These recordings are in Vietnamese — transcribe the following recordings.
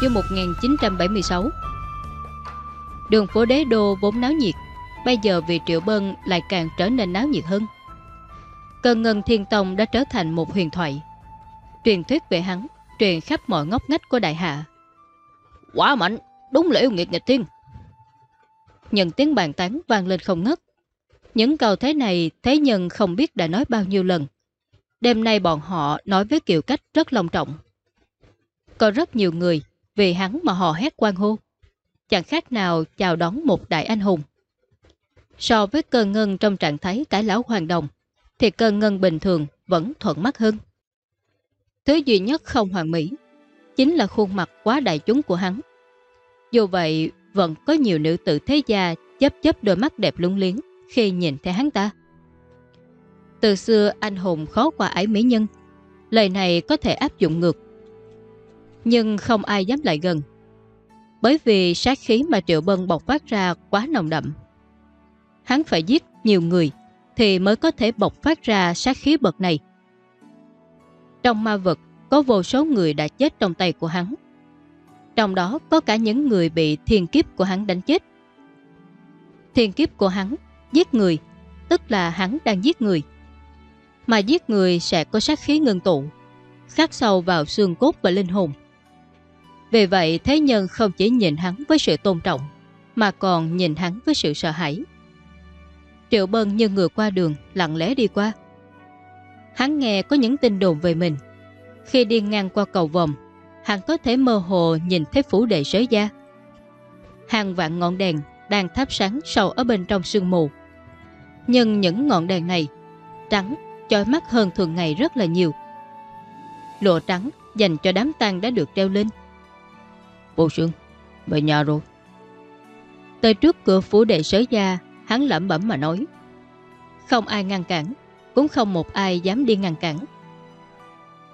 Chương 1976 Đường phố đế đô vốn náo nhiệt Bây giờ vì Triệu Bân lại càng trở nên náo nhiệt hơn. Cơn ngân thiên tông đã trở thành một huyền thoại. Truyền thuyết về hắn Truyền khắp mọi ngóc ngách của đại hạ. Quá mạnh Đúng là yêu nghiệt nghịch thiên. Những tiếng bàn tán vang lên không ngất Những câu thế này Thế nhân không biết đã nói bao nhiêu lần. Đêm nay bọn họ nói với kiểu cách rất long trọng. Có rất nhiều người vì hắn mà họ hét quan hô. Chẳng khác nào chào đón một đại anh hùng. So với cơ ngân trong trạng thái cái lão hoàng đồng, Thì cơ ngân bình thường vẫn thuận mắt hơn. Thứ duy nhất không hoàn mỹ Chính là khuôn mặt quá đại chúng của hắn. Dù vậy, Vẫn có nhiều nữ tử thế gia Chấp chấp đôi mắt đẹp lung liếng Khi nhìn thấy hắn ta. Từ xưa anh hùng khó qua ái mỹ nhân, Lời này có thể áp dụng ngược nhưng không ai dám lại gần Bởi vì sát khí mà Triệu Bân bộc phát ra quá nồng đậm Hắn phải giết nhiều người Thì mới có thể bộc phát ra sát khí bậc này trong ma vực có vô số người đã chết trong tay của hắn. Trong đó có cả những người bị thiên kiếp của hắn đánh chết. Thiên kiếp của hắn giết người, tức là hắn đang giết người. Mà giết người sẽ có sát khí ngưng tụ, khắc sâu vào xương cốt và linh hồn. Vì vậy thế nhân không chỉ nhìn hắn với sự tôn trọng, mà còn nhìn hắn với sự sợ hãi. Triệu Bân như người qua đường lặng lẽ đi qua. Hắn nghe có những tin đồn về mình. Khi đi ngang qua cầu vòng hắn có thể mơ hồ nhìn thấy phủ đệ sới gia. Hàng vạn ngọn đèn đang thắp sáng sâu ở bên trong sương mù. Nhưng những ngọn đèn này trắng, chói mắt hơn thường ngày rất là nhiều. Lụa trắng dành cho đám tang đã được treo lên. Vô sương, về nhà rồi. Tới trước cửa phủ đệ sới gia, hắn lẩm bẩm mà nói. Không ai ngăn cản, cũng không một ai dám đi ngăn cản.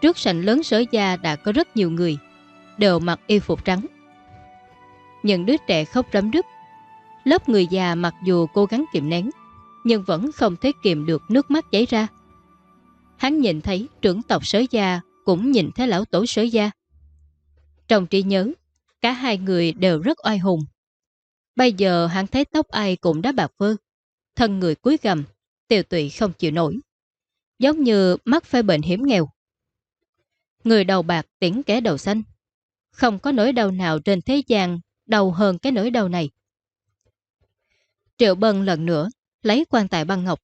Trước sảnh lớn sớ gia đã có rất nhiều người, đều mặc y phục trắng. Những đứa trẻ khóc rắm rứt. Lớp người già mặc dù cố gắng kiềm nén, nhưng vẫn không thể kiềm được nước mắt chảy ra. Hắn nhìn thấy trưởng tộc sớ gia cũng nhìn thấy lão tổ sớ gia. Trong trí nhớ, cả hai người đều rất oai hùng. Bây giờ hắn thấy tóc ai cũng đã bạc phơ, thân người cúi gầm, tiểu tụy không chịu nổi giống như mắc phải bệnh hiểm nghèo. Người đầu bạc tiễn kẻ đầu xanh. Không có nỗi đau nào trên thế gian đau hơn cái nỗi đau này. Triệu Bân lần nữa lấy quan tài băng ngọc.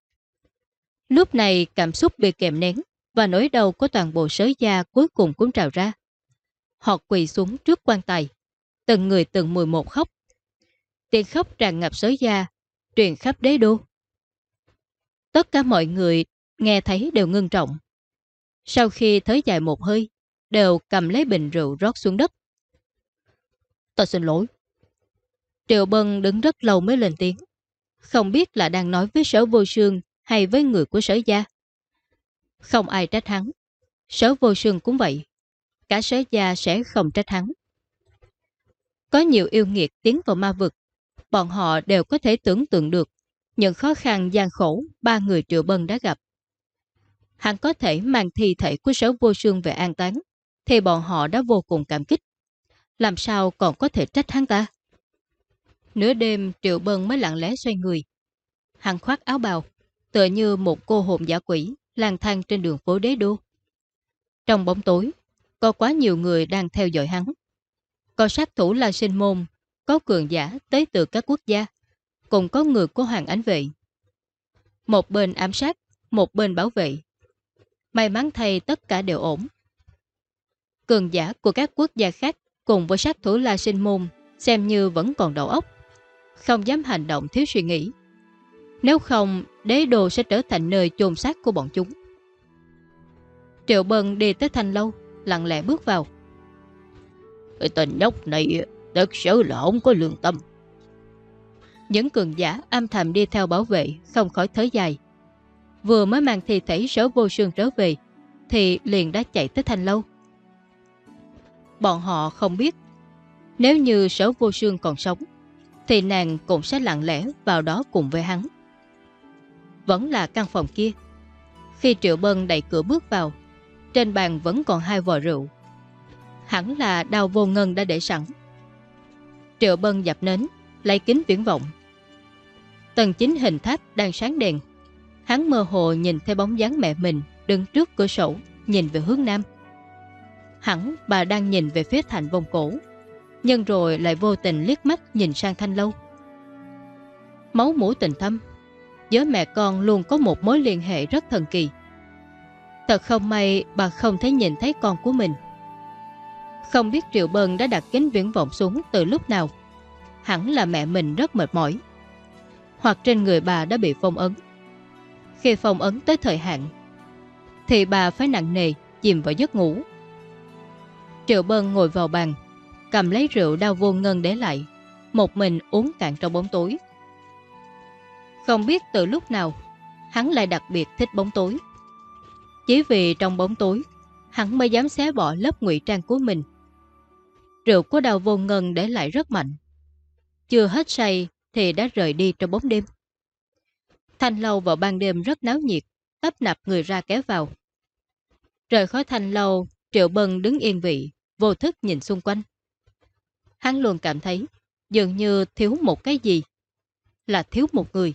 Lúc này cảm xúc bị kèm nén và nỗi đau của toàn bộ sới gia cuối cùng cũng trào ra. Họ quỳ xuống trước quan tài, từng người từng mùi một khóc. Tiếng khóc tràn ngập sới gia, truyền khắp đế đô. Tất cả mọi người nghe thấy đều ngưng trọng. Sau khi thới dài một hơi, đều cầm lấy bình rượu rót xuống đất. Tôi xin lỗi. Triệu Bân đứng rất lâu mới lên tiếng. Không biết là đang nói với sở vô sương hay với người của sở gia. Không ai trách hắn. Sở vô sương cũng vậy. Cả sở gia sẽ không trách hắn. Có nhiều yêu nghiệt tiến vào ma vực. Bọn họ đều có thể tưởng tượng được những khó khăn gian khổ ba người Triệu Bân đã gặp hắn có thể mang thi thể của sở vô sương về an táng, thì bọn họ đã vô cùng cảm kích. Làm sao còn có thể trách hắn ta? Nửa đêm Triệu Bân mới lặng lẽ xoay người. Hắn khoác áo bào, tựa như một cô hồn giả quỷ lang thang trên đường phố đế đô. Trong bóng tối, có quá nhiều người đang theo dõi hắn. Có sát thủ là sinh môn, có cường giả tới từ các quốc gia, cùng có người của Hoàng Ánh Vệ. Một bên ám sát, một bên bảo vệ, May mắn thay tất cả đều ổn. Cường giả của các quốc gia khác cùng với sát thủ La Sinh Môn xem như vẫn còn đầu óc. Không dám hành động thiếu suy nghĩ. Nếu không, đế đồ sẽ trở thành nơi chôn xác của bọn chúng. Triệu Bân đi tới thanh lâu, lặng lẽ bước vào. Cái tên nhóc này thật sự là không có lương tâm. Những cường giả âm thầm đi theo bảo vệ không khỏi thở dài vừa mới mang thi thể sở vô sương trở về, thì liền đã chạy tới thanh lâu. Bọn họ không biết, nếu như sở vô sương còn sống, thì nàng cũng sẽ lặng lẽ vào đó cùng với hắn. Vẫn là căn phòng kia. Khi Triệu Bân đẩy cửa bước vào, trên bàn vẫn còn hai vò rượu. Hẳn là đào vô ngân đã để sẵn. Triệu Bân dập nến, lấy kính viễn vọng. Tầng chính hình tháp đang sáng đèn. Hắn mơ hồ nhìn thấy bóng dáng mẹ mình đứng trước cửa sổ, nhìn về hướng nam. Hẳn bà đang nhìn về phía thành vòng cổ, nhưng rồi lại vô tình liếc mắt nhìn sang thanh lâu. Máu mũ tình thâm, với mẹ con luôn có một mối liên hệ rất thần kỳ. Thật không may bà không thấy nhìn thấy con của mình. Không biết Triệu Bân đã đặt kính viễn vọng xuống từ lúc nào. Hẳn là mẹ mình rất mệt mỏi. Hoặc trên người bà đã bị phong ấn. Khi phong ấn tới thời hạn, thì bà phải nặng nề chìm vào giấc ngủ. Triệu Bân ngồi vào bàn, cầm lấy rượu đau vô ngân để lại, một mình uống cạn trong bóng tối. Không biết từ lúc nào, hắn lại đặc biệt thích bóng tối. Chỉ vì trong bóng tối, hắn mới dám xé bỏ lớp ngụy trang của mình. Rượu của đào vô ngân để lại rất mạnh. Chưa hết say thì đã rời đi trong bóng đêm. Thanh lâu vào ban đêm rất náo nhiệt, tấp nập người ra kéo vào. Rời khỏi thanh lâu, Triệu Bân đứng yên vị, vô thức nhìn xung quanh. Hắn luôn cảm thấy dường như thiếu một cái gì, là thiếu một người.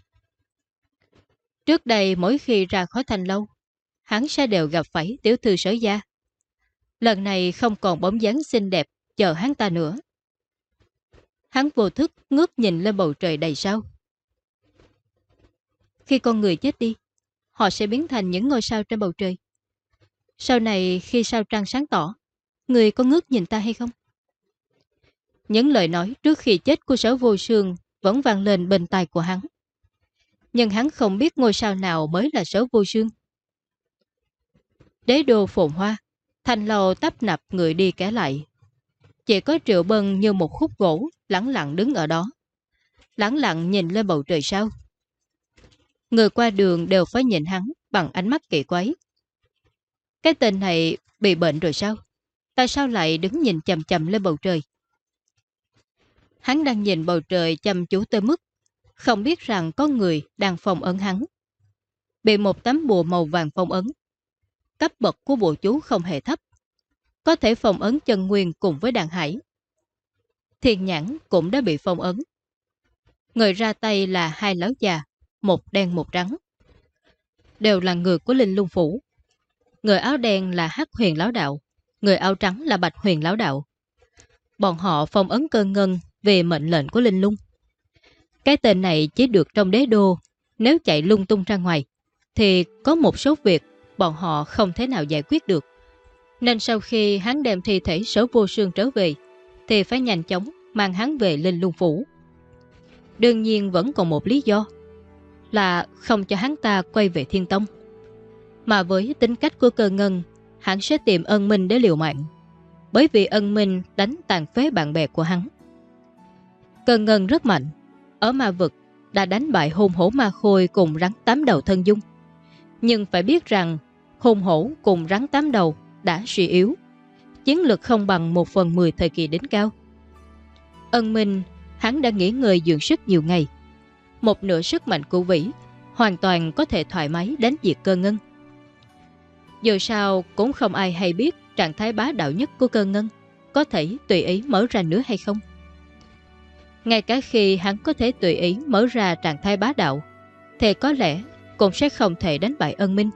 Trước đây mỗi khi ra khỏi thanh lâu, hắn sẽ đều gặp phải tiểu thư sở gia. Lần này không còn bóng dáng xinh đẹp chờ hắn ta nữa. Hắn vô thức ngước nhìn lên bầu trời đầy sao. Khi con người chết đi, họ sẽ biến thành những ngôi sao trên bầu trời. Sau này khi sao trăng sáng tỏ, người có ngước nhìn ta hay không? Những lời nói trước khi chết của sở vô sương vẫn vang lên bên tai của hắn. Nhưng hắn không biết ngôi sao nào mới là sở vô sương. Đế đô phồn hoa, thành lầu tấp nập người đi kẻ lại. Chỉ có triệu bân như một khúc gỗ lắng lặng đứng ở đó. Lắng lặng nhìn lên bầu trời sao. Người qua đường đều phải nhìn hắn bằng ánh mắt kỳ quái. Cái tên này bị bệnh rồi sao? Tại sao lại đứng nhìn chầm chầm lên bầu trời? Hắn đang nhìn bầu trời chăm chú tới mức không biết rằng có người đang phòng ấn hắn. Bị một tấm bùa màu vàng phong ấn. Cấp bậc của bộ chú không hề thấp. Có thể phòng ấn chân nguyên cùng với đàn hải. Thiên nhãn cũng đã bị phong ấn. Người ra tay là hai lão già, một đen một trắng. Đều là người của Linh Lung Phủ. Người áo đen là Hắc Huyền Lão Đạo, người áo trắng là Bạch Huyền Lão Đạo. Bọn họ phong ấn cơn ngân về mệnh lệnh của Linh Lung. Cái tên này chỉ được trong đế đô, nếu chạy lung tung ra ngoài, thì có một số việc bọn họ không thể nào giải quyết được. Nên sau khi hắn đem thi thể sở vô sương trở về, thì phải nhanh chóng mang hắn về Linh Lung Phủ. Đương nhiên vẫn còn một lý do, là không cho hắn ta quay về Thiên Tông. Mà với tính cách của cơ ngân, hắn sẽ tìm ân minh để liều mạng. Bởi vì ân minh đánh tàn phế bạn bè của hắn. Cơ ngân rất mạnh, ở ma vực đã đánh bại hôn hổ ma khôi cùng rắn tám đầu thân dung. Nhưng phải biết rằng hôn hổ cùng rắn tám đầu đã suy yếu. Chiến lược không bằng một phần mười thời kỳ đỉnh cao. Ân Minh, hắn đã nghỉ ngơi dưỡng sức nhiều ngày. Một nửa sức mạnh của vĩ hoàn toàn có thể thoải mái đánh diệt cơ ngân. Dù sao cũng không ai hay biết trạng thái bá đạo nhất của cơ ngân có thể tùy ý mở ra nữa hay không. Ngay cả khi hắn có thể tùy ý mở ra trạng thái bá đạo, thì có lẽ cũng sẽ không thể đánh bại ân minh.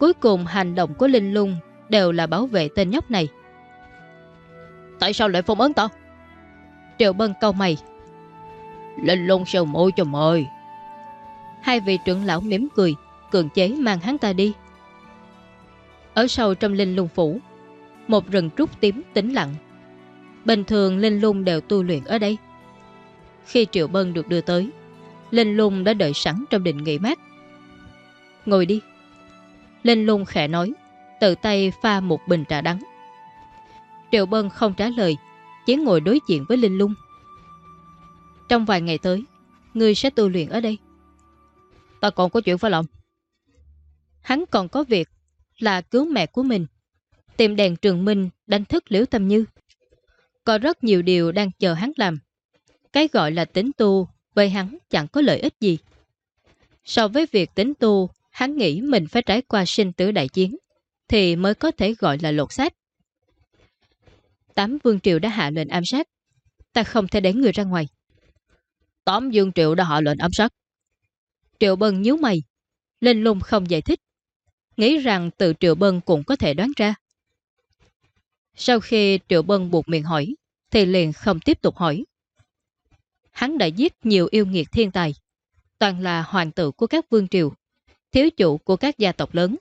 Cuối cùng hành động của Linh Lung đều là bảo vệ tên nhóc này. Tại sao lại phong ấn to? Triệu Bân câu mày. Linh Lung sầu môi cho mời. Hai vị trưởng lão mỉm cười, cường chế mang hắn ta đi. Ở sâu trong Linh Lung Phủ, một rừng trúc tím tĩnh lặng Bình thường Linh Lung đều tu luyện ở đây. Khi Triệu Bân được đưa tới, Linh Lung đã đợi sẵn trong định nghỉ mát. Ngồi đi. Linh Lung khẽ nói, tự tay pha một bình trà đắng. Triệu Bân không trả lời, chỉ ngồi đối diện với Linh Lung. Trong vài ngày tới, ngươi sẽ tu luyện ở đây. Ta còn có chuyện phải lòng. Hắn còn có việc là cứu mẹ của mình. Tìm đèn trường minh đánh thức Liễu Tâm Như. Có rất nhiều điều đang chờ hắn làm. Cái gọi là tính tu với hắn chẳng có lợi ích gì. So với việc tính tu, hắn nghĩ mình phải trải qua sinh tử đại chiến, thì mới có thể gọi là lột xác. Tám vương triều đã hạ lệnh ám sát. Ta không thể để người ra ngoài. Tám dương triệu đã hạ lệnh ám sát. Triệu Bân nhíu mày. Linh lung không giải thích. Nghĩ rằng từ Triệu Bân cũng có thể đoán ra. Sau khi Triệu Bân buộc miệng hỏi, thì liền không tiếp tục hỏi. Hắn đã giết nhiều yêu nghiệt thiên tài, toàn là hoàng tử của các vương triều, thiếu chủ của các gia tộc lớn,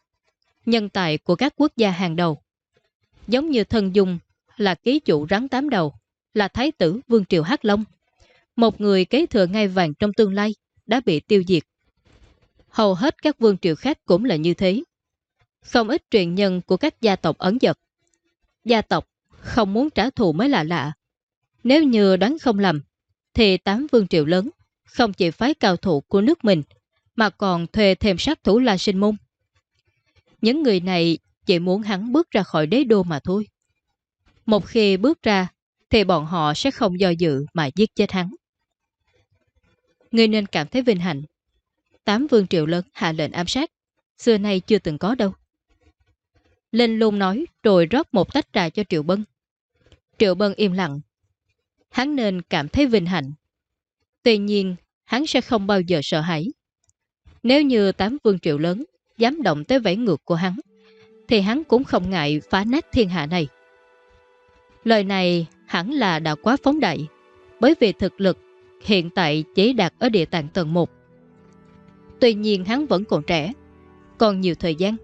nhân tài của các quốc gia hàng đầu. Giống như thần dung là ký chủ rắn tám đầu, là thái tử vương triều Hắc Long. Một người kế thừa ngai vàng trong tương lai đã bị tiêu diệt. Hầu hết các vương triều khác cũng là như thế. Không ít truyền nhân của các gia tộc ấn giật. Gia tộc không muốn trả thù mới là lạ. Nếu như đoán không lầm, thì tám vương triều lớn không chỉ phái cao thủ của nước mình, mà còn thuê thêm sát thủ La Sinh Môn. Những người này chỉ muốn hắn bước ra khỏi đế đô mà thôi. Một khi bước ra, thì bọn họ sẽ không do dự mà giết chết hắn. Người nên cảm thấy vinh hạnh. Tám vương triệu lớn hạ lệnh ám sát, xưa nay chưa từng có đâu. Linh luôn nói rồi rót một tách trà cho Triệu Bân. Triệu Bân im lặng. Hắn nên cảm thấy vinh hạnh. Tuy nhiên, hắn sẽ không bao giờ sợ hãi. Nếu như tám vương triệu lớn dám động tới vẫy ngược của hắn, thì hắn cũng không ngại phá nát thiên hạ này. Lời này hẳn là đã quá phóng đại, bởi vì thực lực hiện tại chỉ đạt ở địa tạng tầng 1. Tuy nhiên hắn vẫn còn trẻ, còn nhiều thời gian.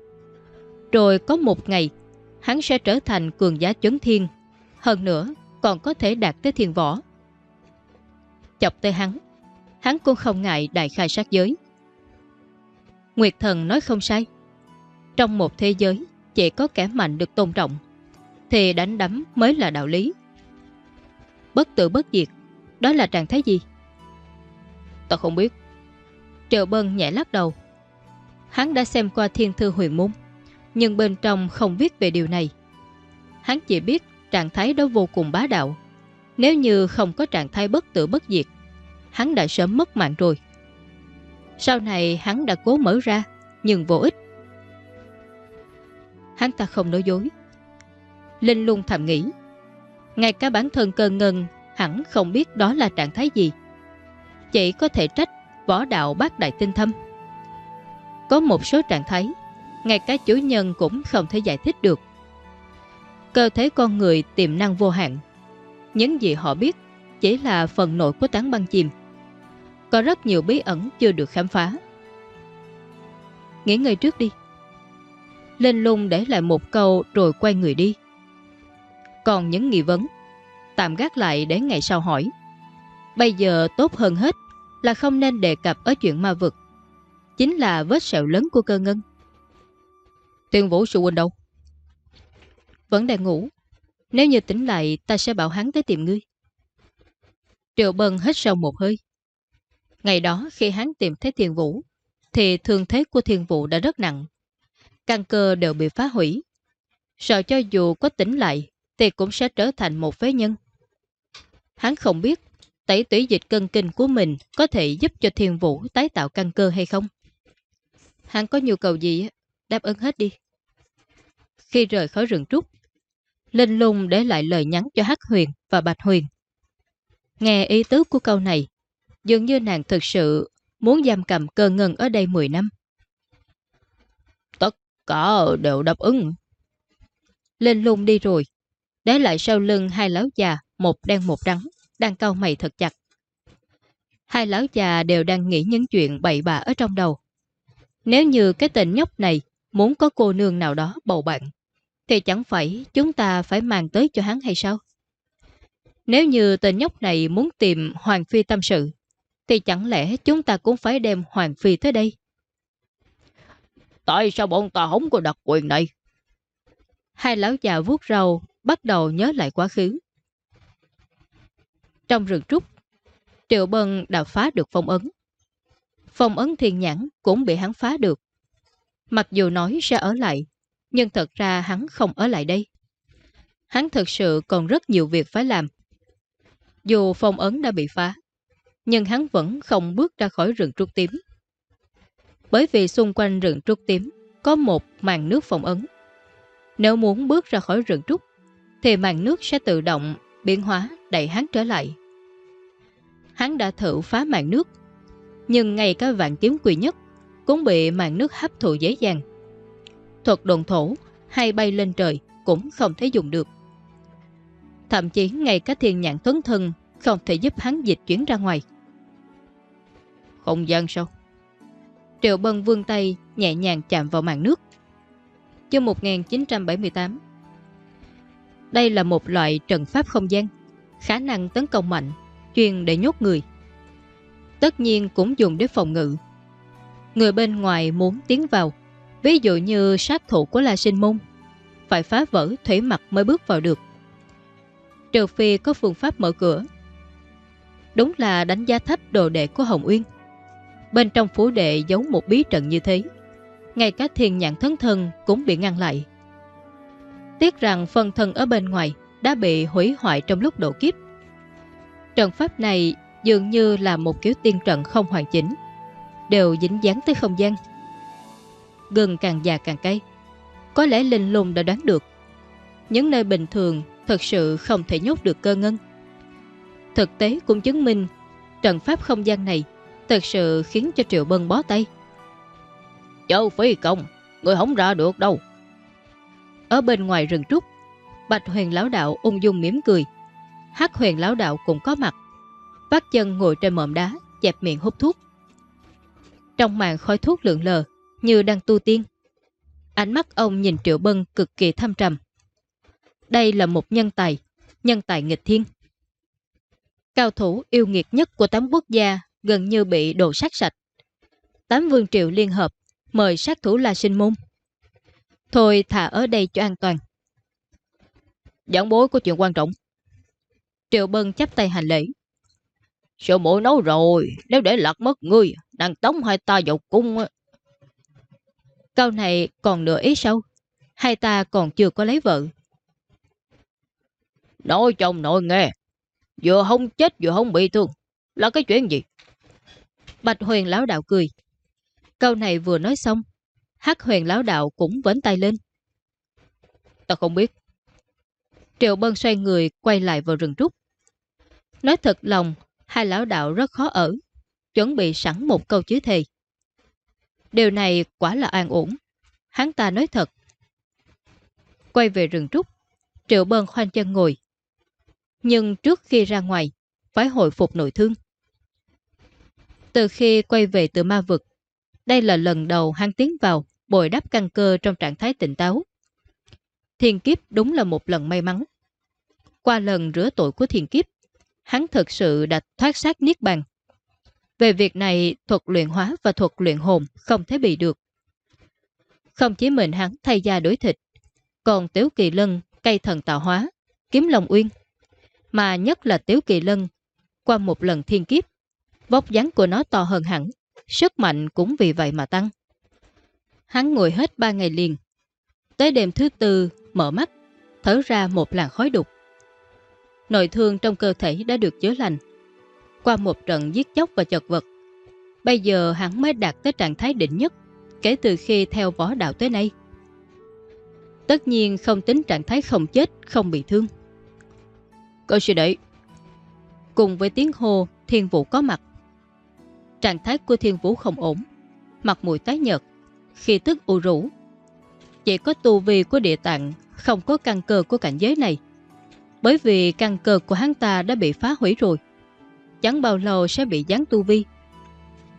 Rồi có một ngày, hắn sẽ trở thành cường giá chấn thiên. Hơn nữa, còn có thể đạt tới thiên võ. Chọc tới hắn, hắn cũng không ngại đại khai sát giới. Nguyệt thần nói không sai. Trong một thế giới, chỉ có kẻ mạnh được tôn trọng, thì đánh đấm mới là đạo lý. Bất tử bất diệt, đó là trạng thái gì? Ta không biết. Triệu Bân nhẹ lắc đầu. Hắn đã xem qua thiên thư huyền môn, nhưng bên trong không viết về điều này. Hắn chỉ biết trạng thái đó vô cùng bá đạo. Nếu như không có trạng thái bất tử bất diệt, hắn đã sớm mất mạng rồi. Sau này hắn đã cố mở ra, nhưng vô ích. Hắn ta không nói dối. Linh luôn thầm nghĩ, ngay cả bản thân cơ ngân hẳn không biết đó là trạng thái gì. Chỉ có thể trách võ đạo bác đại tinh thâm. Có một số trạng thái, ngay cả chủ nhân cũng không thể giải thích được. Cơ thể con người tiềm năng vô hạn. Những gì họ biết chỉ là phần nội của tán băng chìm. Có rất nhiều bí ẩn chưa được khám phá. Nghỉ ngơi trước đi. Lên lung để lại một câu rồi quay người đi. Còn những nghi vấn, tạm gác lại để ngày sau hỏi. Bây giờ tốt hơn hết là không nên đề cập ở chuyện ma vực. Chính là vết sẹo lớn của cơ ngân. Tiên vũ sư huynh đâu? Vẫn đang ngủ. Nếu như tỉnh lại ta sẽ bảo hắn tới tìm ngươi. Triệu Bân hết sâu một hơi. Ngày đó khi hắn tìm thấy thiền vũ, thì thương thế của thiền vũ đã rất nặng. Căn cơ đều bị phá hủy. Sợ cho dù có tỉnh lại, thì cũng sẽ trở thành một phế nhân. Hắn không biết tẩy tủy dịch cân kinh của mình có thể giúp cho thiền vũ tái tạo căn cơ hay không. Hắn có nhu cầu gì, đáp ứng hết đi. Khi rời khỏi rừng trúc, Linh lung để lại lời nhắn cho Hắc Huyền và Bạch Huyền. Nghe ý tứ của câu này, dường như nàng thực sự muốn giam cầm cơ ngân ở đây 10 năm. Tất cả đều đáp ứng. Linh lung đi rồi, để lại sau lưng hai lão già, một đen một trắng, đang cau mày thật chặt. Hai lão già đều đang nghĩ những chuyện bậy bạ ở trong đầu. Nếu như cái tên nhóc này muốn có cô nương nào đó bầu bạn, thì chẳng phải chúng ta phải mang tới cho hắn hay sao? Nếu như tên nhóc này muốn tìm Hoàng Phi tâm sự, thì chẳng lẽ chúng ta cũng phải đem Hoàng Phi tới đây? Tại sao bọn ta không có đặc quyền này? Hai lão già vuốt râu bắt đầu nhớ lại quá khứ. Trong rừng trúc, Triệu Bân đã phá được phong ấn. Phong ấn thiền nhãn cũng bị hắn phá được. Mặc dù nói sẽ ở lại, nhưng thật ra hắn không ở lại đây. Hắn thật sự còn rất nhiều việc phải làm. Dù phong ấn đã bị phá, nhưng hắn vẫn không bước ra khỏi rừng trúc tím. Bởi vì xung quanh rừng trúc tím có một màn nước phòng ấn. Nếu muốn bước ra khỏi rừng trúc, thì màn nước sẽ tự động biến hóa đẩy hắn trở lại. Hắn đã thử phá màn nước, nhưng ngay cả vạn kiếm quỳ nhất cũng bị màn nước hấp thụ dễ dàng. Thuật đồn thổ hay bay lên trời cũng không thể dùng được. Thậm chí ngay cả thiên nhãn tuấn thân không thể giúp hắn dịch chuyển ra ngoài. Không gian sao? Triệu Bân vương tay nhẹ nhàng chạm vào màn nước. Chương 1978 Đây là một loại trận pháp không gian, khả năng tấn công mạnh, chuyên để nhốt người. Tất nhiên cũng dùng để phòng ngự. Người bên ngoài muốn tiến vào, ví dụ như sát thủ của La Sinh Môn, phải phá vỡ thủy mặt mới bước vào được. Trừ phi có phương pháp mở cửa. Đúng là đánh giá thấp đồ đệ của Hồng Uyên. Bên trong phủ đệ giấu một bí trận như thế. Ngay cả thiên nhãn thân thân cũng bị ngăn lại. Tiếc rằng phần thân ở bên ngoài Đã bị hủy hoại trong lúc độ kiếp. Trận pháp này dường như là một kiểu tiên trận không hoàn chỉnh, Đều dính dáng tới không gian. Gừng càng già càng cay. Có lẽ Linh Lùng đã đoán được. Những nơi bình thường Thật sự không thể nhốt được cơ ngân. Thực tế cũng chứng minh Trận pháp không gian này Thật sự khiến cho Triệu Bân bó tay. Châu phi công Người không ra được đâu. Ở bên ngoài rừng trúc Bạch huyền lão đạo ung dung mỉm cười. Hắc huyền lão đạo cũng có mặt. Vắt chân ngồi trên mộm đá Chẹp miệng hút thuốc. Trong màn khói thuốc lượng lờ Như đang tu tiên. Ánh mắt ông nhìn Triệu Bân cực kỳ thâm trầm. Đây là một nhân tài Nhân tài nghịch thiên. Cao thủ yêu nghiệt nhất của tám quốc gia gần như bị đổ sát sạch. Tám vương triệu liên hợp, mời sát thủ La Sinh Môn. Thôi thả ở đây cho an toàn. Giảng bối có chuyện quan trọng. Triệu Bân chắp tay hành lễ. Sợ mổ nấu rồi, nếu để lạc mất ngươi, đang tống hai ta vào cung. Câu này còn nửa ý sâu. Hai ta còn chưa có lấy vợ. Nói chồng nội nghe, vừa không chết vừa không bị thương. Là cái chuyện gì? Bạch huyền lão đạo cười. Câu này vừa nói xong, hắc huyền lão đạo cũng vấn tay lên. Ta không biết. Triệu Bân xoay người quay lại vào rừng trúc. Nói thật lòng, hai lão đạo rất khó ở, chuẩn bị sẵn một câu chứa thề. Điều này quả là an ổn. Hắn ta nói thật. Quay về rừng trúc, Triệu Bân khoanh chân ngồi. Nhưng trước khi ra ngoài, phải hồi phục nội thương. Từ khi quay về từ ma vực, đây là lần đầu hắn tiến vào bồi đắp căn cơ trong trạng thái tỉnh táo. Thiên kiếp đúng là một lần may mắn. Qua lần rửa tội của thiên kiếp, hắn thực sự đã thoát sát niết bàn. Về việc này, thuật luyện hóa và thuật luyện hồn không thể bị được. Không chỉ mình hắn thay da đối thịt, còn Tiếu Kỳ Lân, cây thần tạo hóa, kiếm lòng uyên. Mà nhất là Tiếu Kỳ Lân, qua một lần thiên kiếp, Vóc dáng của nó to hơn hẳn, sức mạnh cũng vì vậy mà tăng. Hắn ngồi hết ba ngày liền. Tới đêm thứ tư, mở mắt, thở ra một làn khói đục. Nội thương trong cơ thể đã được chữa lành. Qua một trận giết chóc và chật vật, bây giờ hắn mới đạt tới trạng thái đỉnh nhất kể từ khi theo võ đạo tới nay. Tất nhiên không tính trạng thái không chết, không bị thương. Cơ sư đệ. Cùng với tiếng hô, thiên vũ có mặt. Trạng thái của thiên vũ không ổn. Mặt mũi tái nhật Khi tức u rũ. Chỉ có tu vi của địa tạng, Không có căn cơ của cảnh giới này. Bởi vì căn cơ của hắn ta đã bị phá hủy rồi. Chẳng bao lâu sẽ bị gián tu vi.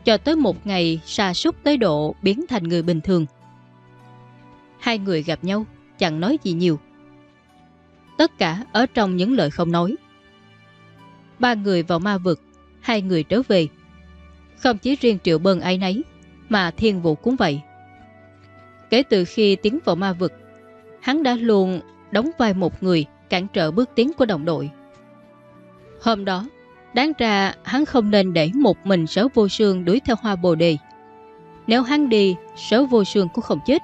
Cho tới một ngày, sa sút tới độ biến thành người bình thường. Hai người gặp nhau, Chẳng nói gì nhiều. Tất cả ở trong những lời không nói. Ba người vào ma vực, Hai người trở về không chỉ riêng Triệu Bân ấy nấy, Mà thiên vụ cũng vậy. Kể từ khi tiến vào ma vực, Hắn đã luôn đóng vai một người Cản trở bước tiến của đồng đội. Hôm đó, Đáng ra hắn không nên để một mình sở vô sương đuổi theo hoa bồ đề. Nếu hắn đi, Sở vô sương cũng không chết.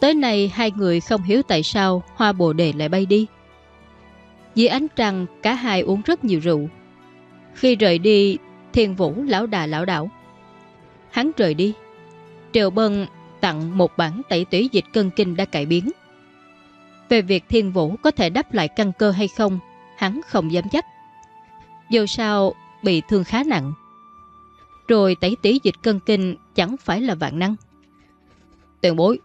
Tới nay hai người không hiểu tại sao Hoa bồ đề lại bay đi. Dưới ánh trăng, Cả hai uống rất nhiều rượu. Khi rời đi Thiên Vũ lão đà lão đảo. Hắn rời đi. Triệu Bân tặng một bản tẩy tủy dịch cân kinh đã cải biến. Về việc thiên vũ có thể đắp lại căn cơ hay không, hắn không dám chắc. Dù sao, bị thương khá nặng. Rồi tẩy tủy dịch cân kinh chẳng phải là vạn năng. Tiền bối,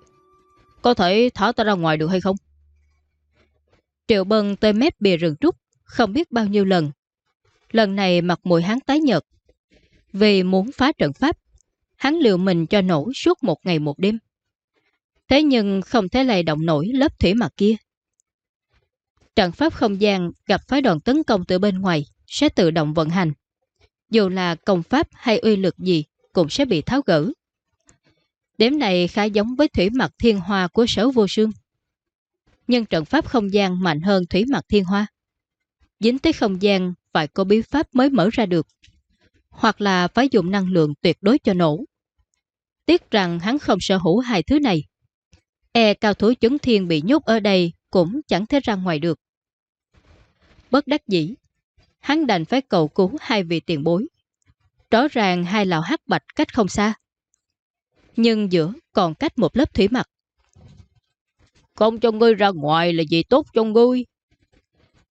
có thể thả ta ra ngoài được hay không? Triệu Bân tới mép bìa rừng trúc, không biết bao nhiêu lần. Lần này mặt mũi hắn tái nhợt. Vì muốn phá trận pháp, hắn liều mình cho nổ suốt một ngày một đêm. Thế nhưng không thể lay động nổi lớp thủy mặt kia. Trận pháp không gian gặp phái đoàn tấn công từ bên ngoài sẽ tự động vận hành. Dù là công pháp hay uy lực gì cũng sẽ bị tháo gỡ. Đếm này khá giống với thủy mặt thiên hoa của sở vô sương. Nhưng trận pháp không gian mạnh hơn thủy mặt thiên hoa. Dính tới không gian phải có bí pháp mới mở ra được. Hoặc là phải dùng năng lượng tuyệt đối cho nổ. Tiếc rằng hắn không sở hữu hai thứ này. E cao thủ chấn thiên bị nhốt ở đây cũng chẳng thể ra ngoài được. Bất đắc dĩ, hắn đành phải cầu cứu hai vị tiền bối. Rõ ràng hai lão hắc bạch cách không xa. Nhưng giữa còn cách một lớp thủy mặt. Không cho ngươi ra ngoài là gì tốt cho ngươi.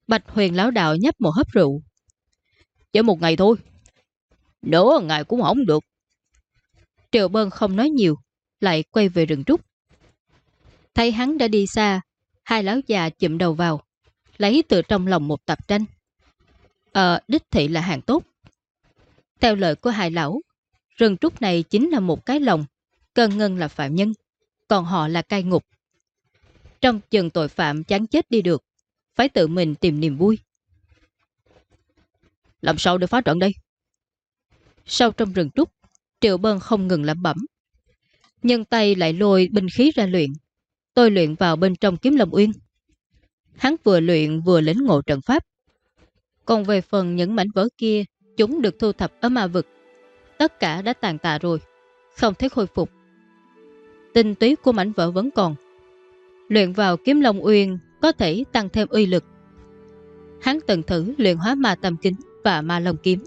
Bạch huyền lão đạo nhấp một hớp rượu. Chỉ một ngày thôi. Nửa ngày cũng không được. Triệu Bân không nói nhiều, lại quay về rừng trúc. Thấy hắn đã đi xa, hai lão già chụm đầu vào, lấy từ trong lòng một tập tranh. Ờ, đích thị là hàng tốt. Theo lời của hai lão, rừng trúc này chính là một cái lòng, cơn ngân là phạm nhân, còn họ là cai ngục. Trong chừng tội phạm chán chết đi được, phải tự mình tìm niềm vui. Làm sao để phá trận đây? Sau trong rừng trúc, Triệu Bân không ngừng lẩm bẩm. Nhân tay lại lôi binh khí ra luyện. Tôi luyện vào bên trong kiếm lâm uyên. Hắn vừa luyện vừa lĩnh ngộ trận pháp. Còn về phần những mảnh vỡ kia, chúng được thu thập ở ma vực. Tất cả đã tàn tạ rồi, không thể khôi phục. Tinh túy của mảnh vỡ vẫn còn. Luyện vào kiếm long uyên có thể tăng thêm uy lực. Hắn từng thử luyện hóa ma tâm kính và ma long kiếm.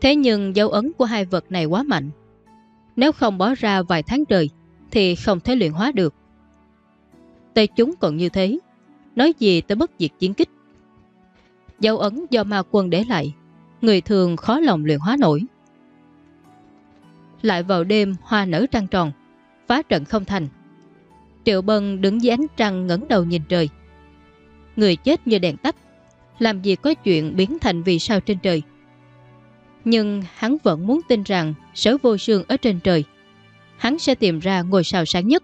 Thế nhưng dấu ấn của hai vật này quá mạnh. Nếu không bỏ ra vài tháng trời thì không thể luyện hóa được. Tây chúng còn như thế, nói gì tới bất diệt chiến kích. Dấu ấn do ma quân để lại, người thường khó lòng luyện hóa nổi. Lại vào đêm hoa nở trăng tròn, phá trận không thành. Triệu Bân đứng dưới ánh trăng ngấn đầu nhìn trời. Người chết như đèn tắt, làm gì có chuyện biến thành vì sao trên trời. Nhưng hắn vẫn muốn tin rằng sở vô sương ở trên trời. Hắn sẽ tìm ra ngôi sao sáng nhất.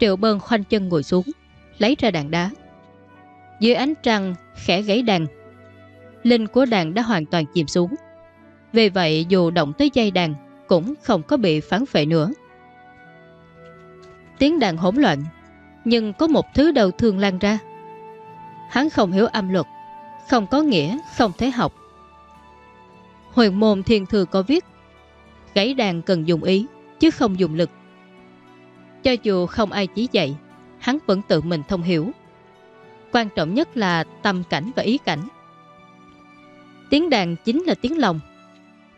Triệu bơn khoanh chân ngồi xuống, lấy ra đạn đá. Dưới ánh trăng, khẽ gãy đàn. Linh của đàn đã hoàn toàn chìm xuống. Vì vậy dù động tới dây đàn, cũng không có bị phán phệ nữa. Tiếng đàn hỗn loạn, nhưng có một thứ đầu thương lan ra. Hắn không hiểu âm luật, không có nghĩa, không thể học. Huyền môn thiên thư có viết, gãy đàn cần dùng ý, chứ không dùng lực. Cho dù không ai chỉ dạy, hắn vẫn tự mình thông hiểu. Quan trọng nhất là tâm cảnh và ý cảnh. Tiếng đàn chính là tiếng lòng.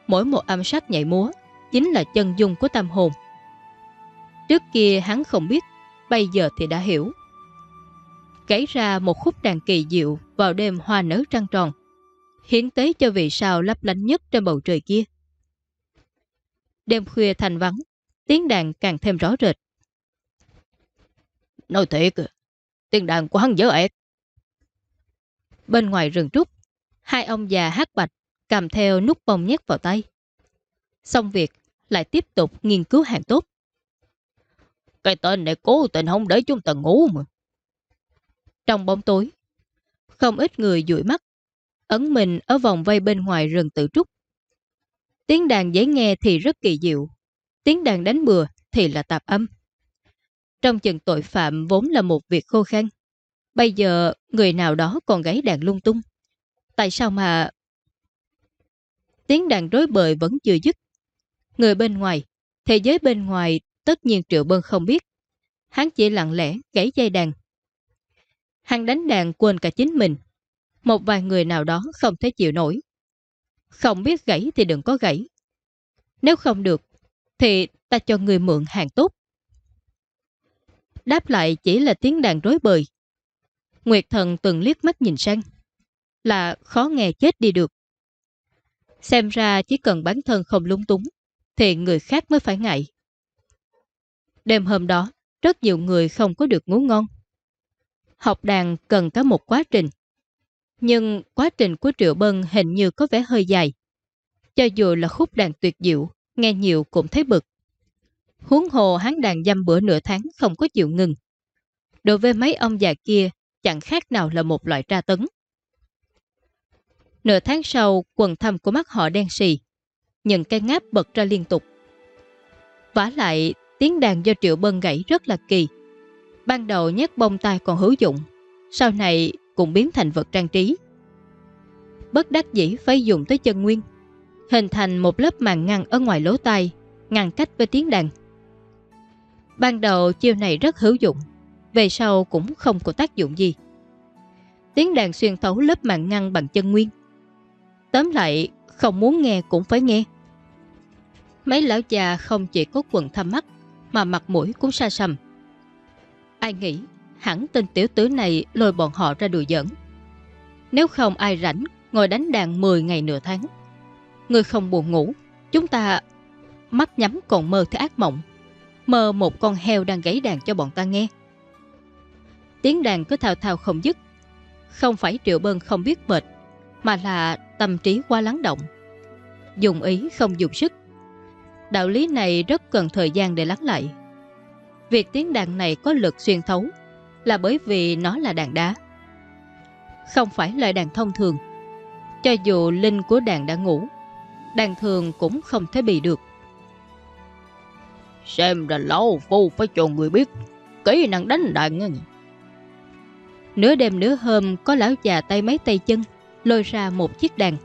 Mỗi một âm sắc nhảy múa chính là chân dung của tâm hồn. Trước kia hắn không biết, bây giờ thì đã hiểu. Gãy ra một khúc đàn kỳ diệu vào đêm hoa nở trăng tròn, hiến tế cho vị sao lấp lánh nhất trên bầu trời kia. Đêm khuya thành vắng, tiếng đàn càng thêm rõ rệt. Nói thiệt, tiếng đàn của hắn dở ẹt. Bên ngoài rừng trúc, hai ông già hát bạch cầm theo nút bông nhét vào tay. Xong việc, lại tiếp tục nghiên cứu hàng tốt. Cái tên này cố tình không để chúng ta ngủ mà. Trong bóng tối, không ít người dụi mắt, ấn mình ở vòng vây bên ngoài rừng tự trúc. Tiếng đàn dễ nghe thì rất kỳ diệu, tiếng đàn đánh bừa thì là tạp âm. Trong chừng tội phạm vốn là một việc khô khan. Bây giờ người nào đó còn gáy đàn lung tung. Tại sao mà... Tiếng đàn rối bời vẫn chưa dứt. Người bên ngoài, thế giới bên ngoài tất nhiên Triệu Bân không biết. Hắn chỉ lặng lẽ gãy dây đàn. Hắn đánh đàn quên cả chính mình. Một vài người nào đó không thể chịu nổi. Không biết gãy thì đừng có gãy. Nếu không được, thì ta cho người mượn hàng tốt. Đáp lại chỉ là tiếng đàn rối bời. Nguyệt thần từng liếc mắt nhìn sang. Là khó nghe chết đi được. Xem ra chỉ cần bản thân không lung túng, thì người khác mới phải ngại. Đêm hôm đó, rất nhiều người không có được ngủ ngon. Học đàn cần có một quá trình. Nhưng quá trình của Triệu Bân hình như có vẻ hơi dài. Cho dù là khúc đàn tuyệt diệu, nghe nhiều cũng thấy bực. Huống hồ hắn đàn dăm bữa nửa tháng không có chịu ngừng. Đối với mấy ông già kia, chẳng khác nào là một loại tra tấn. Nửa tháng sau, quần thâm của mắt họ đen xì. Những cái ngáp bật ra liên tục. vả lại, tiếng đàn do Triệu Bân gãy rất là kỳ. Ban đầu nhét bông tai còn hữu dụng, sau này cũng biến thành vật trang trí. Bất đắc dĩ phải dùng tới chân nguyên, hình thành một lớp màng ngăn ở ngoài lỗ tai, ngăn cách với tiếng đàn. Ban đầu chiêu này rất hữu dụng, về sau cũng không có tác dụng gì. Tiếng đàn xuyên thấu lớp màng ngăn bằng chân nguyên. Tóm lại, không muốn nghe cũng phải nghe. Mấy lão già không chỉ có quần thăm mắt, mà mặt mũi cũng xa xăm. Ai nghĩ hẳn tên tiểu tử này lôi bọn họ ra đùa giỡn. Nếu không ai rảnh ngồi đánh đàn 10 ngày nửa tháng. Người không buồn ngủ, chúng ta mắt nhắm còn mơ thấy ác mộng. Mơ một con heo đang gáy đàn cho bọn ta nghe. Tiếng đàn cứ thao thao không dứt. Không phải Triệu Bân không biết mệt, mà là tâm trí quá lắng động. Dùng ý không dùng sức. Đạo lý này rất cần thời gian để lắng lại. Việc tiếng đàn này có lực xuyên thấu là bởi vì nó là đàn đá. Không phải loại đàn thông thường. Cho dù linh của đàn đã ngủ, đàn thường cũng không thể bị được. Xem ra lão phu phải cho người biết kỹ năng đánh đàn. Nửa đêm nửa hôm có lão già tay mấy tay chân lôi ra một chiếc đàn.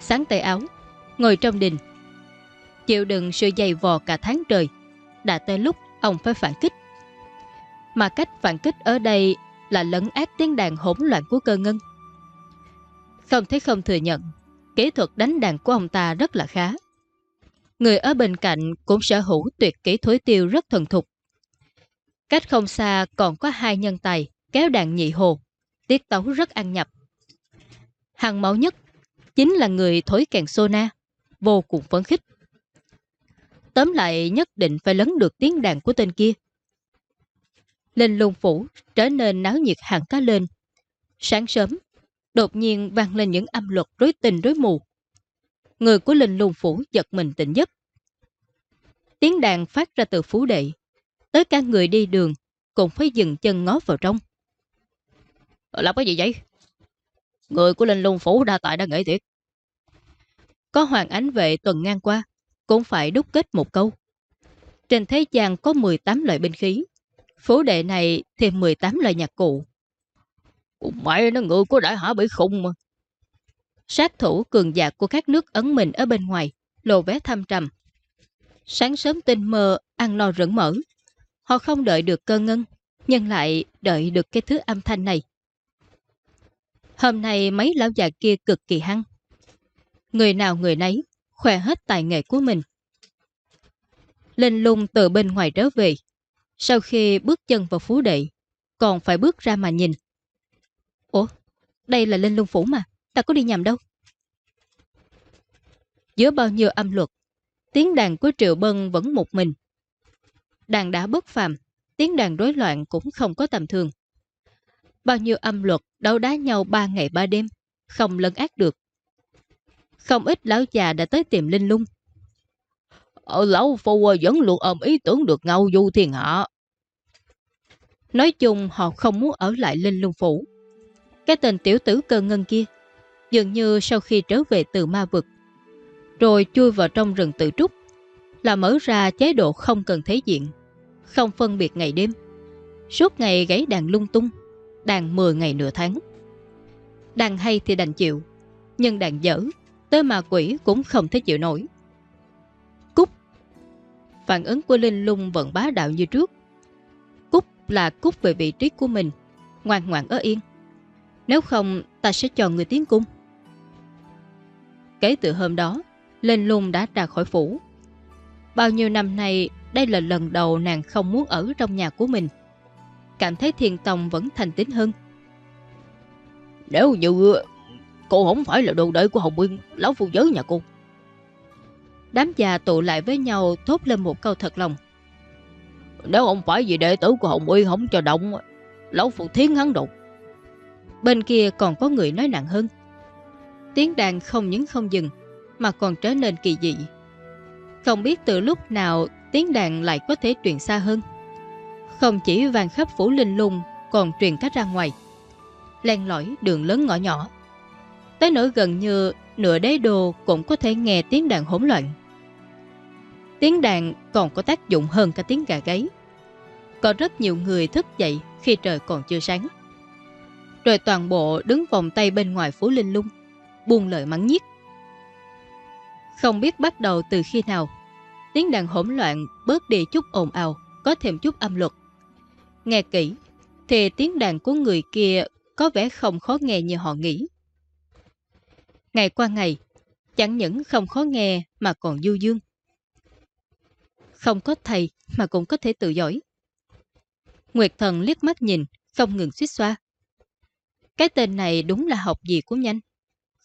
Sáng tay áo, ngồi trong đình. Chịu đựng sự dày vò cả tháng trời. Đã tới lúc ông phải phản kích. Mà cách phản kích ở đây là lấn át tiếng đàn hỗn loạn của cơ ngân. Không thấy không thừa nhận, kỹ thuật đánh đàn của ông ta rất là khá. Người ở bên cạnh cũng sở hữu tuyệt kỹ thối tiêu rất thuần thục. Cách không xa còn có hai nhân tài kéo đàn nhị hồ, tiết tấu rất ăn nhập. Hàng máu nhất chính là người thối kèn sona, vô cùng phấn khích. Tóm lại nhất định phải lấn được tiếng đàn của tên kia. Lên lùng phủ trở nên náo nhiệt hẳn cá lên. Sáng sớm, đột nhiên vang lên những âm luật rối tình rối mù. Người của linh lùng phủ giật mình tỉnh giấc. Tiếng đàn phát ra từ phú đệ. Tới cả người đi đường cũng phải dừng chân ngó vào trong. Làm cái gì vậy? Người của linh lùng phủ đa tại đã nghệ tiệt. Có hoàng ánh vệ tuần ngang qua, cũng phải đúc kết một câu. Trên thế gian có 18 loại binh khí, phố đệ này thêm 18 loại nhạc cụ. Mẹ nó người của đại hả bị khùng mà. Sát thủ cường giả của các nước ấn mình ở bên ngoài, lộ vé thăm trầm. Sáng sớm tinh mơ, ăn no rẫn mở. Họ không đợi được cơ ngân, nhưng lại đợi được cái thứ âm thanh này. Hôm nay mấy lão già kia cực kỳ hăng. Người nào người nấy, khoe hết tài nghệ của mình. Linh lung từ bên ngoài trở về. Sau khi bước chân vào phú đệ, còn phải bước ra mà nhìn. Ủa, đây là Linh lung phủ mà, ta có đi nhầm đâu. Giữa bao nhiêu âm luật, tiếng đàn của Triệu Bân vẫn một mình. Đàn đã bất phàm, tiếng đàn rối loạn cũng không có tầm thường. Bao nhiêu âm luật đấu đá nhau ba ngày ba đêm, không lấn ác được. Không ít lão già đã tới tìm Linh Lung. Ở lão phu vẫn luôn ôm ý tưởng được ngâu du thiên hạ. Nói chung họ không muốn ở lại Linh Lung Phủ. Cái tên tiểu tử cơ ngân kia, dường như sau khi trở về từ ma vực, rồi chui vào trong rừng tự trúc, là mở ra chế độ không cần thấy diện, không phân biệt ngày đêm. Suốt ngày gãy đàn lung tung, đàn 10 ngày nửa tháng. Đàn hay thì đành chịu, nhưng đàn dở tới mà quỷ cũng không thể chịu nổi. Cúc Phản ứng của Linh lung vẫn bá đạo như trước. Là cúc về vị trí của mình, ngoan ngoãn ở yên. Nếu không, ta sẽ cho người tiến cung. Kể từ hôm đó, Linh lung đã ra khỏi phủ. Bao nhiêu năm nay, đây là lần đầu nàng không muốn ở trong nhà của mình. cảm thấy thiền tông vẫn thành tín hơn. Nếu như cô không phải là đồ đệ của Hồng Nguyên, lão phu giới nhà cô. Đám già tụ lại với nhau thốt lên một câu thật lòng. Nếu không phải vì đệ tử của Hồng Uy không cho động, lão phụ thiến hắn đột. Bên kia còn có người nói nặng hơn. Tiếng đàn không những không dừng, mà còn trở nên kỳ dị. Không biết từ lúc nào tiếng đàn lại có thể truyền xa hơn. Không chỉ vàng khắp phủ linh lung, còn truyền cách ra ngoài. Len lỏi đường lớn ngõ nhỏ. Tới nỗi gần như nửa đế đồ cũng có thể nghe tiếng đàn hỗn loạn. Tiếng đàn còn có tác dụng hơn cả tiếng gà gáy. Có rất nhiều người thức dậy khi trời còn chưa sáng. Rồi toàn bộ đứng vòng tay bên ngoài phố linh lung, buông lời mắng nhiếc. Không biết bắt đầu từ khi nào, tiếng đàn hỗn loạn bớt đi chút ồn ào, có thêm chút âm luật. Nghe kỹ, thì tiếng đàn của người kia có vẻ không khó nghe như họ nghĩ. Ngày qua ngày, chẳng những không khó nghe mà còn du dương. Không có thầy mà cũng có thể tự giỏi. Nguyệt thần liếc mắt nhìn, không ngừng suýt xoa. Cái tên này đúng là học gì cũng nhanh.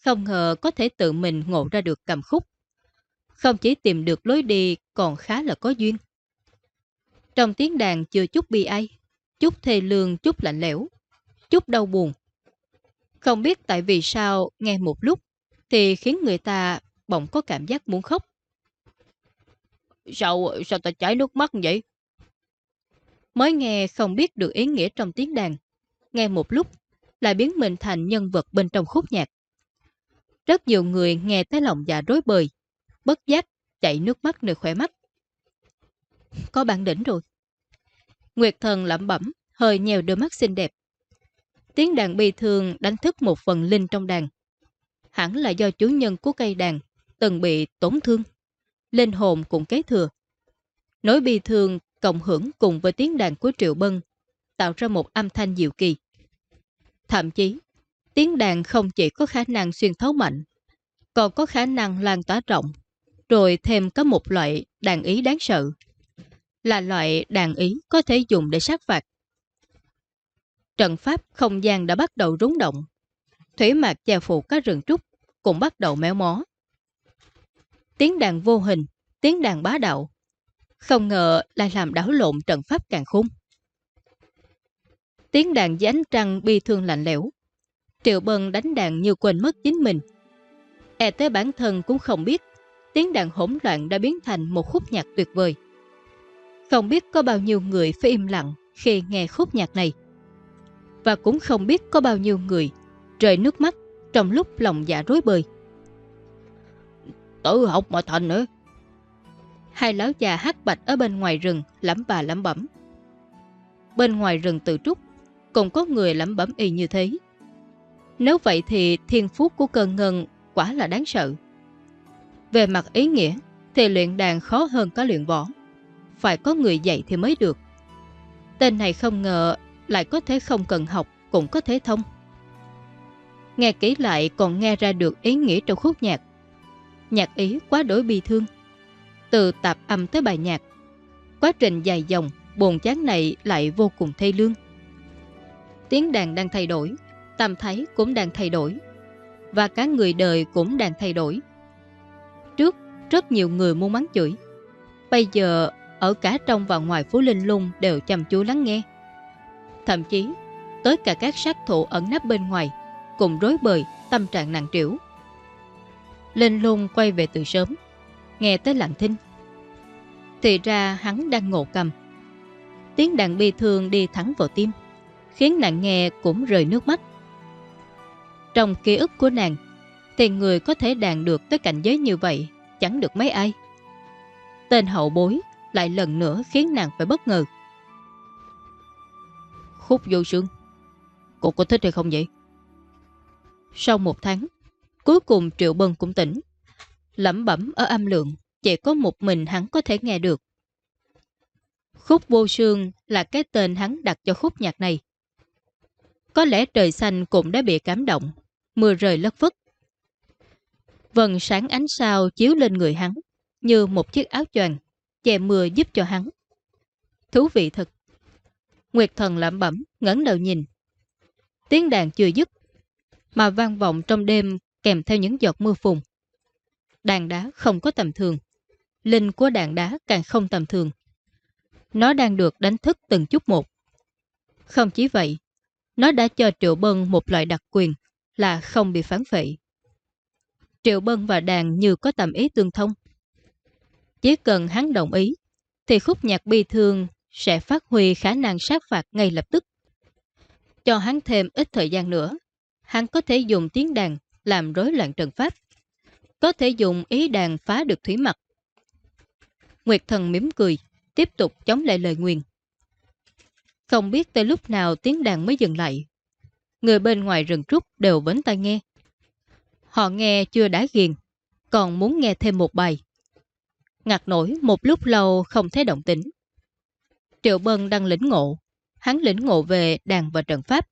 Không ngờ có thể tự mình ngộ ra được cầm khúc. Không chỉ tìm được lối đi còn khá là có duyên. Trong tiếng đàn chưa chút bi ai, chút thê lương, chút lạnh lẽo, chút đau buồn. Không biết tại vì sao nghe một lúc thì khiến người ta bỗng có cảm giác muốn khóc. Sao, sao ta chảy nước mắt vậy? Mới nghe không biết được ý nghĩa trong tiếng đàn. Nghe một lúc, lại biến mình thành nhân vật bên trong khúc nhạc. Rất nhiều người nghe tới lòng dạ rối bời, bất giác, chảy nước mắt nơi khỏe mắt. Có bản đỉnh rồi. Nguyệt thần lẩm bẩm, hơi nhèo đôi mắt xinh đẹp. Tiếng đàn bi thường đánh thức một phần linh trong đàn. Hẳn là do chủ nhân của cây đàn từng bị tổn thương. Linh hồn cũng kế thừa. Nỗi bi thương cộng hưởng cùng với tiếng đàn của Triệu Bân tạo ra một âm thanh diệu kỳ. Thậm chí, tiếng đàn không chỉ có khả năng xuyên thấu mạnh, còn có khả năng lan tỏa rộng, rồi thêm có một loại đàn ý đáng sợ. Là loại đàn ý có thể dùng để sát phạt. Trận pháp không gian đã bắt đầu rúng động. Thủy mạc che phủ các rừng trúc cũng bắt đầu méo mó. Tiếng đàn vô hình, tiếng đàn bá đạo. Không ngờ lại làm đảo lộn trận pháp càng khung. Tiếng đàn với ánh trăng bi thương lạnh lẽo. Triệu Bân đánh đàn như quên mất chính mình. E tới bản thân cũng không biết tiếng đàn hỗn loạn đã biến thành một khúc nhạc tuyệt vời. Không biết có bao nhiêu người phải im lặng khi nghe khúc nhạc này. Và cũng không biết có bao nhiêu người rơi nước mắt trong lúc lòng dạ rối bời. Tự học mà thành nữa. Hai lão già hát bạch ở bên ngoài rừng lắm bà lắm bẩm. Bên ngoài rừng tự trúc cũng có người lắm bẩm y như thế. Nếu vậy thì thiên phú của cơn ngân quả là đáng sợ. Về mặt ý nghĩa, thì luyện đàn khó hơn có luyện võ. Phải có người dạy thì mới được. Tên này không ngờ lại có thể không cần học, cũng có thể thông. Nghe kỹ lại còn nghe ra được ý nghĩa trong khúc nhạc. Nhạc ý quá đổi bi thương. Từ tạp âm tới bài nhạc. Quá trình dài dòng, buồn chán này lại vô cùng thê lương. Tiếng đàn đang thay đổi, tâm thái cũng đang thay đổi. Và cả người đời cũng đang thay đổi. Trước, rất nhiều người muốn mắng chửi. Bây giờ, ở cả trong và ngoài phố Linh Lung đều chăm chú lắng nghe. Thậm chí, tới cả các sát thủ ẩn nấp bên ngoài cùng rối bời, tâm trạng nặng trĩu. Linh lung quay về từ sớm, nghe tới lặng thinh. Thì ra hắn đang ngộ cầm. Tiếng đàn bi thương đi thẳng vào tim, khiến nàng nghe cũng rời nước mắt. Trong ký ức của nàng, thì người có thể đàn được tới cảnh giới như vậy chẳng được mấy ai. Tên hậu bối lại lần nữa khiến nàng phải bất ngờ. Khúc vô sương, cô có thích hay không vậy? Sau một tháng, cuối cùng Triệu Bân cũng tỉnh. Lẩm bẩm ở âm lượng, chỉ có một mình hắn có thể nghe được. Khúc vô sương là cái tên hắn đặt cho khúc nhạc này. Có lẽ trời xanh cũng đã bị cảm động, mưa rời lất vất. Vần sáng ánh sao chiếu lên người hắn, như một chiếc áo choàng, che mưa giúp cho hắn. Thú vị thật. Nguyệt thần lẩm bẩm, ngẩng đầu nhìn. Tiếng đàn chưa dứt, mà vang vọng trong đêm kèm theo những giọt mưa phùn. Đàn đá không có tầm thường. Linh của đàn đá càng không tầm thường. Nó đang được đánh thức từng chút một. Không chỉ vậy, nó đã cho Triệu Bân một loại đặc quyền là không bị phán phệ. Triệu Bân và đàn như có tầm ý tương thông. Chỉ cần hắn đồng ý, thì khúc nhạc bi thương sẽ phát huy khả năng sát phạt ngay lập tức. Cho hắn thêm ít thời gian nữa, hắn có thể dùng tiếng đàn làm rối loạn trận pháp. Có thể dùng ý đàn phá được thủy mặt. Nguyệt thần mỉm cười, tiếp tục chống lại lời nguyền. Không biết tới lúc nào tiếng đàn mới dừng lại. Người bên ngoài rừng trúc đều vấn tai nghe. Họ nghe chưa đã ghiền, còn muốn nghe thêm một bài. Ngạc nổi một lúc lâu không thấy động tĩnh. Triệu Bân đang lĩnh ngộ, hắn lĩnh ngộ về đàn và trận pháp.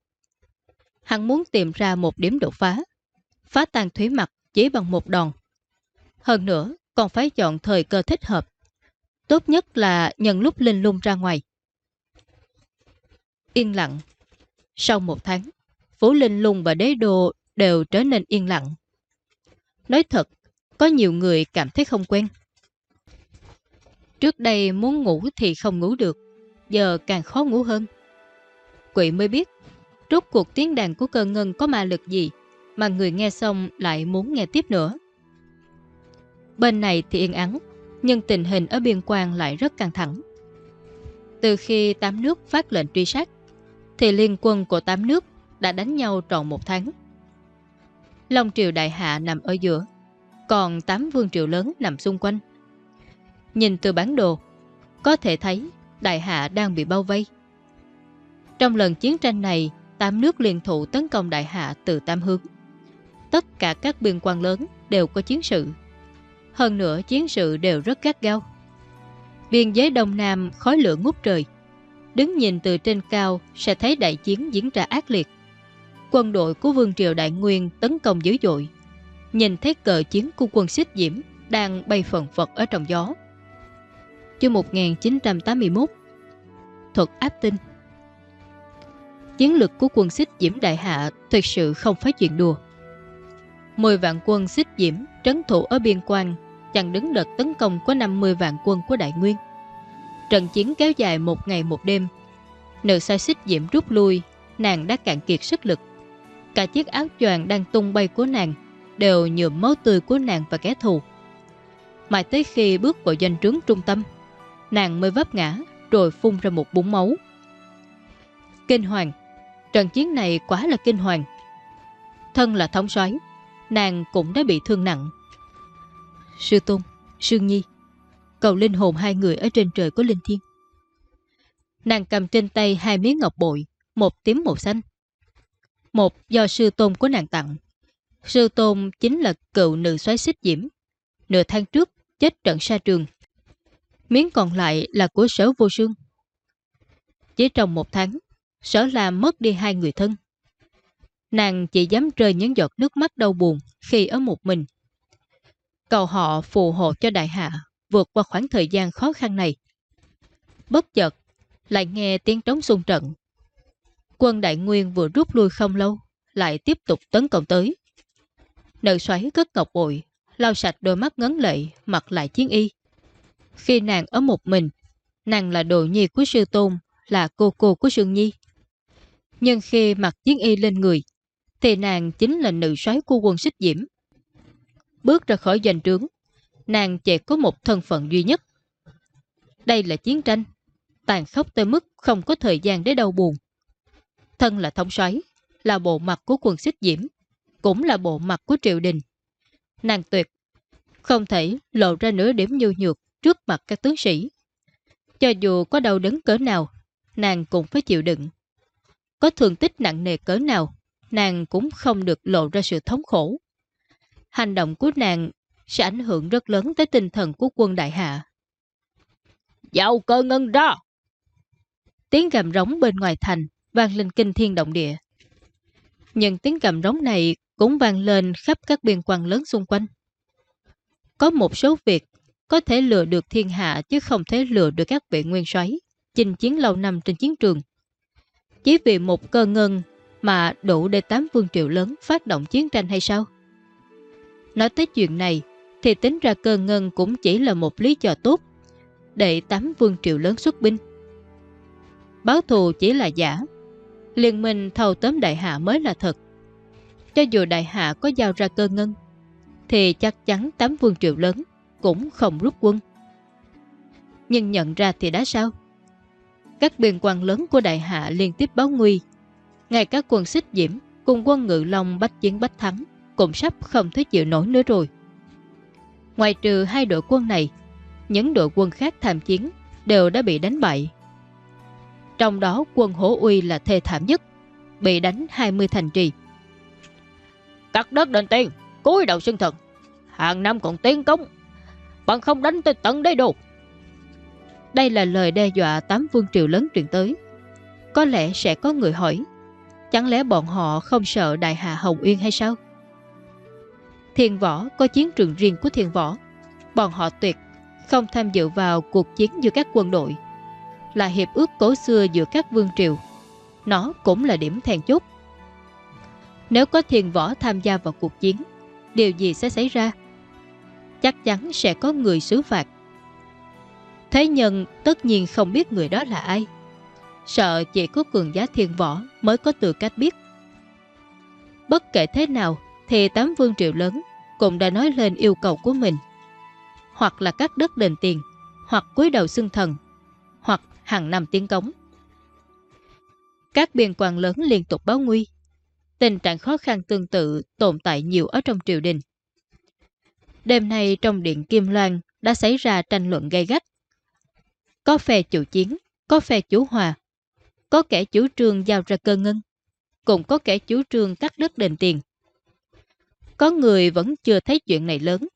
Hắn muốn tìm ra một điểm đột phá, phá tan thủy mặt chỉ bằng một đòn. Hơn nữa, còn phải chọn thời cơ thích hợp. Tốt nhất là nhân lúc linh lung ra ngoài. Yên lặng. Sau một tháng, Phủ Linh Lung và Đế Đô đều trở nên yên lặng. Nói thật, có nhiều người cảm thấy không quen. Trước đây muốn ngủ thì không ngủ được, giờ càng khó ngủ hơn. Quỷ mới biết, rốt cuộc tiếng đàn của cơ ngân có ma lực gì mà người nghe xong lại muốn nghe tiếp nữa. Bên này thì yên ắng, nhưng tình hình ở biên quan lại rất căng thẳng. Từ khi tám nước phát lệnh truy sát, thì liên quân của tám nước đã đánh nhau tròn một tháng. Long triều đại hạ nằm ở giữa, còn tám vương triều lớn nằm xung quanh. Nhìn từ bản đồ, có thể thấy đại hạ đang bị bao vây. Trong lần chiến tranh này, tám nước liên thủ tấn công đại hạ từ tam hướng. Tất cả các biên quan lớn đều có chiến sự. Hơn nữa, chiến sự đều rất gắt gao. Biên giới Đông Nam khói lửa ngút trời. Đứng nhìn từ trên cao sẽ thấy đại chiến diễn ra ác liệt. Quân đội của Vương Triều Đại Nguyên tấn công dữ dội. Nhìn thấy cờ chiến của quân xích diễm đang bay phần phật ở trong gió. Chương 1981 Thuật áp tinh Chiến lực của quân xích diễm đại hạ thực sự không phải chuyện đùa. Mười vạn quân xích diễm trấn thủ ở biên quan chặn đứng đợt tấn công của 50 vạn quân của Đại Nguyên. Trận chiến kéo dài một ngày một đêm. Nữ sai xích diễm rút lui, nàng đã cạn kiệt sức lực. Cả chiếc áo choàng đang tung bay của nàng đều nhuộm máu tươi của nàng và kẻ thù. Mãi tới khi bước vào doanh trướng trung tâm, nàng mới vấp ngã rồi phun ra một búng máu. Kinh hoàng, trận chiến này quá là kinh hoàng. Thân là thống soái nàng cũng đã bị thương nặng. Sư Tôn, Sương Nhi, cầu linh hồn hai người ở trên trời có linh thiên. Nàng cầm trên tay hai miếng ngọc bội, một tím một xanh. Một do sư tôn của nàng tặng. Sư tôn chính là cựu nữ xoáy xích diễm. Nửa tháng trước chết trận sa trường. Miếng còn lại là của sở vô sương. Chỉ trong một tháng, sở làm mất đi hai người thân. Nàng chỉ dám rơi những giọt nước mắt đau buồn khi ở một mình. Cầu họ phù hộ cho đại hạ vượt qua khoảng thời gian khó khăn này. Bất chợt, lại nghe tiếng trống xung trận. Quân đại nguyên vừa rút lui không lâu, lại tiếp tục tấn công tới. Nữ xoáy cất ngọc bội, lau sạch đôi mắt ngấn lệ, mặc lại chiến y. Khi nàng ở một mình, nàng là đồ nhi của sư tôn, là cô cô của Sương Nhi. Nhưng khi mặc chiến y lên người, thì nàng chính là nữ soái của quân xích diễm. Bước ra khỏi doanh trướng, nàng chỉ có một thân phận duy nhất. Đây là chiến tranh, tàn khốc tới mức không có thời gian để đau buồn. Thân là thống soái là bộ mặt của quân xích diễm, cũng là bộ mặt của triều đình. Nàng tuyệt, không thể lộ ra nửa điểm nhu nhược trước mặt các tướng sĩ. Cho dù có đau đớn cỡ nào, nàng cũng phải chịu đựng. Có thương tích nặng nề cỡ nào, nàng cũng không được lộ ra sự thống khổ. Hành động của nàng sẽ ảnh hưởng rất lớn tới tinh thần của quân đại hạ. Giao cơ ngân ra! Tiếng gầm rống bên ngoài thành vang lên kinh thiên động địa. Nhưng tiếng gầm rống này cũng vang lên khắp các biên quan lớn xung quanh. Có một số việc có thể lừa được thiên hạ chứ không thể lừa được các vị nguyên soái chinh chiến lâu năm trên chiến trường, Chỉ vì một cơ ngân mà đủ để tám vương triệu lớn phát động chiến tranh hay sao? Nói tới chuyện này thì tính ra cơ ngân cũng chỉ là một lý do tốt để tám vương triệu lớn xuất binh. Báo thù chỉ là giả, liên minh thầu tóm đại hạ mới là thật. Cho dù đại hạ có giao ra cơ ngân, thì chắc chắn tám vương triệu lớn cũng không rút quân. Nhưng nhận ra thì đã sao? Các biên quan lớn của đại hạ liên tiếp báo nguy. Ngay các quân xích diễm cùng quân ngự long bách chiến bách thắng cũng sắp không thể chịu nổi nữa rồi. Ngoài trừ hai đội quân này, những đội quân khác tham chiến đều đã bị đánh bại. Trong đó quân hổ uy là thê thảm nhất, bị đánh 20 thành trì. Cắt đất đền tiền, cúi đầu xưng thần. Hàng năm còn tiến công, bằng không đánh tới tận đế đô. Đây là lời đe dọa tám vương triều lớn truyền tới. Có lẽ sẽ có người hỏi, chẳng lẽ bọn họ không sợ đại hạ Hồng Uyên hay sao? thiền võ có chiến trường riêng của thiền võ. Bọn họ tuyệt không tham dự vào cuộc chiến giữa các quân đội. Là hiệp ước cổ xưa giữa các vương triều. Nó cũng là điểm thèn chốt. Nếu có thiền võ tham gia vào cuộc chiến, điều gì sẽ xảy ra? Chắc chắn sẽ có người xứ phạt. Thế nhân tất nhiên không biết người đó là ai. Sợ chỉ có cường giá thiên võ mới có tư cách biết. Bất kể thế nào, thì tám vương triệu lớn cũng đã nói lên yêu cầu của mình. Hoặc là cắt đất đền tiền, hoặc cúi đầu xưng thần, hoặc hàng năm tiếng cống. Các biên quan lớn liên tục báo nguy. Tình trạng khó khăn tương tự tồn tại nhiều ở trong triều đình. Đêm nay trong điện Kim Loan đã xảy ra tranh luận gay gắt. Có phe chủ chiến, có phe chủ hòa, có kẻ chủ trương giao ra cơ ngân, cũng có kẻ chủ trương cắt đất đền tiền. Có người vẫn chưa thấy chuyện này lớn,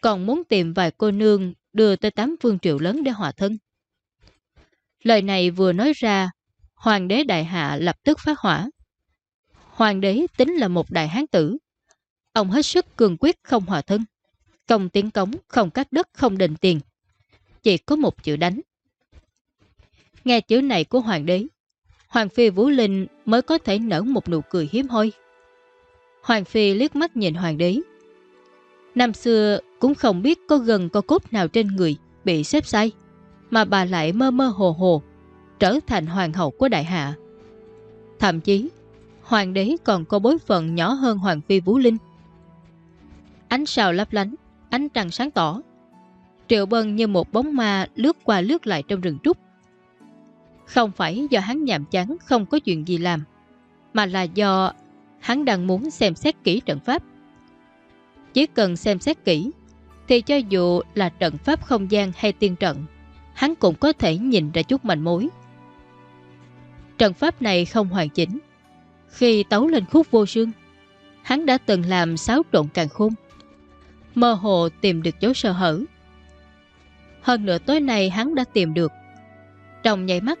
còn muốn tìm vài cô nương đưa tới tám phương triệu lớn để hòa thân. Lời này vừa nói ra, hoàng đế đại hạ lập tức phát hỏa. Hoàng đế tính là một đại hán tử. Ông hết sức cường quyết không hòa thân. Công tiến cống, không cắt đất, không đền tiền. Chỉ có một chữ đánh. Nghe chữ này của hoàng đế, Hoàng Phi Vũ Linh mới có thể nở một nụ cười hiếm hoi. Hoàng Phi liếc mắt nhìn hoàng đế. Năm xưa cũng không biết có gần có cốt nào trên người bị xếp sai, mà bà lại mơ mơ hồ hồ, trở thành hoàng hậu của đại hạ. Thậm chí, hoàng đế còn có bối phận nhỏ hơn Hoàng Phi Vũ Linh. Ánh sao lấp lánh, ánh trăng sáng tỏ. Triệu Bân như một bóng ma lướt qua lướt lại trong rừng trúc. Không phải do hắn nhàm chán không có chuyện gì làm, mà là do hắn đang muốn xem xét kỹ trận pháp. Chỉ cần xem xét kỹ, thì cho dù là trận pháp không gian hay tiên trận, hắn cũng có thể nhìn ra chút manh mối. Trận pháp này không hoàn chỉnh. Khi tấu lên khúc vô sương, hắn đã từng làm xáo trộn càng khôn. Mơ hồ tìm được dấu sơ hở. Hơn nửa tối nay hắn đã tìm được. Trong nhảy mắt,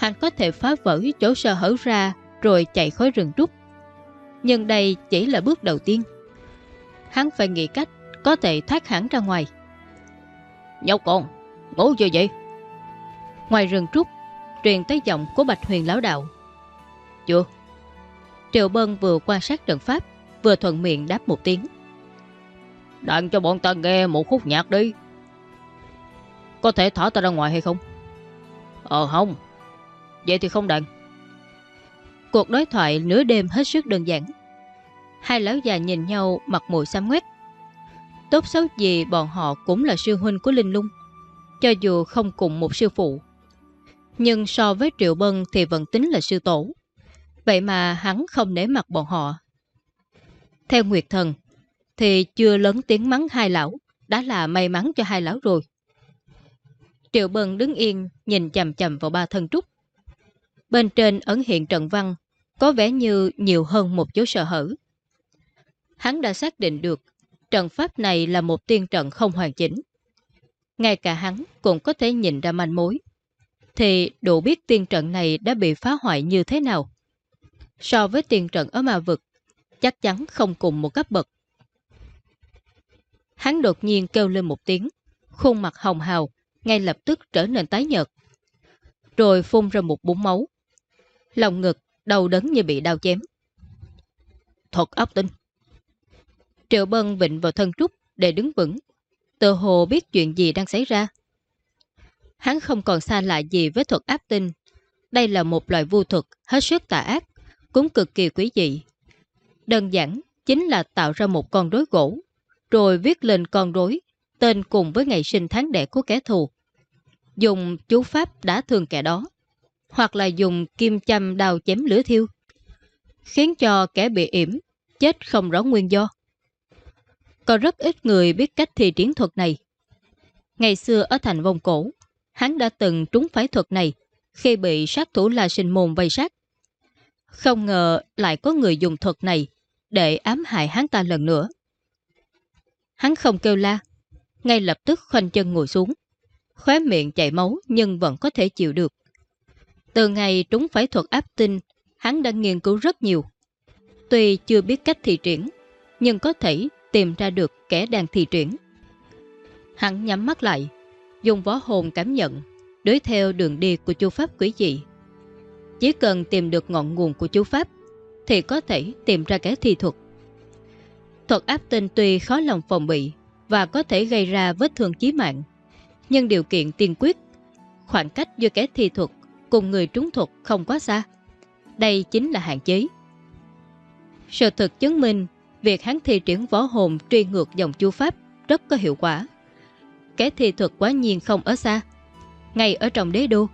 hắn có thể phá vỡ chỗ sơ hở ra rồi chạy khói rừng trúc. Nhưng đây chỉ là bước đầu tiên. Hắn phải nghĩ cách có thể thoát hẳn ra ngoài. Nhóc con, ngủ chưa vậy? Ngoài rừng trúc, truyền tới giọng của Bạch Huyền Lão Đạo. Chưa. Triệu Bân vừa quan sát trận pháp, vừa thuận miệng đáp một tiếng. Đặng cho bọn ta nghe một khúc nhạc đi. Có thể thả ta ra ngoài hay không? Ờ không. Vậy thì không đặng. Cuộc đối thoại nửa đêm hết sức đơn giản. Hai lão già nhìn nhau mặt mũi xám ngoét. Tốt xấu gì bọn họ cũng là sư huynh của Linh Lung, cho dù không cùng một sư phụ. Nhưng so với Triệu Bân thì vẫn tính là sư tổ. Vậy mà hắn không nể mặt bọn họ. Theo Nguyệt Thần, thì chưa lớn tiếng mắng hai lão, đã là may mắn cho hai lão rồi. Triệu Bân đứng yên, nhìn chầm chầm vào ba thân trúc. Bên trên ấn hiện trận văn, có vẻ như nhiều hơn một chỗ sợ hở. Hắn đã xác định được trận pháp này là một tiên trận không hoàn chỉnh. Ngay cả hắn cũng có thể nhìn ra manh mối. Thì đủ biết tiên trận này đã bị phá hoại như thế nào. So với tiên trận ở ma vực, chắc chắn không cùng một cấp bậc. Hắn đột nhiên kêu lên một tiếng, khuôn mặt hồng hào, ngay lập tức trở nên tái nhợt. Rồi phun ra một búng máu. Lòng ngực đầu đớn như bị đau chém. Thuật áp tinh. Triệu Bân vịnh vào thân trúc để đứng vững. Tự hồ biết chuyện gì đang xảy ra. Hắn không còn xa lạ gì với thuật áp tinh. Đây là một loại vu thuật hết sức tà ác, cũng cực kỳ quý dị. Đơn giản chính là tạo ra một con rối gỗ, rồi viết lên con rối, tên cùng với ngày sinh tháng đẻ của kẻ thù. Dùng chú pháp đã thương kẻ đó, hoặc là dùng kim châm đào chém lửa thiêu, khiến cho kẻ bị yểm chết không rõ nguyên do. Có rất ít người biết cách thi triển thuật này. Ngày xưa ở thành vong cổ, hắn đã từng trúng phái thuật này khi bị sát thủ La Sinh Môn vây sát. Không ngờ lại có người dùng thuật này để ám hại hắn ta lần nữa. Hắn không kêu la, ngay lập tức khoanh chân ngồi xuống. Khóe miệng chảy máu nhưng vẫn có thể chịu được. Từ ngày trúng phái thuật áp tinh, hắn đã nghiên cứu rất nhiều. Tuy chưa biết cách thi triển, nhưng có thể tìm ra được kẻ đang thi triển. Hắn nhắm mắt lại, dùng võ hồn cảm nhận, đối theo đường đi của chú pháp quý dị. Chỉ cần tìm được ngọn nguồn của chú pháp, thì có thể tìm ra kẻ thi thuật. Thuật áp tinh tuy khó lòng phòng bị và có thể gây ra vết thương chí mạng, nhưng điều kiện tiên quyết, khoảng cách giữa kẻ thi thuật cùng người trúng thuật không quá xa. Đây chính là hạn chế. Sự thực chứng minh việc hắn thi triển võ hồn truy ngược dòng chu pháp rất có hiệu quả. Kẻ thi thuật quá nhiên không ở xa, ngay ở trong đế đô.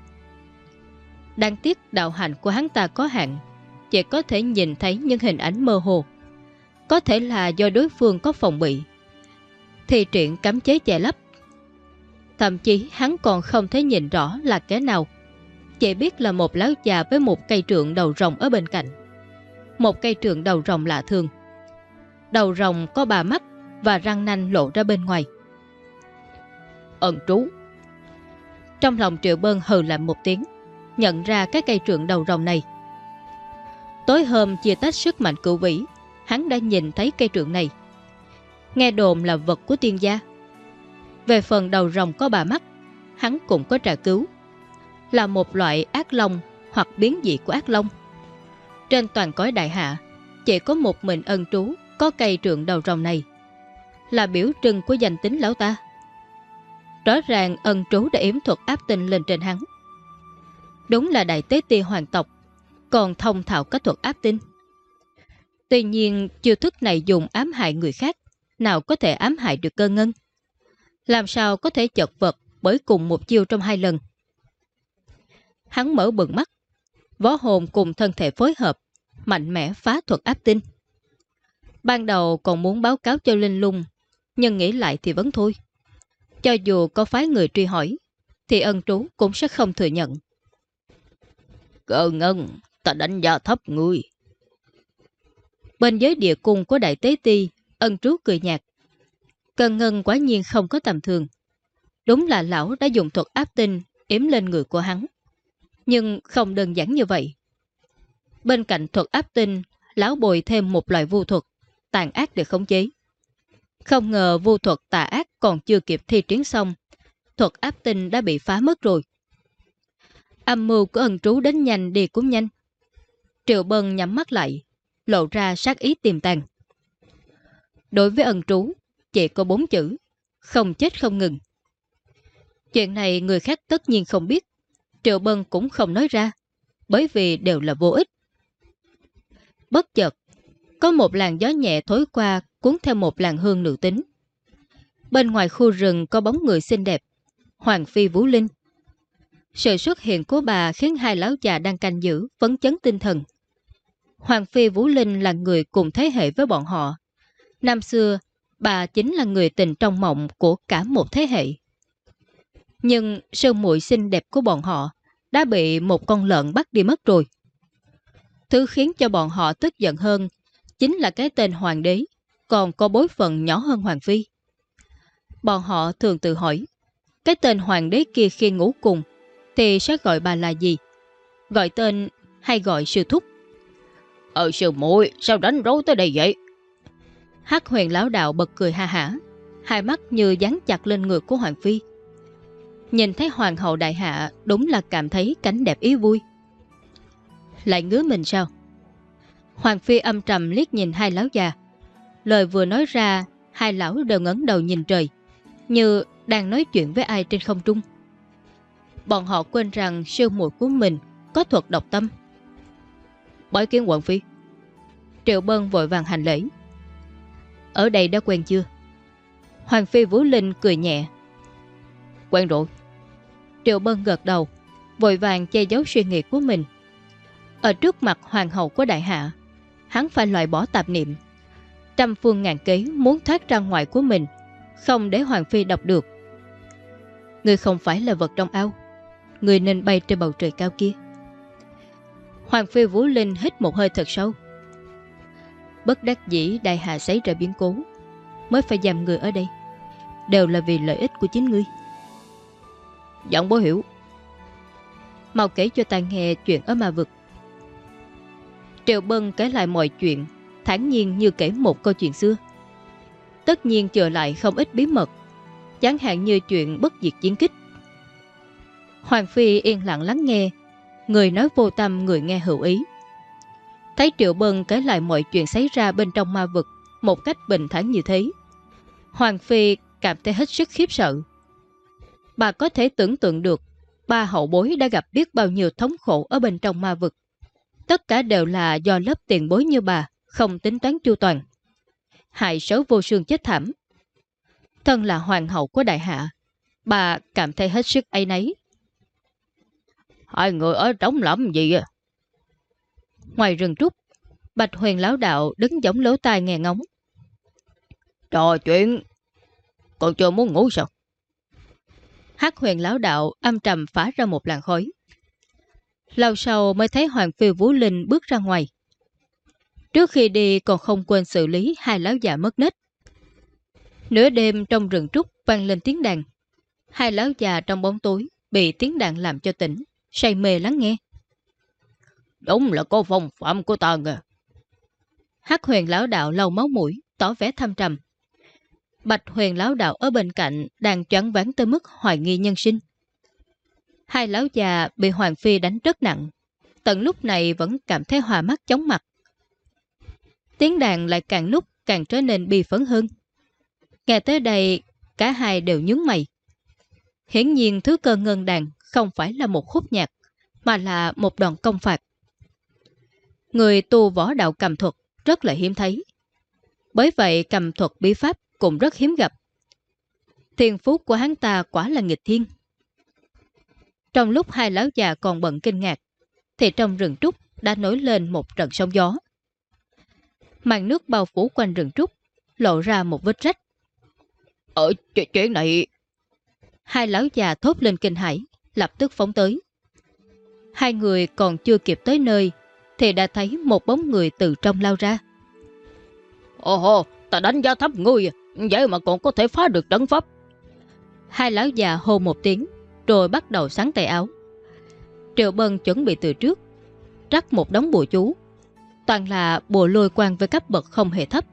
Đáng tiếc đạo hành của hắn ta có hạn, chỉ có thể nhìn thấy những hình ảnh mơ hồ. Có thể là do đối phương có phòng bị. Thi triển cấm chế che lấp. Thậm chí hắn còn không thể nhìn rõ là kẻ nào. Chỉ biết là một láo già với một cây trượng đầu rồng ở bên cạnh. Một cây trượng đầu rồng lạ thường. Đầu rồng có bà mắt và răng nanh lộ ra bên ngoài. Ẩn trú Trong lòng Triệu Bơn hừ lạnh một tiếng, Nhận ra cái cây trượng đầu rồng này Tối hôm chia tách sức mạnh cửu vĩ, Hắn đã nhìn thấy cây trượng này Nghe đồn là vật của tiên gia Về phần đầu rồng có bà mắt, Hắn cũng có trả cứu là một loại ác long Hoặc biến dị của ác long. Trên toàn cõi đại hạ, Chỉ có một mình ân trú Có cây trượng đầu rồng này, Là biểu trưng của danh tính lão ta. Rõ ràng ân trú đã yếm thuật áp tinh lên trên hắn. Đúng là đại tế ti hoàng tộc, Còn thông thạo các thuật áp tinh. Tuy nhiên, chiêu thức này dùng ám hại người khác, Nào có thể ám hại được cơ ngân? Làm sao có thể chật vật Bởi cùng một chiêu trong hai lần? Hắn mở bừng mắt Võ hồn cùng thân thể phối hợp Mạnh mẽ phá thuật áp tinh Ban đầu còn muốn báo cáo cho Linh Lung Nhưng nghĩ lại thì vẫn thôi Cho dù có phái người truy hỏi Thì ân trú cũng sẽ không thừa nhận Cơ ngân, ta đánh giá thấp ngươi. Bên giới địa cung của đại tế ti, ân trú cười nhạt. Cơ ngân quá nhiên không có tầm thường. Đúng là lão đã dùng thuật áp tinh yếm lên người của hắn. Nhưng không đơn giản như vậy. Bên cạnh thuật áp tinh, lão bồi thêm một loại vu thuật, tàn ác để khống chế. Không ngờ vu thuật tà ác còn chưa kịp thi triển xong, thuật áp tinh đã bị phá mất rồi. Âm mưu của ân trú đến nhanh đi cũng nhanh. Triệu Bân nhắm mắt lại, lộ ra sát ý tiềm tàng. Đối với ân trú, chỉ có bốn chữ, không chết không ngừng. Chuyện này người khác tất nhiên không biết, Triệu Bân cũng không nói ra, bởi vì đều là vô ích. Bất chợt, có một làn gió nhẹ thối qua cuốn theo một làn hương nữ tính. Bên ngoài khu rừng có bóng người xinh đẹp, Hoàng Phi Vũ Linh. Sự xuất hiện của bà khiến hai lão già đang canh giữ phấn chấn tinh thần. Hoàng Phi Vũ Linh là người cùng thế hệ với bọn họ. Năm xưa, bà chính là người tình trong mộng của cả một thế hệ. Nhưng sơn muội xinh đẹp của bọn họ đã bị một con lợn bắt đi mất rồi. Thứ khiến cho bọn họ tức giận hơn chính là cái tên hoàng đế còn có bối phận nhỏ hơn hoàng phi. Bọn họ thường tự hỏi cái tên hoàng đế kia khi ngủ cùng thì sẽ gọi bà là gì? Gọi tên hay gọi sư thúc? Ờ sư muội sao đánh rối tới đây vậy? Hắc huyền lão đạo bật cười ha hả, hai mắt như dán chặt lên người của Hoàng Phi. Nhìn thấy Hoàng hậu đại hạ đúng là cảm thấy cảnh đẹp ý vui. Lại ngứa mình sao? Hoàng Phi âm trầm liếc nhìn hai lão già. Lời vừa nói ra, hai lão đều ngấn đầu nhìn trời, như đang nói chuyện với ai trên không trung. Bọn họ quên rằng sư muội của mình có thuật độc tâm. Bói kiến quận Phi. Triệu Bân vội vàng hành lễ. Ở đây đã quen chưa? Hoàng Phi Vũ Linh cười nhẹ. Quen rồi. Triệu Bân gật đầu, vội vàng che giấu suy nghĩ của mình. Ở trước mặt hoàng hậu của đại hạ, hắn phải loại bỏ tạp niệm. Trăm phương ngàn kế muốn thoát ra ngoài của mình, không để Hoàng Phi đọc được. Người không phải là vật trong ao, người nên bay trên bầu trời cao kia. Hoàng Phi Vũ Linh hít một hơi thật sâu. Bất đắc dĩ đại hạ xảy ra biến cố, mới phải giam người ở đây. Đều là vì lợi ích của chính ngươi. Giọng bố hiểu. Mau kể cho ta nghe chuyện ở ma vực. Triệu Bân kể lại mọi chuyện, thản nhiên như kể một câu chuyện xưa. Tất nhiên chờ lại không ít bí mật, chẳng hạn như chuyện bất diệt chiến kích. Hoàng Phi yên lặng lắng nghe, người nói vô tâm người nghe hữu ý. Thấy Triệu Bân kể lại mọi chuyện xảy ra bên trong ma vực một cách bình thản như thế. Hoàng Phi cảm thấy hết sức khiếp sợ. Bà có thể tưởng tượng được ba hậu bối đã gặp biết bao nhiêu thống khổ ở bên trong ma vực. Tất cả đều là do lớp tiền bối như bà không tính toán chu toàn. Hại xấu vô sương chết thảm. Thân là hoàng hậu của đại hạ, bà cảm thấy hết sức ấy nấy. Hai người ở trống lắm gì à? Ngoài rừng trúc, Bạch Huyền Lão Đạo đứng giống lỗ tai nghe ngóng. Trò chuyện, còn chưa muốn ngủ sao? Hắc Huyền Lão Đạo âm trầm phá ra một làn khói. Lâu sau mới thấy Hoàng Phi Vũ Linh bước ra ngoài. Trước khi đi còn không quên xử lý hai lão già mất nết. Nửa đêm trong rừng trúc vang lên tiếng đàn. Hai lão già trong bóng tối bị tiếng đàn làm cho tỉnh, say mê lắng nghe. Đúng là cô phong phạm của ta ngờ. Hắc huyền lão đạo lau máu mũi, tỏ vẻ thâm trầm. Bạch huyền lão đạo ở bên cạnh đang choáng ván tới mức hoài nghi nhân sinh. Hai lão già bị Hoàng Phi đánh rất nặng. Tận lúc này vẫn cảm thấy hòa mắt chóng mặt. Tiếng đàn lại càng lúc càng trở nên bi phấn hơn. Nghe tới đây, cả hai đều nhướng mày. Hiển nhiên thứ cơ ngân đàn không phải là một khúc nhạc, mà là một đoạn công phạt. Người tu võ đạo cầm thuật rất là hiếm thấy. Bởi vậy cầm thuật bí pháp cũng rất hiếm gặp. Thiên phú của hắn ta quả là nghịch thiên. Trong lúc hai lão già còn bận kinh ngạc, thì trong rừng trúc đã nổi lên một trận sóng gió. Màn nước bao phủ quanh rừng trúc, lộ ra một vết rách. Ở chuyện này... Hai lão già thốt lên kinh hãi, lập tức phóng tới. Hai người còn chưa kịp tới nơi, thì đã thấy một bóng người từ trong lao ra. Ồ hồ, ta đánh giá thấp ngươi, vậy mà còn có thể phá được trấn pháp. Hai lão già hô một tiếng, rồi bắt đầu sáng tay áo. Triệu Bân chuẩn bị từ trước, rắc một đống bùa chú. Toàn là bùa lôi quan với cấp bậc không hề thấp.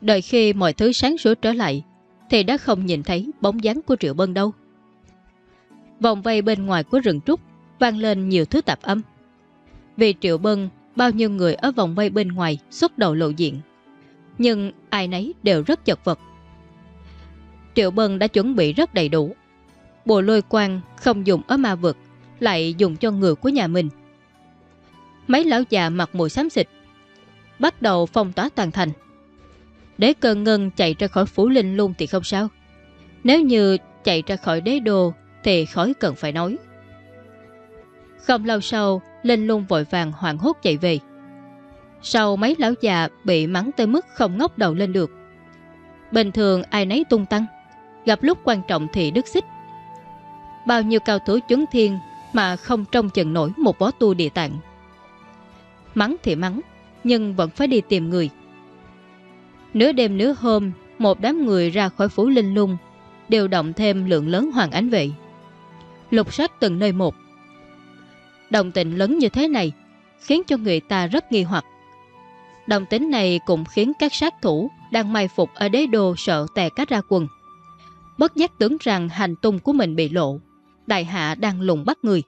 Đợi khi mọi thứ sáng sủa trở lại, thì đã không nhìn thấy bóng dáng của Triệu Bân đâu. Vòng vây bên ngoài của rừng trúc vang lên nhiều thứ tạp âm. Vì Triệu Bân, bao nhiêu người ở vòng vây bên ngoài xuất đầu lộ diện. Nhưng ai nấy đều rất chật vật. Triệu Bân đã chuẩn bị rất đầy đủ. Bộ lôi quang không dùng ở ma vực, lại dùng cho người của nhà mình. Mấy lão già mặt mùi xám xịt, bắt đầu phong tỏa toàn thành. Đế cơ ngân chạy ra khỏi phủ linh luôn thì không sao. Nếu như chạy ra khỏi đế đô thì khỏi cần phải nói. Không lâu sau, Linh Lung vội vàng hoảng hốt chạy về. Sau mấy lão già bị mắng tới mức không ngóc đầu lên được. Bình thường ai nấy tung tăng, gặp lúc quan trọng thì đứt xích. Bao nhiêu cao thủ chấn thiên mà không trông chừng nổi một bó tu địa tạng. Mắng thì mắng, nhưng vẫn phải đi tìm người. Nửa đêm nửa hôm, một đám người ra khỏi phủ linh lung, điều động thêm lượng lớn hoàng ánh vệ. Lục soát từng nơi một. Đồng tình lớn như thế này khiến cho người ta rất nghi hoặc. Đồng tính này cũng khiến các sát thủ đang mai phục ở đế đô sợ tè cách ra quần. Bất giác tưởng rằng hành tung của mình bị lộ, đại hạ đang lùng bắt người.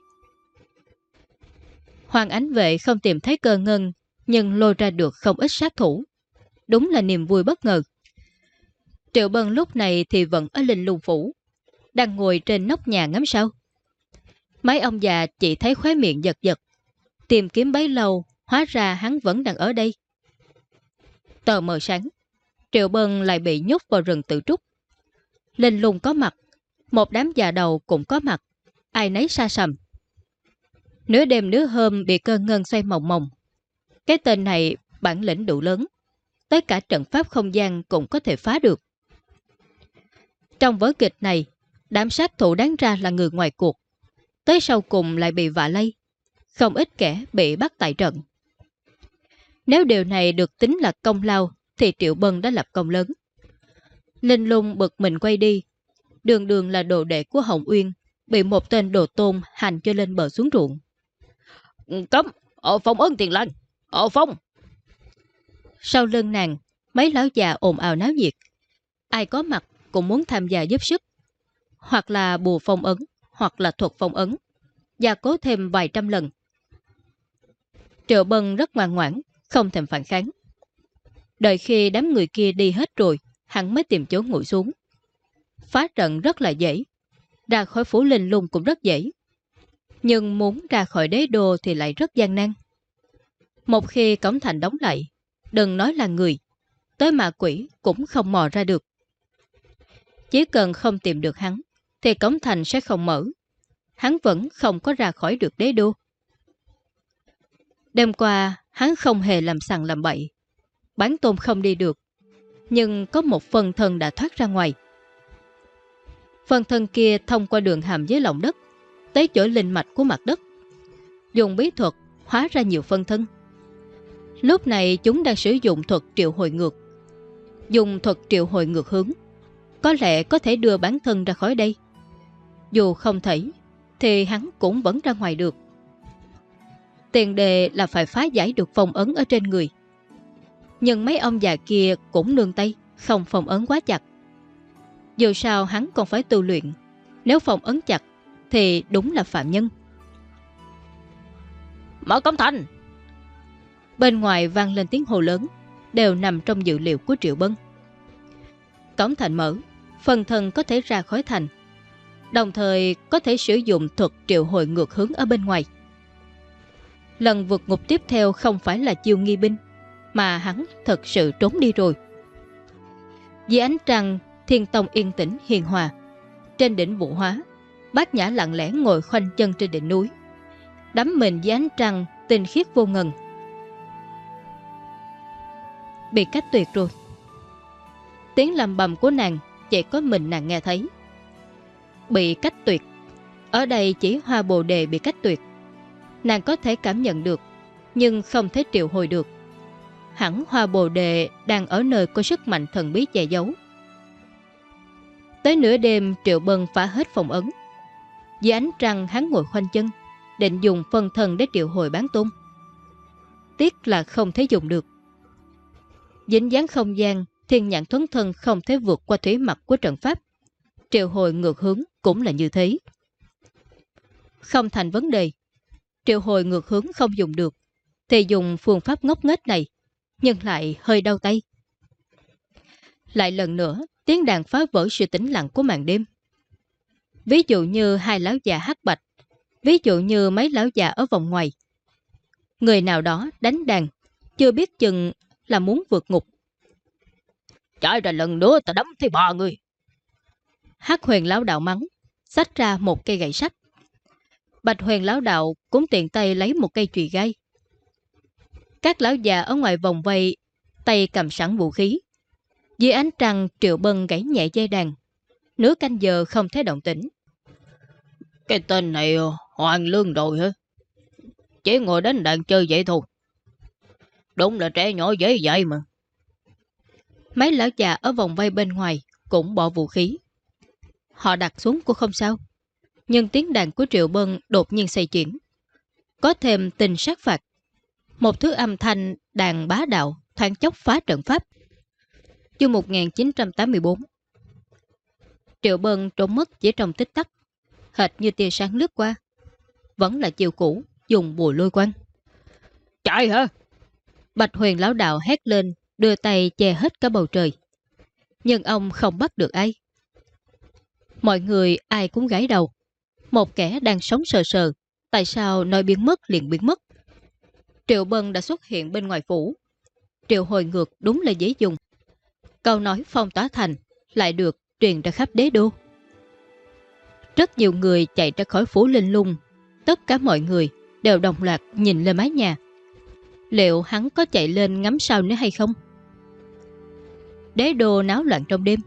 Hoàng Ánh Vệ không tìm thấy cơ ngân, nhưng lôi ra được không ít sát thủ. Đúng là niềm vui bất ngờ. Triệu Bân lúc này thì vẫn ở Linh lùng Phủ, đang ngồi trên nóc nhà ngắm sao. Mấy ông già chỉ thấy khóe miệng giật giật. Tìm kiếm bấy lâu, hóa ra hắn vẫn đang ở đây. Tờ mờ sáng, Triệu Bân lại bị nhốt vào rừng tự trúc. Linh lùng có mặt, một đám già đầu cũng có mặt, ai nấy xa sầm. Nửa đêm nửa hôm bị cơ ngân xoay mộng mộng. Cái tên này bản lĩnh đủ lớn, tới cả trận pháp không gian cũng có thể phá được. Trong vở kịch này, đám sát thủ đáng ra là người ngoài cuộc. Tới sau cùng lại bị vạ lây. Không ít kẻ bị bắt tại trận. Nếu điều này được tính là công lao thì Triệu Bân đã lập công lớn. Linh lung bực mình quay đi. Đường đường là đồ đệ của Hồng Uyên bị một tên đồ tôn hành cho lên bờ xuống ruộng. Cấm! Ở phòng ơn tiền lành! Ở phòng! Sau lưng nàng, mấy lão già ồn ào náo nhiệt. Ai có mặt cũng muốn tham gia giúp sức. Hoặc là bùa phong ấn, hoặc là thuật phong ấn. Gia cố thêm vài trăm lần. Triệu Bân rất ngoan ngoãn, không thèm phản kháng. Đợi khi đám người kia đi hết rồi, hắn mới tìm chỗ ngồi xuống. Phá trận rất là dễ, ra khỏi phủ linh lung cũng rất dễ. Nhưng muốn ra khỏi đế đô thì lại rất gian nan. Một khi cổng thành đóng lại, đừng nói là người, tới mà quỷ cũng không mò ra được. Chỉ cần không tìm được hắn, thì cổng thành sẽ không mở. Hắn vẫn không có ra khỏi được đế đô. Đêm qua, hắn không hề làm sằng làm bậy. Bán tôm không đi được. Nhưng có một phần thân đã thoát ra ngoài. Phần thân kia thông qua đường hàm dưới lòng đất, tới chỗ linh mạch của mặt đất. Dùng bí thuật hóa ra nhiều phân thân. Lúc này chúng đang sử dụng thuật triệu hồi ngược. Dùng thuật triệu hồi ngược hướng. Có lẽ có thể đưa bản thân ra khỏi đây. Dù không thể, thì hắn cũng vẫn ra ngoài được. Tiền đề là phải phá giải được phong ấn ở trên người. Nhưng mấy ông già kia cũng nương tay, không phong ấn quá chặt. Dù sao hắn còn phải tu luyện. Nếu phong ấn chặt, thì đúng là phạm nhân. Mở cổng thành! Bên ngoài vang lên tiếng hồ lớn, đều nằm trong dự liệu của Triệu Bân. Cổng thành mở, phần thân có thể ra khỏi thành, đồng thời có thể sử dụng thuật triệu hồi ngược hướng ở bên ngoài. Lần vượt ngục tiếp theo không phải là chiêu nghi binh, mà hắn thật sự trốn đi rồi. Dưới ánh trăng, thiên tông yên tĩnh hiền hòa. Trên đỉnh vũ hóa, bác nhã lặng lẽ ngồi khoanh chân trên đỉnh núi. Đắm mình dưới ánh trăng, tinh khiết vô ngần. Bị cách tuyệt rồi. Tiếng làm bầm của nàng chỉ có mình nàng nghe thấy. Bị cách tuyệt. Ở đây chỉ hoa bồ đề bị cách tuyệt. Nàng có thể cảm nhận được, nhưng không thể triệu hồi được. Hẳn hoa bồ đề đang ở nơi có sức mạnh thần bí che giấu. Tới nửa đêm Triệu Bân phá hết phòng ấn. Dưới ánh trăng hắn ngồi khoanh chân, định dùng phân thân để triệu hồi bán tôn. Tiếc là không thể dùng được. Dính dáng không gian, thiên nhãn thuấn thân không thể vượt qua thủy mặt của trận pháp. Triệu hồi ngược hướng cũng là như thế. Không thành vấn đề. Triệu hồi ngược hướng không dùng được, thì dùng phương pháp ngốc nghếch này, nhưng lại hơi đau tay. Lại lần nữa, tiếng đàn phá vỡ sự tĩnh lặng của màn đêm. Ví dụ như hai lão già hát bạch, ví dụ như mấy lão già ở vòng ngoài. Người nào đó đánh đàn, chưa biết chừng là muốn vượt ngục. Chạy ra lần nữa ta đấm thấy ba người. Hát huyền lão đạo mắng, xách ra một cây gậy sắt. Bạch huyền lão đạo cũng tiện tay lấy một cây chùy gai. Các lão già ở ngoài vòng vây, tay cầm sẵn vũ khí. Dưới ánh trăng triệu bân gãy nhẹ dây đàn. Nửa canh giờ không thấy động tĩnh. Cái tên này hoàn lương rồi hả? Chỉ ngồi đánh đàn chơi vậy thôi. Đúng là trẻ nhỏ dễ dạy mà. Mấy lão già ở vòng vây bên ngoài cũng bỏ vũ khí. Họ đặt xuống cũng không sao. Nhưng tiếng đàn của Triệu Bân đột nhiên xây chuyển. Có thêm tình sát phạt. Một thứ âm thanh đàn bá đạo thoáng chốc phá trận pháp. Chương 1984 Triệu Bân trốn mất chỉ trong tích tắc. Hệt như tia sáng lướt qua. Vẫn là chiều cũ dùng bùa lôi quăng. Chạy hả? Bạch huyền lão đạo hét lên, đưa tay che hết cả bầu trời. Nhưng ông không bắt được ai. Mọi người ai cũng gái đầu. Một kẻ đang sống sờ sờ, tại sao nói biến mất liền biến mất? Triệu Bân đã xuất hiện bên ngoài phủ. Triệu hồi ngược đúng là dễ dùng. Câu nói phong tỏa thành lại được truyền ra khắp đế đô. Rất nhiều người chạy ra khỏi phủ linh lung. Tất cả mọi người đều đồng loạt nhìn lên mái nhà. Liệu hắn có chạy lên ngắm sao nữa hay không? Đế đô náo loạn trong đêm.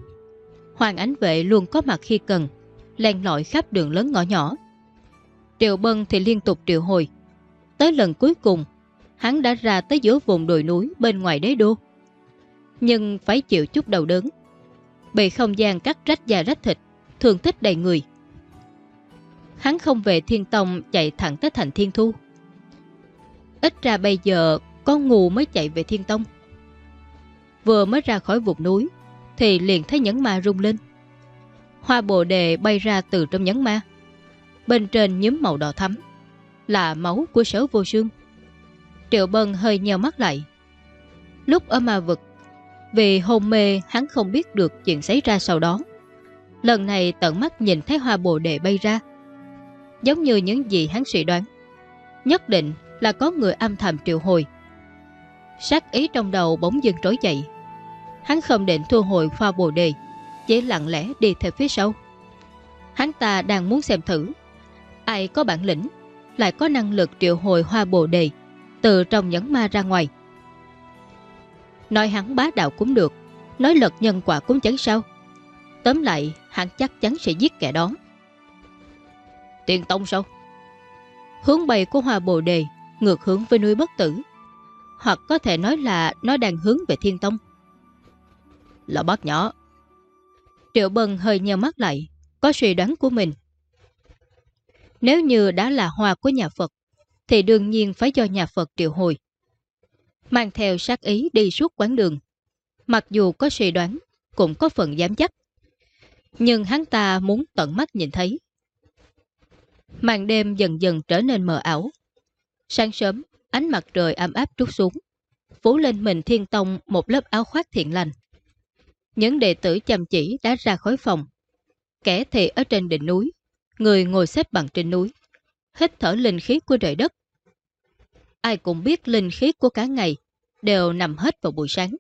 Hoàng ánh vệ luôn có mặt khi cần, len lỏi khắp đường lớn ngõ nhỏ. Triệu Bân thì liên tục triệu hồi. Tới lần cuối cùng, hắn đã ra tới giữa vùng đồi núi bên ngoài đế đô. Nhưng phải chịu chút đầu đớn. Bị không gian cắt rách da rách thịt, thường thích đầy người. Hắn không về Thiên Tông chạy thẳng tới thành Thiên Thu. Ít ra bây giờ con ngu mới chạy về Thiên Tông. Vừa mới ra khỏi vùng núi thì liền thấy nhẫn ma rung lên. Hoa bồ đề bay ra từ trong nhẫn ma. Bên trên nhúm màu đỏ thắm là máu của sở vô sương. Triệu Bân hơi nheo mắt lại. Lúc ở ma vực, vì hôn mê hắn không biết được chuyện xảy ra sau đó. Lần này tận mắt nhìn thấy hoa bồ đề bay ra. Giống như những gì hắn suy đoán. Nhất định là có người âm thầm triệu hồi. Sát ý trong đầu bỗng dưng trối dậy. Hắn không định thu hồi hoa bồ đề, chỉ lặng lẽ đi theo phía sau. Hắn ta đang muốn xem thử. Ai có bản lĩnh, lại có năng lực triệu hồi hoa bồ đề từ trong nhẫn ma ra ngoài. Nói hắn bá đạo cũng được, nói lật nhân quả cũng chẳng sao. Tóm lại, hắn chắc chắn sẽ giết kẻ đó. Tiền tông sao? Hướng bay của hoa bồ đề ngược hướng với núi bất tử. Hoặc có thể nói là nó đang hướng về thiên tông. lão bác nhỏ. Triệu Bân hơi nheo mắt lại, có suy đoán của mình. Nếu như đã là hoa của nhà Phật, thì đương nhiên phải do nhà Phật triệu hồi. Mang theo sát ý đi suốt quán đường. Mặc dù có suy đoán, cũng có phần dám chắc. Nhưng hắn ta muốn tận mắt nhìn thấy. Màn đêm dần dần trở nên mờ ảo. Sáng sớm, ánh mặt trời ấm áp trút xuống. Phủ lên mình thiên tông một lớp áo khoác thiện lành. Những đệ tử chăm chỉ đã ra khỏi phòng. Kẻ thì ở trên đỉnh núi, người ngồi xếp bằng trên núi hít thở linh khí của trời đất. Ai cũng biết linh khí của cả ngày đều nằm hết vào buổi sáng.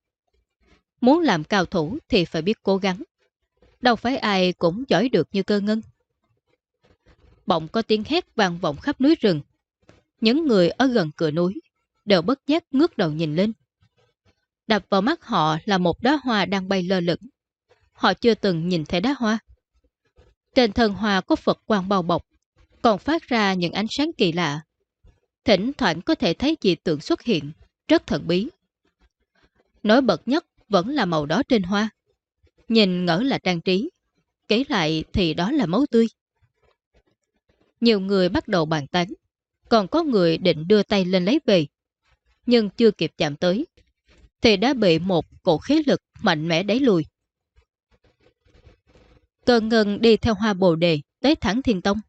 Muốn làm cao thủ thì phải biết cố gắng. Đâu phải ai cũng giỏi được như cơ ngân. Bỗng có tiếng hét vang vọng khắp núi rừng. Những người ở gần cửa núi đều bất giác ngước đầu nhìn lên. Đập vào mắt họ là một đóa hoa đang bay lơ lửng. Họ chưa từng nhìn thấy đóa hoa. Trên thân hoa có Phật quang bao bọc, còn phát ra những ánh sáng kỳ lạ. Thỉnh thoảng có thể thấy dị tượng xuất hiện, rất thần bí. Nổi bật nhất vẫn là màu đó trên hoa. Nhìn ngỡ là trang trí, kể lại thì đó là máu tươi. Nhiều người bắt đầu bàn tán, còn có người định đưa tay lên lấy về. Nhưng chưa kịp chạm tới, thì đã bị một cổ khí lực mạnh mẽ đẩy lùi. Cơn ngân đi theo hoa bồ đề tới thẳng thiên tông.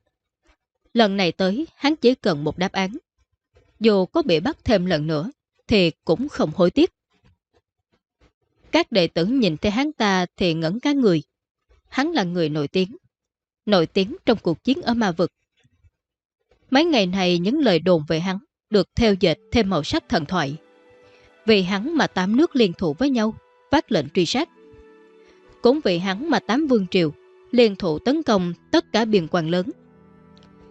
Lần này tới, hắn chỉ cần một đáp án. Dù có bị bắt thêm lần nữa, thì cũng không hối tiếc. Các đệ tử nhìn thấy hắn ta thì ngẩn cả người. Hắn là người nổi tiếng. Nổi tiếng trong cuộc chiến ở ma vực. Mấy ngày này những lời đồn về hắn được theo dệt thêm màu sắc thần thoại. Vì hắn mà tám nước liên thủ với nhau, phát lệnh truy sát. Cũng vì hắn mà tám vương triều liên thủ tấn công tất cả biên quan lớn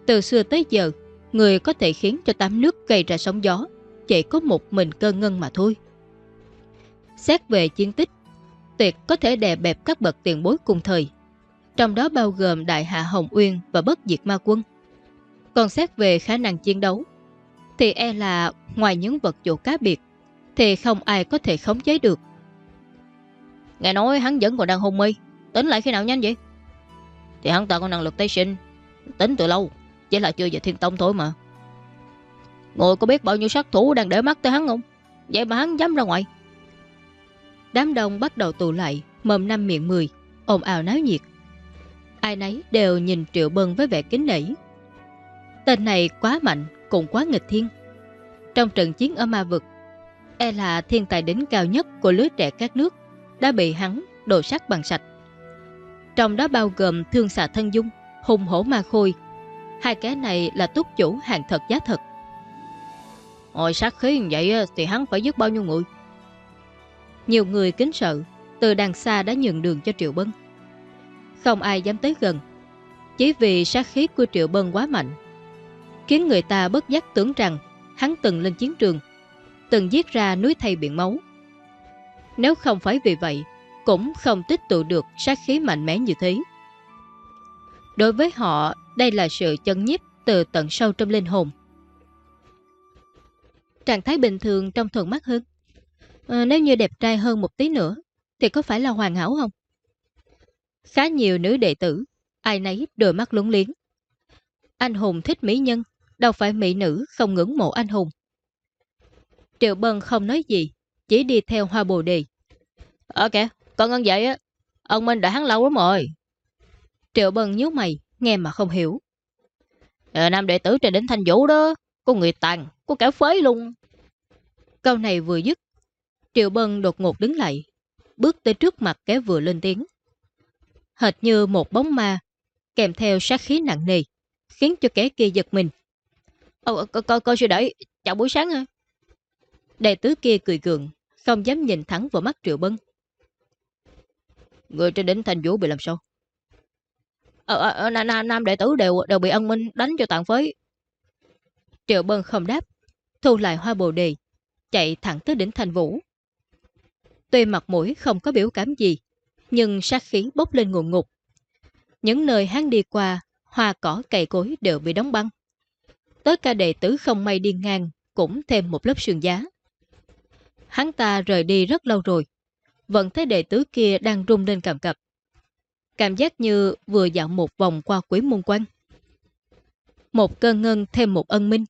từ xưa tới giờ, người có thể khiến cho tám nước gây ra sóng gió, chỉ có một mình cơ ngân mà thôi. Xét về chiến tích, tuyệt có thể đè bẹp các bậc tiền bối cùng thời, trong đó bao gồm Đại Hạ Hồng Uyên và Bất Diệt Ma Quân. Còn xét về khả năng chiến đấu, thì e là ngoài những vật chủ cá biệt, thì không ai có thể khống chế được. Nghe nói hắn vẫn còn đang hôn mê, tính lại khi nào nhanh vậy? Thì hắn ta có năng lực tái sinh, tính từ lâu. Chỉ là chưa về thiên tông thôi mà. Ngồi có biết bao nhiêu sát thủ đang để mắt tới hắn không? Vậy mà hắn dám ra ngoài. Đám đông bắt đầu tụ lại Mầm năm miệng mười ồn ào náo nhiệt. Ai nấy đều nhìn Triệu Bân với vẻ kính nể. Tên này quá mạnh Cũng quá nghịch thiên. Trong trận chiến ở ma vực, e là thiên tài đỉnh cao nhất của lứa trẻ các nước đã bị hắn đổ sát bằng sạch. Trong đó bao gồm thương xạ thân dung, hùng hổ ma khôi. Hai cái này là túc chủ hàng thật giá thật. Ôi sát khí như vậy thì hắn phải giết bao nhiêu người? Nhiều người kính sợ, từ đằng xa đã nhường đường cho Triệu Bân. Không ai dám tới gần, chỉ vì sát khí của Triệu Bân quá mạnh, khiến người ta bất giác tưởng rằng hắn từng lên chiến trường, từng giết ra núi thây biển máu. Nếu không phải vì vậy, cũng không tích tụ được sát khí mạnh mẽ như thế. Đối với họ, đây là sự chân nhiếp từ tận sâu trong linh hồn. Trạng thái bình thường trong thuận mắt hơn. À, nếu như đẹp trai hơn một tí nữa, thì có phải là hoàn hảo không? Khá nhiều nữ đệ tử, ai nấy đôi mắt lúng liếng. Anh hùng thích mỹ nhân, đâu phải mỹ nữ không ngưỡng mộ anh hùng. Triệu Bân không nói gì, chỉ đi theo hoa bồ đề. Ờ kìa, con ngân vậy á, ông Minh đã hắn lâu lắm rồi. Triệu Bân nhíu mày, nghe mà không hiểu. Ờ, nam đệ tử trên đỉnh thanh vũ đó, có người tàn, có cả phế luôn. Câu này vừa dứt, Triệu Bân đột ngột đứng lại, bước tới trước mặt kẻ vừa lên tiếng. Hệt như một bóng ma, kèm theo sát khí nặng nề, khiến cho kẻ kia giật mình. Ồ, coi coi sư đẩy, chào buổi sáng hả? Đệ tứ kia cười gượng, không dám nhìn thẳng vào mắt Triệu Bân. Người trên đỉnh thành vũ bị làm sao? Ờ, ờ, ờ nam, nam đệ tử đều đều bị ân minh đánh cho tàn phế. Triệu Bân không đáp, thu lại hoa bồ đề, chạy thẳng tới đỉnh thành vũ. Tuy mặt mũi không có biểu cảm gì, nhưng sát khí bốc lên ngùn ngục. Những nơi hắn đi qua, hoa cỏ cây cối đều bị đóng băng. Tới cả đệ tử không may đi ngang cũng thêm một lớp sườn giá. Hắn ta rời đi rất lâu rồi, vẫn thấy đệ tử kia đang rung lên cầm cập. Cảm giác như vừa dạo một vòng qua quỷ môn quan. Một cơn ngân thêm một ân minh.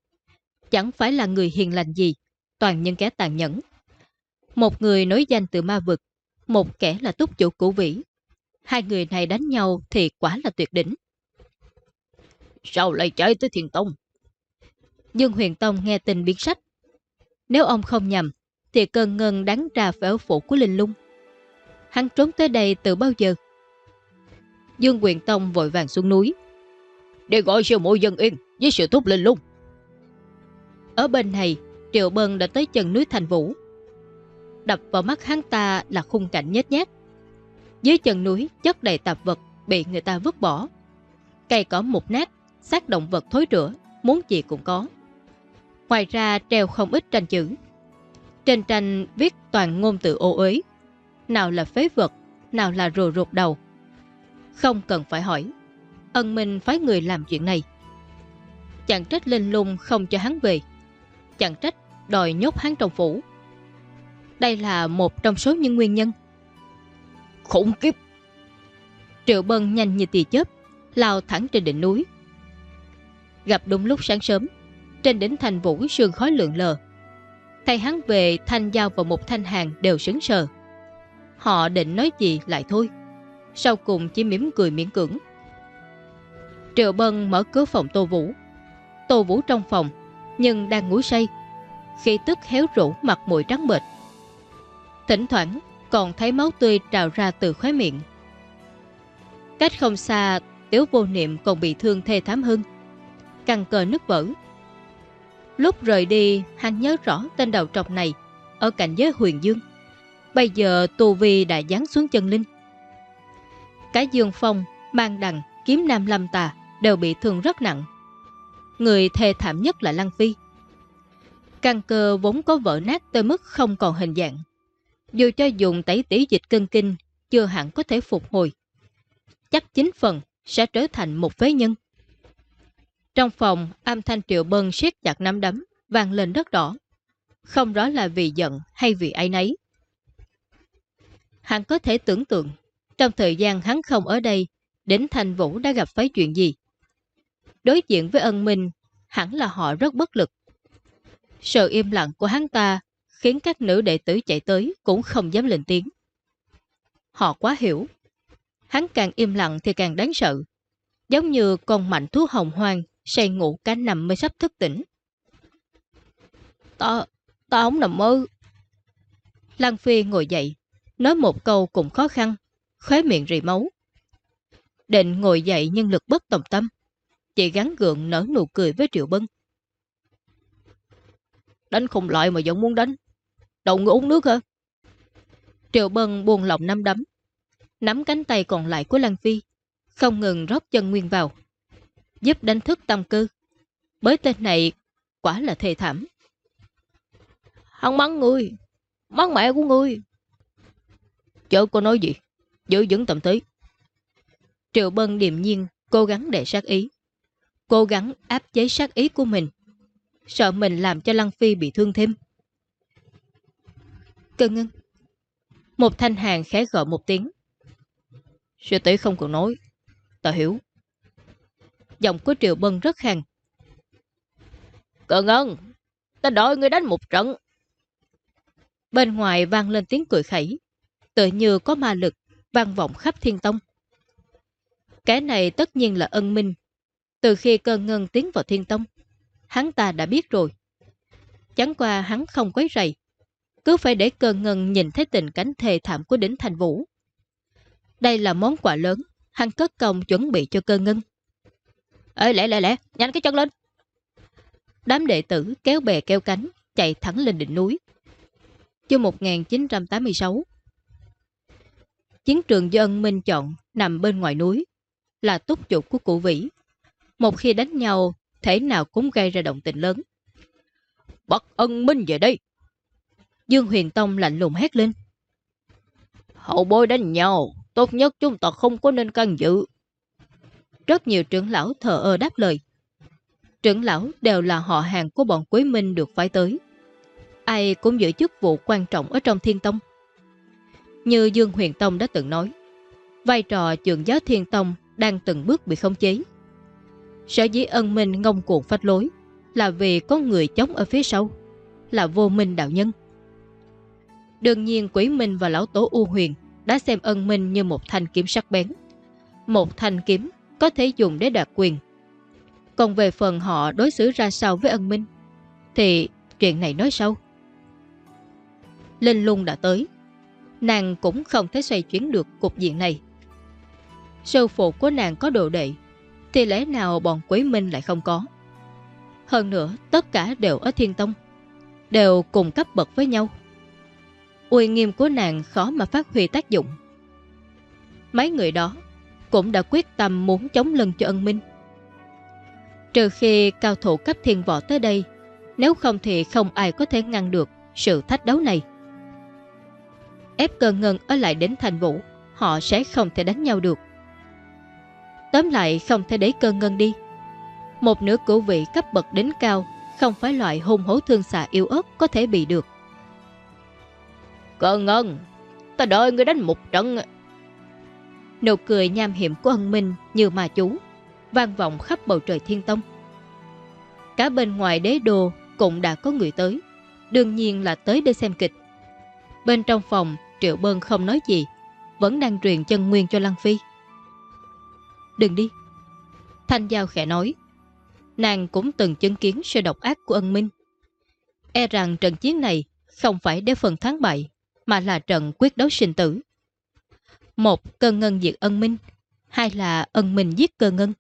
Chẳng phải là người hiền lành gì, toàn nhân kẻ tàn nhẫn. Một người nói danh từ ma vực, một kẻ là túc chủ cũ vĩ. Hai người này đánh nhau thì quả là tuyệt đỉnh. Sao lại chạy tới thiền tông? Dương Huyền Tông nghe tình biến sách. Nếu ông không nhầm, thì cơn ngân đáng ra phải ở phủ của Linh Lung. Hắn trốn tới đây từ bao giờ? Dương Quyền Tông vội vàng xuống núi. Để gọi siêu mộ dân yên với sự thúc Linh Lung. Ở bên này, Triệu Bân đã tới chân núi Thành Vũ. Đập vào mắt hắn ta là khung cảnh nhét nhát. Dưới chân núi chất đầy tạp vật bị người ta vứt bỏ. Cây cỏ mục nát, xác động vật thối rữa, muốn gì cũng có. Ngoài ra treo không ít tranh chữ. Trên tranh viết toàn ngôn từ ô uế. Nào là phế vật, nào là rùa rụt đầu. Không cần phải hỏi. Ân Minh phái người làm chuyện này. Chẳng trách linh lung không cho hắn về. Chẳng trách đòi nhốt hắn trong phủ. Đây là một trong số những nguyên nhân. Khủng kiếp! Triệu Bân nhanh như tì chớp, lao thẳng trên đỉnh núi. Gặp đúng lúc sáng sớm, trên đỉnh thành vũ sương khói lượng lờ. Thầy hắn về thanh giao vào một thanh hàng đều sững sờ. Họ định nói gì lại thôi. Sau cùng chỉ mỉm cười miễn cưỡng. Triệu Bân mở cửa phòng Tô Vũ. Tô Vũ trong phòng, nhưng đang ngủ say. Khi tức héo rũ mặt mũi trắng bệch. Thỉnh thoảng còn thấy máu tươi trào ra từ khóe miệng. Cách không xa, Tiếu vô niệm còn bị thương thê thám hơn. Căng cờ nứt vỡ. Lúc rời đi, hắn nhớ rõ tên đầu trọc này ở cạnh giới huyền dương. Bây giờ Tù Vi đã dán xuống chân linh. Cả Dương Phong, Mang Đằng, Kiếm Nam Lâm Tà đều bị thương rất nặng. Người thê thảm nhất là Lăng Phi. Căn cơ vốn có vỡ nát tới mức không còn hình dạng. Dù cho dùng tẩy tỷ dịch cân kinh, chưa hẳn có thể phục hồi. Chắc chính phần sẽ trở thành một phế nhân. Trong phòng, âm thanh triệu bân siết chặt nắm đấm, vang lên đất đỏ. Không rõ là vì giận hay vì ai nấy. Hắn có thể tưởng tượng, trong thời gian hắn không ở đây, đến thành vũ đã gặp phải chuyện gì. Đối diện với ân minh, hẳn là họ rất bất lực. Sự im lặng của hắn ta khiến các nữ đệ tử chạy tới cũng không dám lên tiếng. Họ quá hiểu. Hắn càng im lặng thì càng đáng sợ. Giống như con mạnh thú hồng hoang say ngủ cả nằm mới sắp thức tỉnh. Ta, ta không nằm mơ. Lăng Phi ngồi dậy, nói một câu cũng khó khăn, khóe miệng rỉ máu. Định ngồi dậy nhưng lực bất tòng tâm, chỉ gắn gượng nở nụ cười với Triệu Bân. Đánh không lại mà vẫn muốn đánh. Đậu người uống nước hả? Triệu Bân buồn lòng năm đấm, nắm cánh tay còn lại của Lăng Phi, không ngừng rót chân nguyên vào, giúp đánh thức tâm cư. Bới tên này quả là thê thảm. Hắn mắng ngươi, mắng mẹ của ngươi. Chớ có nói gì, giữ vững tâm tí. Triệu Bân điềm nhiên cố gắng để sát ý. Cố gắng áp chế sát ý của mình. Sợ mình làm cho Lăng Phi bị thương thêm. Cơ ngân. Một thanh hàng khẽ gọi một tiếng. Sư tỷ không cần nói. Ta hiểu. Giọng của Triệu Bân rất khàn. cờ ngân. Ta đòi người đánh một trận. Bên ngoài vang lên tiếng cười khẩy. Tự như có ma lực vang vọng khắp thiên tông. Cái này tất nhiên là ân minh. Từ khi cơ ngân tiến vào thiên tông, hắn ta đã biết rồi. Chẳng qua hắn không quấy rầy, cứ phải để cơ ngân nhìn thấy tình cảnh thề thảm của đỉnh thành vũ. Đây là món quà lớn, hắn cất công chuẩn bị cho cơ ngân. Ê lẹ lẹ lẹ, nhanh cái chân lên. Đám đệ tử kéo bè kéo cánh, chạy thẳng lên đỉnh núi. Chương 1986 Chiến trường do ân minh chọn nằm bên ngoài núi, là túc chủ của cụ vĩ. Một khi đánh nhau, thể nào cũng gây ra động tình lớn. Bắt ân minh về đây! Dương Huyền Tông lạnh lùng hét lên. Hậu bối đánh nhau, tốt nhất chúng ta không có nên can dự. Rất nhiều trưởng lão thờ ơ đáp lời. Trưởng lão đều là họ hàng của bọn Quế Minh được phái tới. Ai cũng giữ chức vụ quan trọng ở trong thiên tông. Như Dương Huyền Tông đã từng nói, vai trò trường giáo thiên tông đang từng bước bị khống chế. Sở dĩ ân minh ngông cuồng phách lối là vì có người chống ở phía sau, là vô minh đạo nhân. Đương nhiên Quỷ Minh và Lão Tố U Huyền đã xem ân minh như một thanh kiếm sắc bén. Một thanh kiếm có thể dùng để đạt quyền. Còn về phần họ đối xử ra sao với ân minh, thì chuyện này nói sau. Linh lung đã tới. Nàng cũng không thể xoay chuyển được cục diện này. Sư phụ của nàng có đồ đệ, thì lẽ nào bọn Quế Minh lại không có? Hơn nữa, tất cả đều ở Thiên Tông, đều cùng cấp bậc với nhau uy nghiêm của nàng khó mà phát huy tác dụng. Mấy người đó cũng đã quyết tâm muốn chống lưng cho ân minh. Trừ khi cao thủ cấp thiên võ tới đây, nếu không thì không ai có thể ngăn được sự thách đấu này. Ép cơ ngân ở lại đến thành vũ, họ sẽ không thể đánh nhau được. Tóm lại không thể để cơ ngân đi. Một nửa cửu vị cấp bậc đến cao không phải loại hung hổ thương xạ yêu ớt có thể bị được. Cơ ngân, ta đợi người đánh một trận. Nụ cười nham hiểm của ân minh như mà chú, vang vọng khắp bầu trời thiên tông. Cả bên ngoài đế đô cũng đã có người tới, đương nhiên là tới để xem kịch. Bên trong phòng, Triệu Bân không nói gì, vẫn đang truyền chân nguyên cho Lăng Phi. Đừng đi. Thanh Giao khẽ nói, nàng cũng từng chứng kiến sự độc ác của ân minh. E rằng trận chiến này không phải để phần thắng bại, mà là trận quyết đấu sinh tử. Một, cơ ngân diệt ân minh, hai là ân minh giết cơ ngân.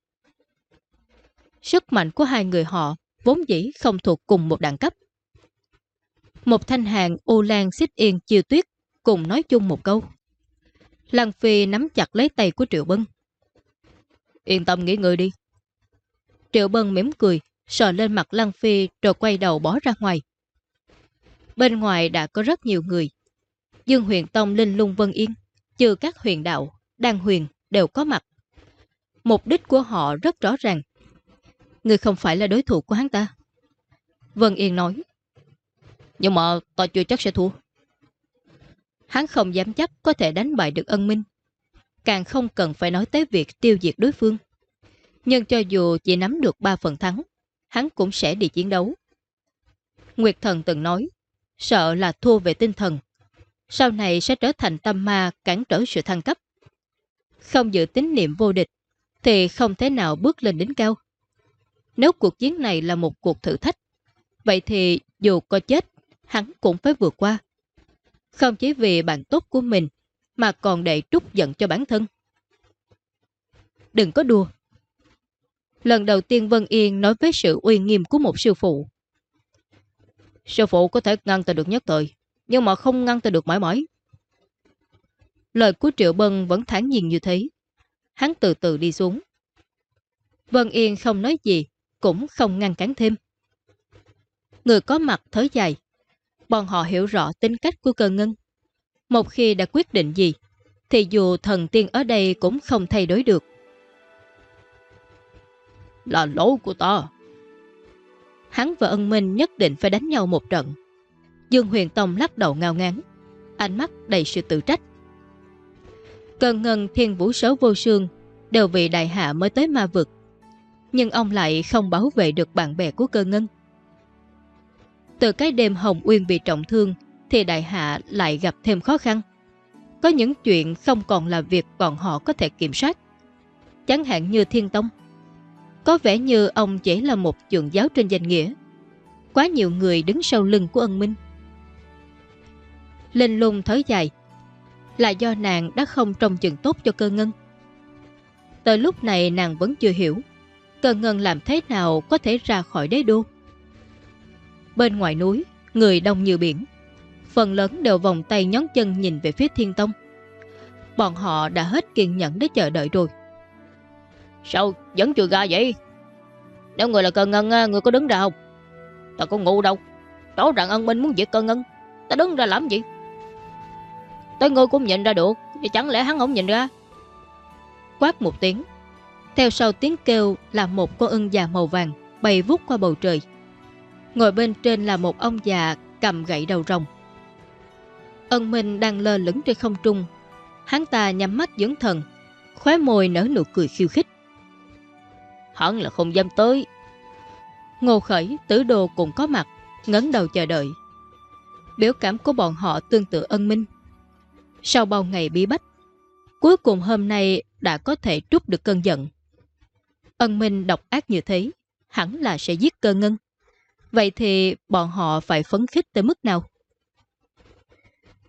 Sức mạnh của hai người họ vốn dĩ không thuộc cùng một đẳng cấp. Một thanh hàng U Lan xích yên chiều tuyết cùng nói chung một câu. Lăng Phi nắm chặt lấy tay của Triệu Bân. Yên tâm nghỉ người đi. Triệu Bân mỉm cười, sờ lên mặt Lăng Phi rồi quay đầu bỏ ra ngoài. Bên ngoài đã có rất nhiều người, Dương huyền tông linh lung vân yên, trừ các huyền đạo, đan huyền đều có mặt. Mục đích của họ rất rõ ràng. Người không phải là đối thủ của hắn ta. Vân Yên nói. Nhưng mà ta chưa chắc sẽ thua. Hắn không dám chắc có thể đánh bại được ân minh. Càng không cần phải nói tới việc tiêu diệt đối phương. Nhưng cho dù chỉ nắm được 3 phần thắng, hắn cũng sẽ đi chiến đấu. Nguyệt Thần từng nói, sợ là thua về tinh thần, sau này sẽ trở thành tâm ma cản trở sự thăng cấp. Không giữ tín niệm vô địch, thì không thể nào bước lên đến cao. Nếu cuộc chiến này là một cuộc thử thách, Vậy thì dù có chết, hắn cũng phải vượt qua. Không chỉ vì bạn tốt của mình, mà còn để trút giận cho bản thân. Đừng có đùa. Lần đầu tiên Vân Yên nói với sự uy nghiêm của một sư phụ. Sư phụ có thể ngăn ta được nhất thời, nhưng mà không ngăn ta được mãi mãi. Lời của Triệu Bân vẫn thản nhiên như thế. Hắn từ từ đi xuống. Vân Yên không nói gì, cũng không ngăn cản thêm. Người có mặt thở dài. Bọn họ hiểu rõ tính cách của cơ ngân. Một khi đã quyết định gì, thì dù thần tiên ở đây cũng không thay đổi được. Là lỗi của ta. Hắn và ân minh nhất định phải đánh nhau một trận. Dương Huyền Tông lắc đầu ngao ngán, ánh mắt đầy sự tự trách. Cần ngân thiên vũ số vô sương đều vì đại hạ mới tới ma vực. Nhưng ông lại không bảo vệ được bạn bè của cơ ngân. Từ cái đêm Hồng Uyên bị trọng thương thì đại hạ lại gặp thêm khó khăn. Có những chuyện không còn là việc bọn họ có thể kiểm soát. Chẳng hạn như Thiên Tông. Có vẻ như ông chỉ là một trường giáo trên danh nghĩa. Quá nhiều người đứng sau lưng của ân minh. Linh lung thở dài. Là do nàng đã không trông chừng tốt cho cơ ngân. Tới lúc này nàng vẫn chưa hiểu, Cơ ngân làm thế nào có thể ra khỏi đế đô. Bên ngoài núi, Người đông như biển, Phần lớn đều vòng tay nhón chân nhìn về phía thiên tông. Bọn họ đã hết kiên nhẫn để chờ đợi rồi. Sao vẫn chưa ra vậy? Nếu người là cơ ngân Người có đứng ra không? Ta có ngu đâu. Rõ ràng ân minh muốn diệt cơ ngân. Ta đứng ra làm gì? Tới ngươi cũng nhìn ra được Thì chẳng lẽ hắn không nhìn ra? Quát một tiếng. Theo sau tiếng kêu là một con ưng già màu vàng Bay vút qua bầu trời. Ngồi bên trên là một ông già cầm gậy đầu rồng. Ân Minh đang lơ lửng trên không trung. Hắn ta nhắm mắt dưỡng thần Khóe môi nở nụ cười khiêu khích. Hắn là không dám tới. Ngô Khởi, Tử Đồ cũng có mặt Ngấn đầu chờ đợi. Biểu cảm của bọn họ tương tự ân minh Sau bao ngày bí bách Cuối cùng hôm nay đã có thể trút được cơn giận Ân minh độc ác như thế Hẳn là sẽ giết cơ ngân Vậy thì bọn họ phải phấn khích tới mức nào?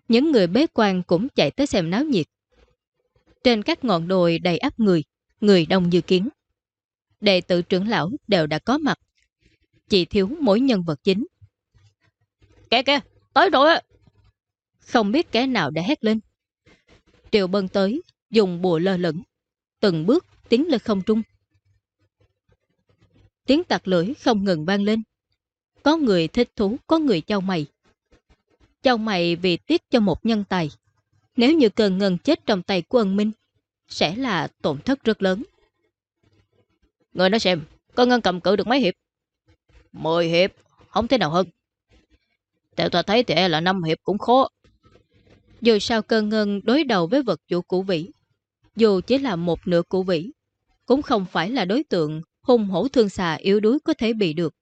Những người bế quan cũng chạy tới xem náo nhiệt. Trên các ngọn đồi đầy áp người, người đông như kiến. Đệ tử trưởng lão đều đã có mặt. Chỉ thiếu mỗi nhân vật chính. Kìa kìa, tới rồi á. Không biết kẻ nào đã hét lên. Triệu bân tới, dùng bùa lơ lửng. Từng bước tiến lên không trung. Tiếng tạc lưỡi không ngừng vang lên. Có người thích thú, có người trao mày. Trao mày vì tiếc cho một nhân tài. Nếu như cơn ngân chết trong tay của ân minh, sẽ là tổn thất rất lớn. Người nói xem, con ngân cầm cự được mấy hiệp? Mười hiệp, không thế nào hơn. Theo ta thấy thì e là năm hiệp cũng khó. Dù sao cơ ngân đối đầu với vật chủ cũ vĩ, dù chỉ là một nửa cũ vĩ, cũng không phải là đối tượng hung hổ thương xà yếu đuối có thể bị được.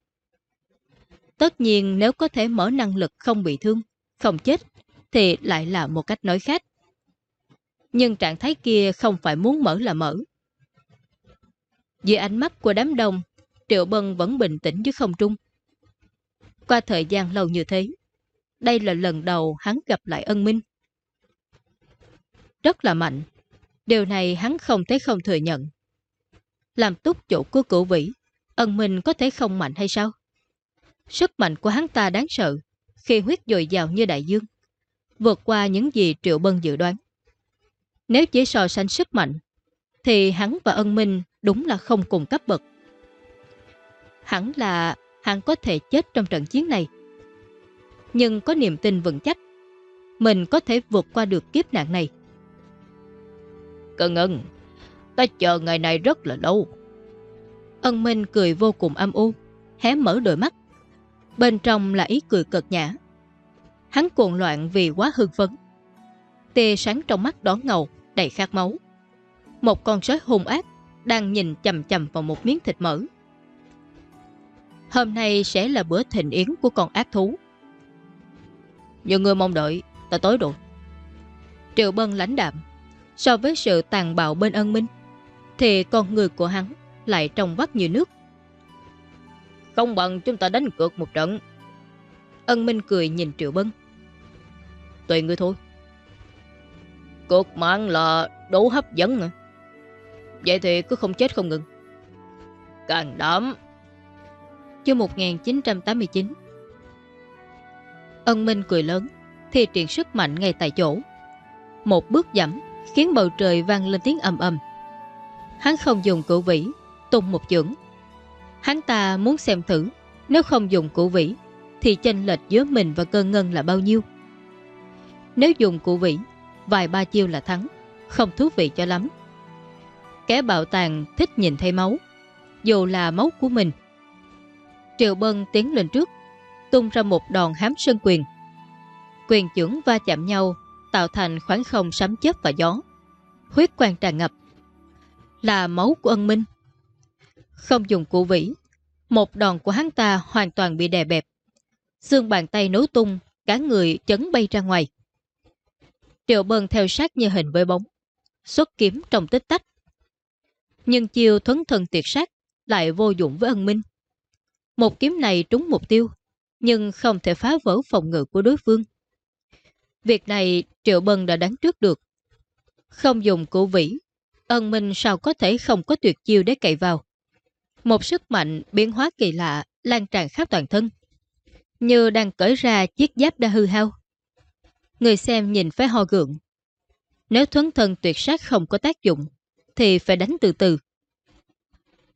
Tất nhiên nếu có thể mở năng lực không bị thương, không chết, thì lại là một cách nói khác. Nhưng trạng thái kia không phải muốn mở là mở. Dưới ánh mắt của đám đông, Triệu Bân vẫn bình tĩnh chứ không trung. Qua thời gian lâu như thế, đây là lần đầu hắn gặp lại ân minh. Rất là mạnh, điều này hắn không thể không thừa nhận. Làm túc chủ của cửu vĩ, ân minh có thể không mạnh hay sao? Sức mạnh của hắn ta đáng sợ, khi huyết dồi dào như đại dương, vượt qua những gì Triệu Bân dự đoán. Nếu chỉ so sánh sức mạnh, thì hắn và ân minh đúng là không cùng cấp bậc. Hẳn là hắn có thể chết trong trận chiến này. Nhưng có niềm tin vững chắc, mình có thể vượt qua được kiếp nạn này cần ân, ta chờ ngày này rất là lâu. Ân Minh cười vô cùng âm u, hé mở đôi mắt. Bên trong là ý cười cực nhã. Hắn cuộn loạn vì quá hưng phấn. Tê sáng trong mắt đón ngầu, đầy khát máu. Một con sói hung ác đang nhìn chầm chầm vào một miếng thịt mỡ. Hôm nay sẽ là bữa thịnh yến của con ác thú. Nhiều người mong đợi, ta tới rồi. Triệu Bân lãnh đạm, so với sự tàn bạo bên ân minh, thì con người của hắn lại trong vắt như nước. Không bằng chúng ta đánh cược một trận. Ân Minh cười nhìn Triệu Bân. Tùy ngươi thôi. Cược mạng là đủ hấp dẫn à? Vậy thì cứ không chết không ngừng. Càng đảm. Chương 1989 Ân Minh cười lớn, thi triển sức mạnh ngay tại chỗ. Một bước dẫm khiến bầu trời vang lên tiếng ầm ầm. Hắn không dùng cửu vĩ, tung một chưởng. Hắn ta muốn xem thử, nếu không dùng cửu vĩ, thì chênh lệch giữa mình và cơ ngân là bao nhiêu. Nếu dùng cửu vĩ, vài ba chiêu là thắng, không thú vị cho lắm. Kẻ bạo tàng thích nhìn thấy máu, dù là máu của mình. Triệu Bân tiến lên trước, tung ra một đòn hám sơn quyền. Quyền trưởng va chạm nhau, tạo thành khoảng không sấm chớp và gió. Huyết quang tràn ngập. Là máu của ân minh. Không dùng cụ vĩ, một đòn của hắn ta hoàn toàn bị đè bẹp. Xương bàn tay nối tung, cả người chấn bay ra ngoài. Triệu bơn theo sát như hình với bóng, xuất kiếm trong tích tách. Nhưng chiêu thuấn thần tuyệt sát lại vô dụng với ân minh. Một kiếm này trúng mục tiêu, nhưng không thể phá vỡ phòng ngự của đối phương. Việc này Triệu Bân đã đoán trước được. Không dùng cụ vĩ, ân minh sao có thể không có tuyệt chiêu để cậy vào. Một sức mạnh biến hóa kỳ lạ lan tràn khắp toàn thân. Như đang cởi ra chiếc giáp đã hư hao. Người xem nhìn phải ho gượng. Nếu thuấn thân tuyệt sát không có tác dụng, thì phải đánh từ từ.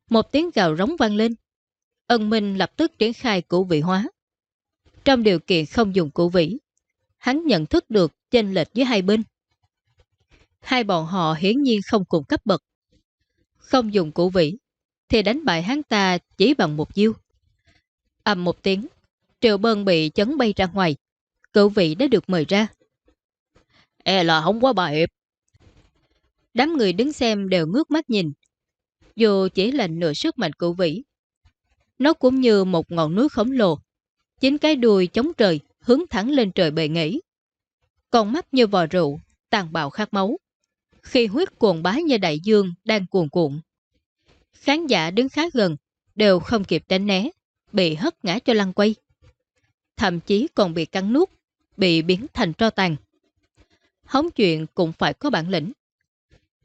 Một tiếng gào rống vang lên. Ân Minh lập tức triển khai cụ vị hóa. Trong điều kiện không dùng cụ vĩ, hắn nhận thức được chênh lệch với hai bên. Hai bọn họ hiển nhiên không cùng cấp bậc. Không dùng củ vĩ, thì đánh bại hắn ta chỉ bằng một chiêu. Ầm một tiếng, Triệu Bân bị chấn bay ra ngoài. Cựu vị đã được mời ra. E là không quá bà hiệp. Đám người đứng xem đều ngước mắt nhìn. Dù chỉ là nửa sức mạnh cựu vĩ. Nó cũng như một ngọn núi khổng lồ. Chính cái đuôi chống trời hướng thẳng lên trời bề nghỉ. con mắt như vò rượu, tàn bạo khát máu. Khi huyết cuồn bá như đại dương đang cuồn cuộn. Khán giả đứng khá gần, đều không kịp tránh né, bị hất ngã cho lăn quay. Thậm chí còn bị cắn nuốt, bị biến thành tro tàn. Hóng chuyện cũng phải có bản lĩnh.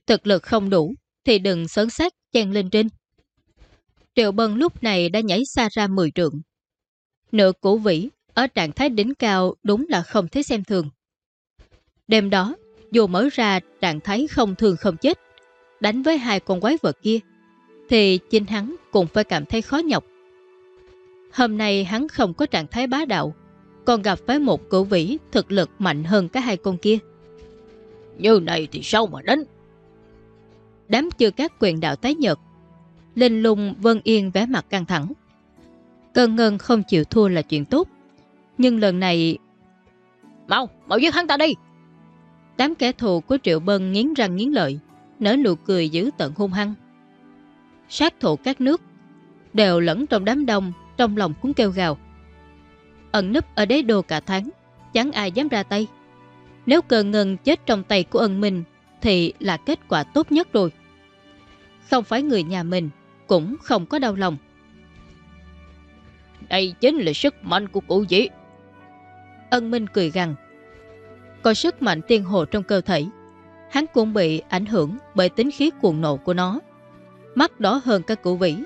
Thực lực không đủ, thì đừng sớn sát chen lên trên. Triệu Bân lúc này đã nhảy xa ra 10 trượng. Nửa cổ vĩ ở trạng thái đỉnh cao đúng là không thể xem thường. Đêm đó, dù mở ra trạng thái không thường không chết, đánh với hai con quái vật kia, thì chính hắn cũng phải cảm thấy khó nhọc. Hôm nay hắn không có trạng thái bá đạo, còn gặp với một cửu vĩ thực lực mạnh hơn cả hai con kia. Như này thì sao mà đánh? Đám chưa các quyền đạo tái nhật, Linh lung vân yên vẻ mặt căng thẳng. Cơn ngân không chịu thua là chuyện tốt, nhưng lần này... Mau, mau giết hắn ta đi! Đám kẻ thù của Triệu Bân nghiến răng nghiến lợi, nở nụ cười giữ tận hung hăng. Sát thủ các nước đều lẫn trong đám đông, trong lòng cũng kêu gào. Ẩn nấp ở đế đô cả tháng, chẳng ai dám ra tay. Nếu cờ ngân chết trong tay của ân minh, thì là kết quả tốt nhất rồi. Không phải người nhà mình, cũng không có đau lòng. Đây chính là sức mạnh của cụ dĩ. Ân Minh cười gằn. Có sức mạnh tiên hồ trong cơ thể. Hắn cũng bị ảnh hưởng bởi tính khí cuồng nộ của nó. Mắt đỏ hơn các cụ vĩ.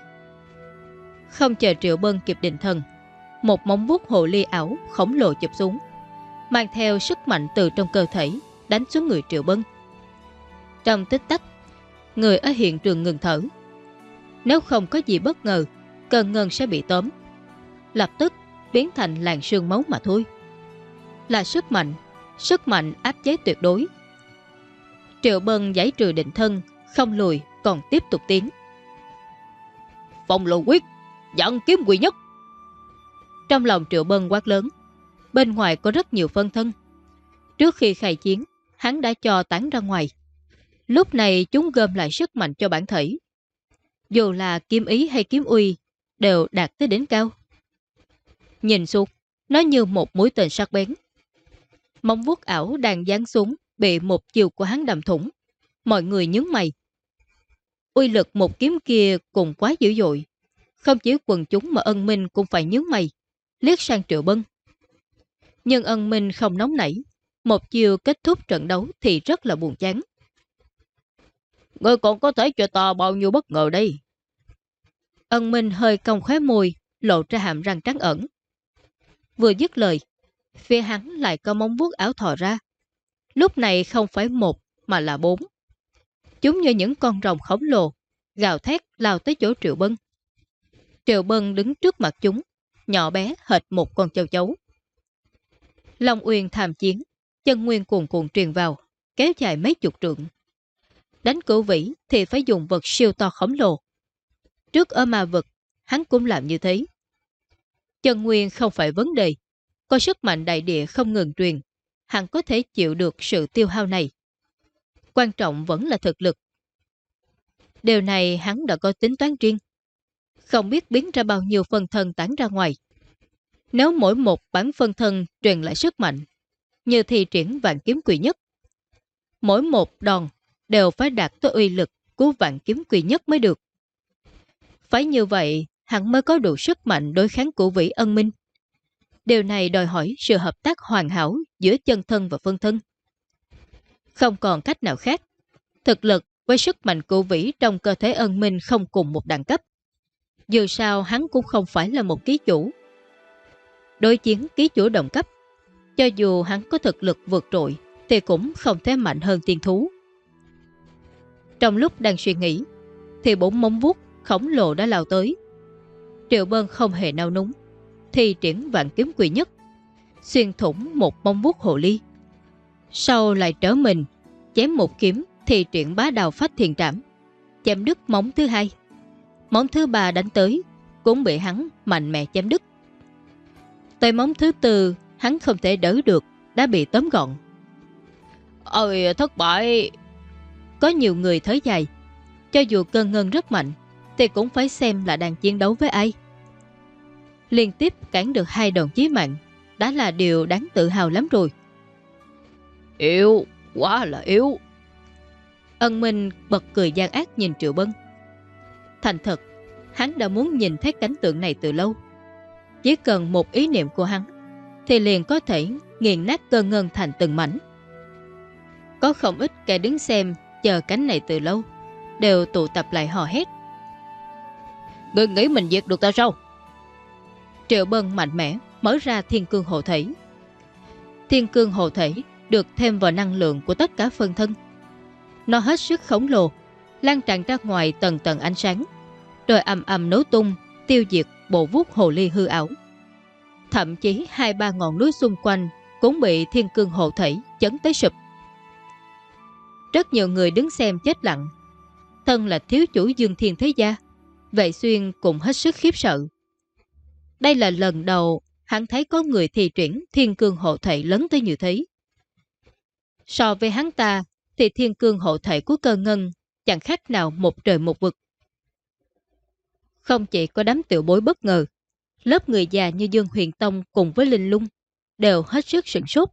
Không chờ Triệu Bân kịp định thần. Một móng vuốt hồ ly ảo khổng lồ chụp xuống. Mang theo sức mạnh từ trong cơ thể đánh xuống người Triệu Bân. Trong tích tắc, người ở hiện trường ngừng thở. Nếu không có gì bất ngờ, cơn ngân sẽ bị tóm. Lập tức biến thành làn sương máu mà thôi. Là sức mạnh, sức mạnh áp chế tuyệt đối. Triệu Bân giải trừ định thân, không lùi, còn tiếp tục tiến. Phong lộ quyết, dẫn kiếm quỷ nhất. Trong lòng Triệu Bân quát lớn, bên ngoài có rất nhiều phân thân. Trước khi khai chiến, hắn đã cho tán ra ngoài. Lúc này chúng gom lại sức mạnh cho bản thể. Dù là kiếm ý hay kiếm uy, đều đạt tới đỉnh cao. Nhìn xuống, nó như một mũi tên sắc bén. Móng vuốt ảo đang dán xuống, bị một chiều của hắn đầm thủng. Mọi người nhướng mày. Uy lực một kiếm kia cũng quá dữ dội. Không chỉ quần chúng mà ân minh cũng phải nhướng mày, liếc sang Triệu Bân. Nhưng ân minh không nóng nảy, một chiều kết thúc trận đấu thì rất là buồn chán. Ngươi còn có thể cho ta bao nhiêu bất ngờ đây? Ân Minh hơi cong khóe môi, lộ ra hàm răng trắng ẩn. Vừa dứt lời, phía hắn lại có móng vuốt áo thò ra. Lúc này không phải một mà là bốn. Chúng như những con rồng khổng lồ, gào thét lao tới chỗ Triệu Bân. Triệu Bân đứng trước mặt chúng, nhỏ bé hệt một con châu chấu. Long Uyên tham chiến, chân nguyên cuồn cuộn truyền vào, kéo dài mấy chục trượng. Đánh cửu vĩ thì phải dùng vật siêu to khổng lồ. Trước ở ma vực, hắn cũng làm như thế. Chân nguyên không phải vấn đề, có sức mạnh đại địa không ngừng truyền, hắn có thể chịu được sự tiêu hao này. Quan trọng vẫn là thực lực. Điều này hắn đã có tính toán riêng. Không biết biến ra bao nhiêu phần thân tán ra ngoài. Nếu mỗi một bản phân thân truyền lại sức mạnh, như thi triển vạn kiếm quỷ nhất, mỗi một đòn đều phải đạt tới uy lực của vạn kiếm quỷ nhất mới được. Phải như vậy, hắn mới có đủ sức mạnh đối kháng của vĩ ân minh. Điều này đòi hỏi sự hợp tác hoàn hảo giữa chân thân và phân thân. Không còn cách nào khác. Thực lực với sức mạnh của vĩ trong cơ thể ân minh không cùng một đẳng cấp. Dù sao hắn cũng không phải là một ký chủ. Đối chiến ký chủ đồng cấp, cho dù hắn có thực lực vượt trội, thì cũng không thể mạnh hơn tiên thú. Trong lúc đang suy nghĩ, thì bốn móng vuốt khổng lồ đã lao tới. Triệu Bân không hề nao núng, thì triển vạn kiếm quỷ nhất, xuyên thủng một móng vuốt hồ ly. Sau lại trở mình, chém một kiếm thì triển bá đào phát thiền trảm, chém đứt móng thứ hai. Móng thứ ba đánh tới, cũng bị hắn mạnh mẽ chém đứt. Tới móng thứ tư, hắn không thể đỡ được, đã bị tóm gọn. Ôi, thất bại! Có nhiều người thới dài, cho dù cơn ngân rất mạnh, thì cũng phải xem là đang chiến đấu với ai. Liên tiếp cản được hai đồng chí mạng, đã là điều đáng tự hào lắm rồi. Yếu, quá là yếu. Ân Minh bật cười gian ác nhìn Triệu Bân. Thành thật, hắn đã muốn nhìn thấy cảnh tượng này từ lâu. Chỉ cần một ý niệm của hắn, thì liền có thể nghiền nát cơ ngân thành từng mảnh. Có không ít kẻ đứng xem chờ cánh này từ lâu, đều tụ tập lại hò hét. Ngươi nghĩ mình diệt được ta sao? Triệu Bân mạnh mẽ mở ra thiên cương hộ thể. Thiên cương hộ thể được thêm vào năng lượng của tất cả phân thân. Nó hết sức khổng lồ, lan tràn ra ngoài tầng tầng ánh sáng, rồi ầm ầm nấu tung, tiêu diệt bộ vuốt hồ ly hư ảo. Thậm chí hai ba ngọn núi xung quanh cũng bị thiên cương hộ thể chấn tới sụp. Rất nhiều người đứng xem chết lặng. Thân là thiếu chủ dương thiên thế gia, Vệ xuyên cũng hết sức khiếp sợ. Đây là lần đầu hắn thấy có người thi triển thiên cương hộ thể lớn tới như thế. So với hắn ta, thì thiên cương hộ thể của cơ ngân chẳng khác nào một trời một vực. Không chỉ có đám tiểu bối bất ngờ, lớp người già như Dương Huyền Tông cùng với Linh Lung đều hết sức sửng sốt.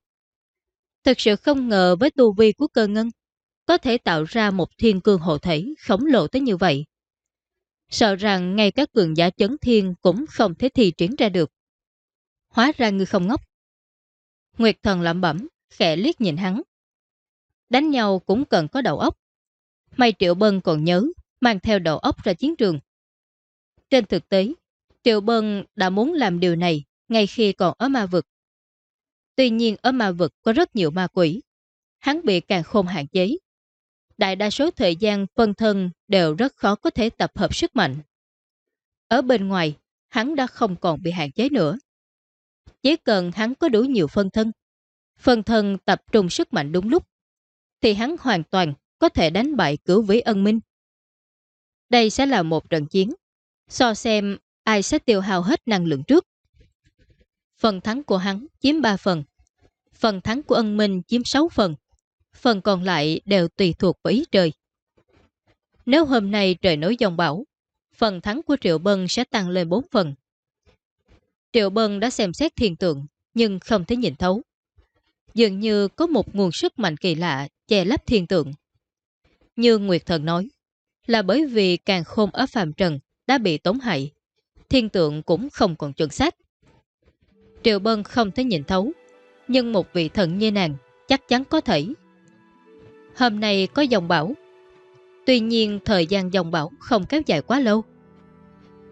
Thật sự không ngờ với tu vi của cơ ngân có thể tạo ra một thiên cương hộ thể khổng lồ tới như vậy. Sợ rằng ngay các cường giả chấn thiên cũng không thể thi triển ra được. Hóa ra ngươi không ngốc. Nguyệt thần lẩm bẩm, khẽ liếc nhìn hắn. Đánh nhau cũng cần có đầu óc. May Triệu Bân còn nhớ, mang theo đầu óc ra chiến trường. Trên thực tế, Triệu Bân đã muốn làm điều này ngay khi còn ở ma vực. Tuy nhiên ở ma vực có rất nhiều ma quỷ. Hắn bị càng khôn hạn chế. Đại đa số thời gian phân thân đều rất khó có thể tập hợp sức mạnh. Ở bên ngoài, hắn đã không còn bị hạn chế nữa. Chỉ cần hắn có đủ nhiều phân thân, phân thân tập trung sức mạnh đúng lúc, thì hắn hoàn toàn có thể đánh bại cửu vĩ ân minh. Đây sẽ là một trận chiến, so xem ai sẽ tiêu hao hết năng lượng trước. Phần thắng của hắn chiếm 3 phần, phần thắng của ân minh chiếm 6 phần, phần còn lại đều tùy thuộc vào ý trời. Nếu hôm nay trời nối dòng bão, phần thắng của Triệu Bân sẽ tăng lên 4 phần. Triệu Bân đã xem xét thiên tượng, nhưng không thể nhìn thấu. Dường như có một nguồn sức mạnh kỳ lạ che lấp thiên tượng. Như Nguyệt Thần nói, là bởi vì càng khôn ở phàm trần đã bị tổn hại, thiên tượng cũng không còn chuẩn xác. Triệu Bân không thể nhìn thấu, nhưng một vị thần như nàng chắc chắn có thể. Hôm nay có dòng bão, tuy nhiên thời gian dòng bão không kéo dài quá lâu.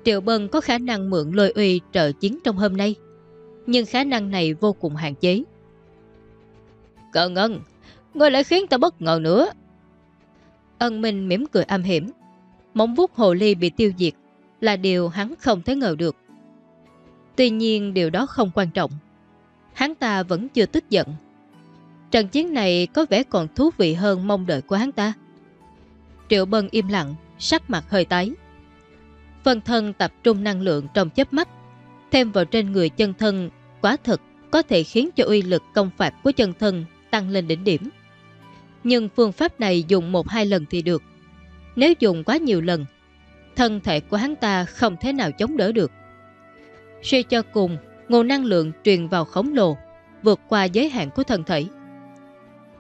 Triệu Bân có khả năng mượn lôi uy trợ chiến trong hôm nay, nhưng khả năng này vô cùng hạn chế. Cờ ngân, ngươi lại khiến ta bất ngờ nữa. Ân Minh mỉm cười âm hiểm, móng vuốt hồ ly bị tiêu diệt là điều hắn không thể ngờ được. Tuy nhiên điều đó không quan trọng. Hắn ta vẫn chưa tức giận. Trận chiến này có vẻ còn thú vị hơn mong đợi của hắn ta. Triệu Bân im lặng, sắc mặt hơi tái. phần thân tập trung năng lượng trong chớp mắt, thêm vào trên người chân thân quá thực có thể khiến cho uy lực công phạt của chân thân tăng lên đỉnh điểm. Nhưng phương pháp này dùng một hai lần thì được. Nếu dùng quá nhiều lần, thân thể của hắn ta không thể nào chống đỡ được. Suy cho cùng, nguồn năng lượng truyền vào khổng lồ, vượt qua giới hạn của thân thể.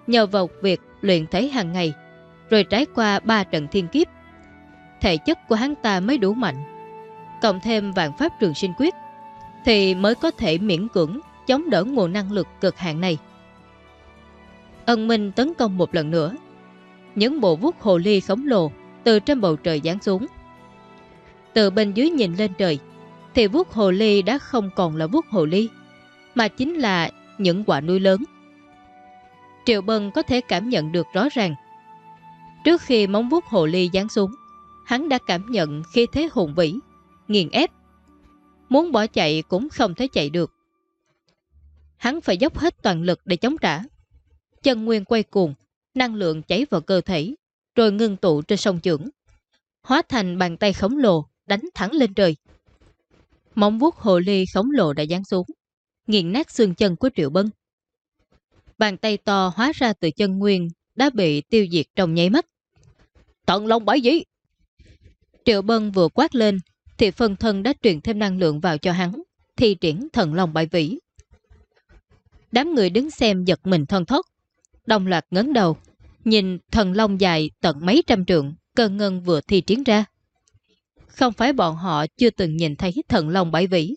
Nhờ vào việc luyện thể hàng ngày, rồi trải qua ba trận thiên kiếp, thể chất của hắn ta mới đủ mạnh. Cộng thêm vạn pháp trường sinh quyết, thì mới có thể miễn cưỡng chống đỡ nguồn năng lực cực hạn này. Ân Minh tấn công một lần nữa. Những bộ vuốt hồ ly khổng lồ từ trên bầu trời giáng xuống. Từ bên dưới nhìn lên trời, thì vuốt hồ ly đã không còn là vuốt hồ ly, mà chính là những quả nuôi lớn. Triệu Bân có thể cảm nhận được rõ ràng. Trước khi móng vuốt hồ ly giáng xuống, hắn đã cảm nhận khi thế hùng vĩ, nghiền ép. Muốn bỏ chạy cũng không thể chạy được. Hắn phải dốc hết toàn lực để chống trả. Chân nguyên quay cuồng, năng lượng chảy vào cơ thể, rồi ngưng tụ trên sông trưởng. Hóa thành bàn tay khổng lồ đánh thẳng lên trời. Móng vuốt hồ ly khổng lồ đã giáng xuống, nghiền nát xương chân của Triệu Bân. Bàn tay to hóa ra từ chân nguyên đã bị tiêu diệt trong nháy mắt. Tận long bãi dĩ! Triệu Bân vừa quát lên, thì phân thân đã truyền thêm năng lượng vào cho hắn, thi triển thần long bãi vĩ. Đám người đứng xem giật mình thân thốt, đồng loạt ngấn đầu, nhìn thần long dài tận mấy trăm trượng, cơ ngân vừa thi triển ra. Không phải bọn họ chưa từng nhìn thấy thần long bãi vĩ.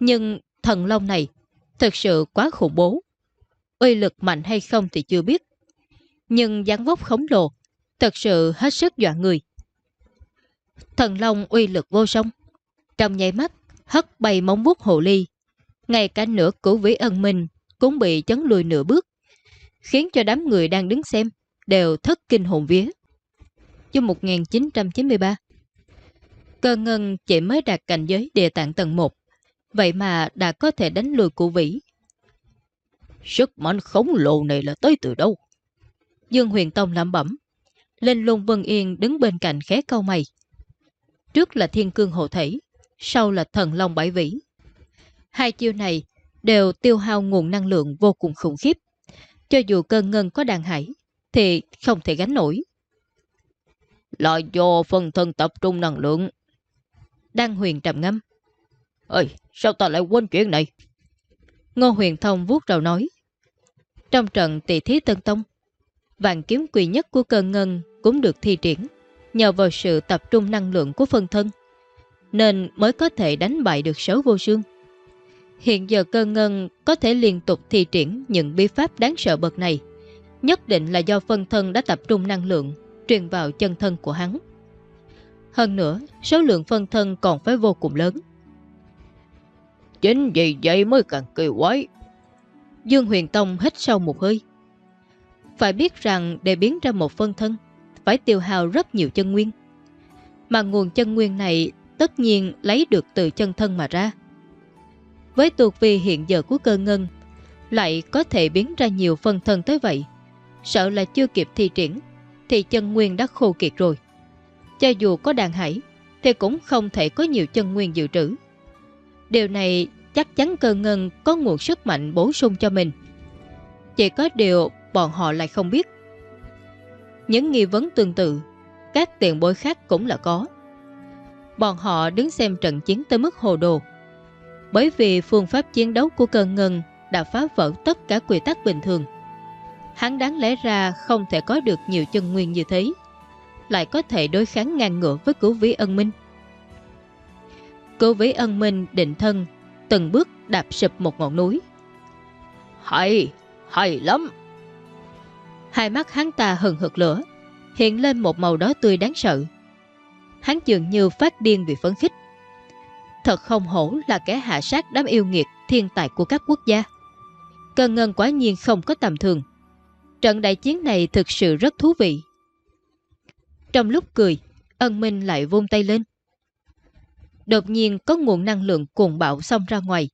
Nhưng thần long này thực sự quá khủng bố. Uy lực mạnh hay không thì chưa biết. Nhưng dáng vóc khổng lồ thật sự hết sức dọa người. Thần long uy lực vô song. Trong nháy mắt, hất bay móng vuốt hồ ly. Ngay cả nửa cửu vĩ ân minh cũng bị chấn lùi nửa bước, khiến cho đám người đang đứng xem đều thất kinh hồn vía. Chương 1993 Cơ ngân chỉ mới đạt cảnh giới địa tạng tầng 1, vậy mà đã có thể đánh lùi cụ vĩ. Sức mạnh khổng lồ này là tới từ đâu? Dương Huyền Tông lẩm bẩm. Lên Luân Vân Yên đứng bên cạnh khé câu mày. Trước là thiên cương hộ thể, sau là thần long bãi vĩ. Hai chiêu này đều tiêu hao nguồn năng lượng vô cùng khủng khiếp. Cho dù cơn ngân có đàn hải, thì không thể gánh nổi. Là do phần thân tập trung năng lượng Đan huyền trầm ngâm. Ơi, sao ta lại quên chuyện này? Ngô huyền thông vuốt đầu nói. Trong trận tỷ thí Tân Tông, Vạn kiếm quỷ nhất của cơ ngân cũng được thi triển, nhờ vào sự tập trung năng lượng của phân thân, nên mới có thể đánh bại được sấu vô sương. Hiện giờ cơ ngân có thể liên tục thi triển những bí pháp đáng sợ bậc này, nhất định là do phân thân đã tập trung năng lượng truyền vào chân thân của hắn. Hơn nữa, số lượng phân thân còn phải vô cùng lớn. Chính vì vậy mới càng kỳ quái. Dương Huyền Tông hít sâu một hơi. Phải biết rằng để biến ra một phân thân, phải tiêu hao rất nhiều chân nguyên. Mà nguồn chân nguyên này tất nhiên lấy được từ chân thân mà ra. Với tuột vi hiện giờ của cơ ngân, lại có thể biến ra nhiều phân thân tới vậy. Sợ là chưa kịp thi triển, thì chân nguyên đã khô kiệt rồi. Cho dù có đàn hải Thì cũng không thể có nhiều chân nguyên dự trữ Điều này chắc chắn cơ ngân có nguồn sức mạnh bổ sung cho mình. Chỉ có điều bọn họ lại không biết. Những nghi vấn tương tự, Các tiền bối khác cũng là có. Bọn họ đứng xem trận chiến tới mức hồ đồ. Bởi vì phương pháp chiến đấu của cơ ngân Đã phá vỡ tất cả quy tắc bình thường. Hắn đáng lẽ ra không thể có được nhiều chân nguyên như thế. Lại có thể đối kháng ngang ngược với cửu vĩ ân minh. Cửu vĩ ân minh định thân, từng bước đạp sụp một ngọn núi. Hay, hay lắm. Hai mắt hắn ta hừng hực lửa, hiện lên một màu đỏ tươi đáng sợ. Hắn dường như phát điên vì phấn khích. Thật không hổ là kẻ hạ sát đám yêu nghiệt thiên tài của các quốc gia. Cơn ngân quả nhiên không có tầm thường. Trận đại chiến này thực sự rất thú vị. Trong lúc cười, ân minh lại vung tay lên. Đột nhiên có nguồn năng lượng cuồng bạo xông ra ngoài,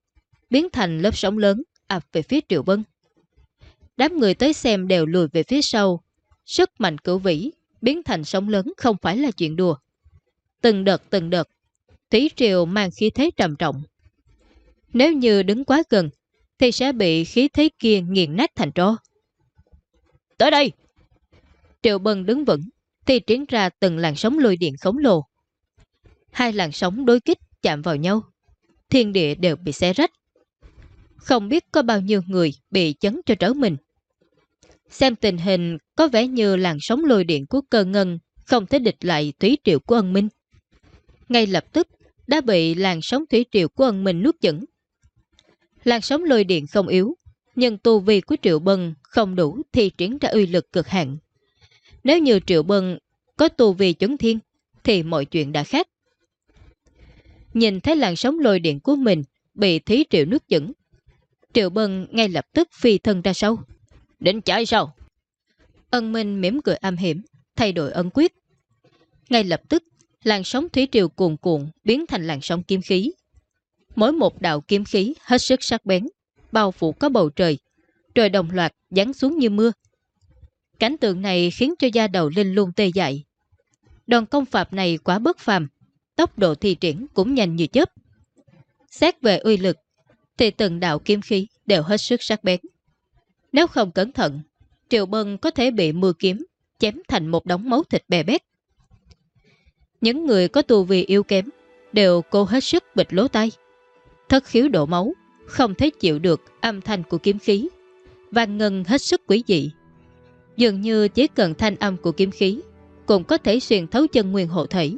biến thành lớp sóng lớn ập về phía Triệu vân Đám người tới xem đều lùi về phía sau, sức mạnh cửu vĩ biến thành sóng lớn không phải là chuyện đùa. Từng đợt từng đợt, Thủy Triều mang khí thế trầm trọng. Nếu như đứng quá gần, thì sẽ bị khí thế kia nghiền nát thành tro. Tới đây! Triệu Bân đứng vững, thì triển ra từng làn sóng lôi điện khổng lồ. Hai làn sóng đối kích chạm vào nhau, thiên địa đều bị xé rách. Không biết có bao nhiêu người bị chấn cho trở mình. Xem tình hình có vẻ như làn sóng lôi điện của cơ ngân không thể địch lại thủy triệu của ân minh. Ngay lập tức đã bị làn sóng thủy triệu của ân minh nuốt chửng. Làn sóng lôi điện không yếu, nhưng tu vi của triệu bân không đủ thì triển ra uy lực cực hạn. Nếu như triệu bân có tu vi chấn thiên, thì mọi chuyện đã khác. Nhìn thấy làn sóng lôi điện của mình bị thí triệu nước chửng, triệu bân ngay lập tức phi thân ra sau. Định chạy sao? Ân Minh mỉm cười âm hiểm, thay đổi ân quyết. Ngay lập tức, làn sóng thủy triều cuồn cuộn biến thành làn sóng kim khí. Mỗi một đạo kim khí hết sức sắc bén, bao phủ có bầu trời, trời đồng loạt giáng xuống như mưa. Cảnh tượng này khiến cho da đầu Linh luôn tê dại. Đòn công phạm này quá bất phàm, tốc độ thi triển cũng nhanh như chớp. Xét về uy lực, thì từng đạo kiếm khí đều hết sức sắc bén. Nếu không cẩn thận, Triệu Bân có thể bị mưa kiếm chém thành một đống máu thịt bè bét. Những người có tu vi yếu kém đều cố hết sức bịch lỗ tay. Thất khiếu đổ máu, không thể chịu được âm thanh của kiếm khí. và ngân hết sức quý dị. Dường như chỉ cần thanh âm của kiếm khí cũng có thể xuyên thấu chân nguyên hộ thể.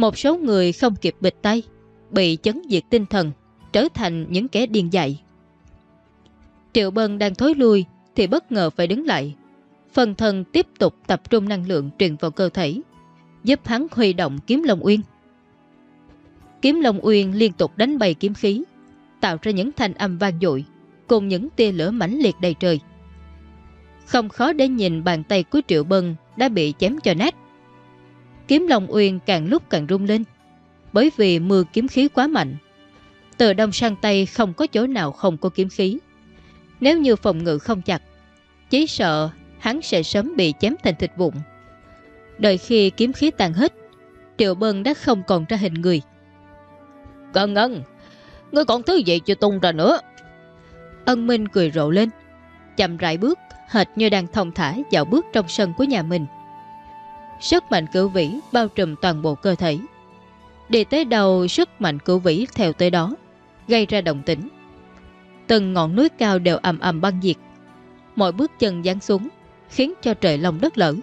Một số người không kịp bịch tay, bị chấn diệt tinh thần, trở thành những kẻ điên dại. Triệu Bân đang thối lui thì bất ngờ phải đứng lại. Phần thân tiếp tục tập trung năng lượng truyền vào cơ thể, giúp hắn huy động kiếm Long Uyên. Kiếm Long Uyên liên tục đánh bay kiếm khí, tạo ra những thanh âm vang dội cùng những tia lửa mãnh liệt đầy trời. Không khó để nhìn bàn tay của Triệu Bân đã bị chém cho nát. Kiếm Long Uyên càng lúc càng rung lên, bởi vì mưa kiếm khí quá mạnh. Từ đông sang tây không có chỗ nào không có kiếm khí. Nếu như phòng ngự không chặt, chỉ sợ hắn sẽ sớm bị chém thành thịt vụn. Đợi khi kiếm khí tàn hết, Triệu Bân đã không còn ra hình người. Cân ngân, ngươi còn thứ gì chưa tung ra nữa? Ân Minh cười rộ lên, chậm rãi bước, hệt như đang thông thả dạo bước trong sân của nhà mình. Sức mạnh cửu vĩ bao trùm toàn bộ cơ thể. Đi tới đầu sức mạnh cửu vĩ theo tới đó, gây ra động tĩnh. Từng ngọn núi cao đều ầm ầm băng diệt. Mọi bước chân giáng xuống, khiến cho trời lòng đất lở.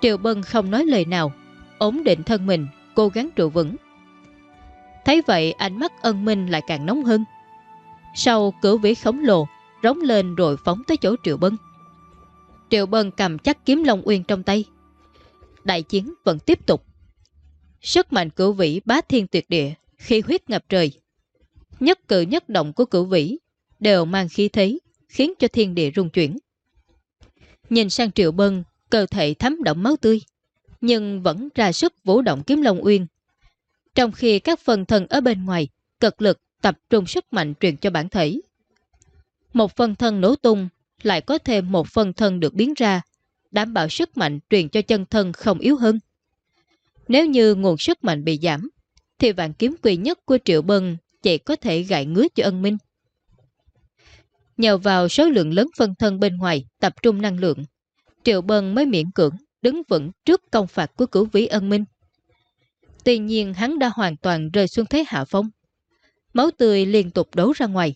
Triệu Bân không nói lời nào, ổn định thân mình, cố gắng trụ vững. Thấy vậy ánh mắt ân minh lại càng nóng hơn. Sau cửu vĩ khổng lồ, rống lên rồi phóng tới chỗ Triệu Bân. Triệu Bân cầm chắc kiếm Long Uyên trong tay. Đại chiến vẫn tiếp tục. Sức mạnh cửu vĩ bá thiên tuyệt địa, khi huyết ngập trời. Nhất cử nhất động của cửu vĩ đều mang khí thế, khiến cho thiên địa rung chuyển. Nhìn sang Triệu Bân, cơ thể thấm động máu tươi, nhưng vẫn ra sức vũ động kiếm Long Uyên. Trong khi các phần thân ở bên ngoài cực lực tập trung sức mạnh truyền cho bản thể. Một phần thân nổ tung lại có thêm một phần thân được biến ra, đảm bảo sức mạnh truyền cho chân thân không yếu hơn. Nếu như nguồn sức mạnh bị giảm, thì vạn kiếm quỳ nhất của Triệu Bân chỉ có thể gại ngứa cho ân minh. Nhờ vào số lượng lớn phân thân bên ngoài tập trung năng lượng, Triệu Bân mới miễn cưỡng đứng vững trước công phạt của cửu vĩ ân minh. Tuy nhiên hắn đã hoàn toàn rơi xuống thế hạ phong. Máu tươi liên tục đấu ra ngoài.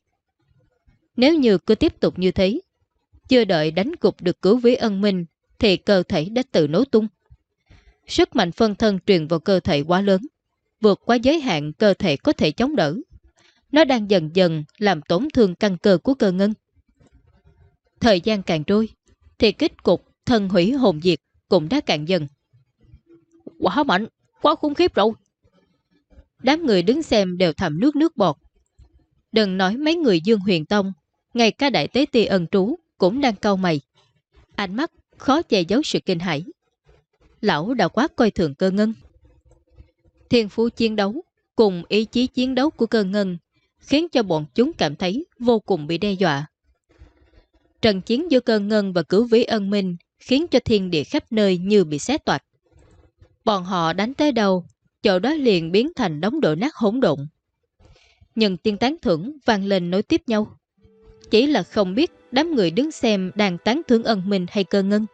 Nếu như cứ tiếp tục như thế, chưa đợi đánh cục được cứu vĩ ân minh thì cơ thể đã tự nổ tung. Sức mạnh phân thân truyền vào cơ thể quá lớn, vượt qua giới hạn cơ thể có thể chống đỡ. Nó đang dần dần làm tổn thương căn cơ của cơ ngân. Thời gian càng trôi, thì kết cục thân hủy hồn diệt cũng đã cạn dần. Quá mạnh, quá khủng khiếp rồi. Đám người đứng xem đều thầm nước nước bọt. Đừng nói mấy người Dương Huyền Tông, ngay cả đại tế ti ân trú cũng đang cau mày. Ánh mắt khó che giấu sự kinh hãi. Lão đã quá coi thường cơ ngân. Thiên phú chiến đấu cùng ý chí chiến đấu của cơ ngân khiến cho bọn chúng cảm thấy vô cùng bị đe dọa. Trận chiến giữa cơ ngân và cử vĩ ân minh khiến cho thiên địa khắp nơi như bị xé toạch. Bọn họ đánh tới đâu, chỗ đó liền biến thành đống đổ nát hỗn độn. Nhưng tiên tán thưởng vang lên nối tiếp nhau. Chỉ là không biết đám người đứng xem đang tán thưởng ân minh hay cơ ngân.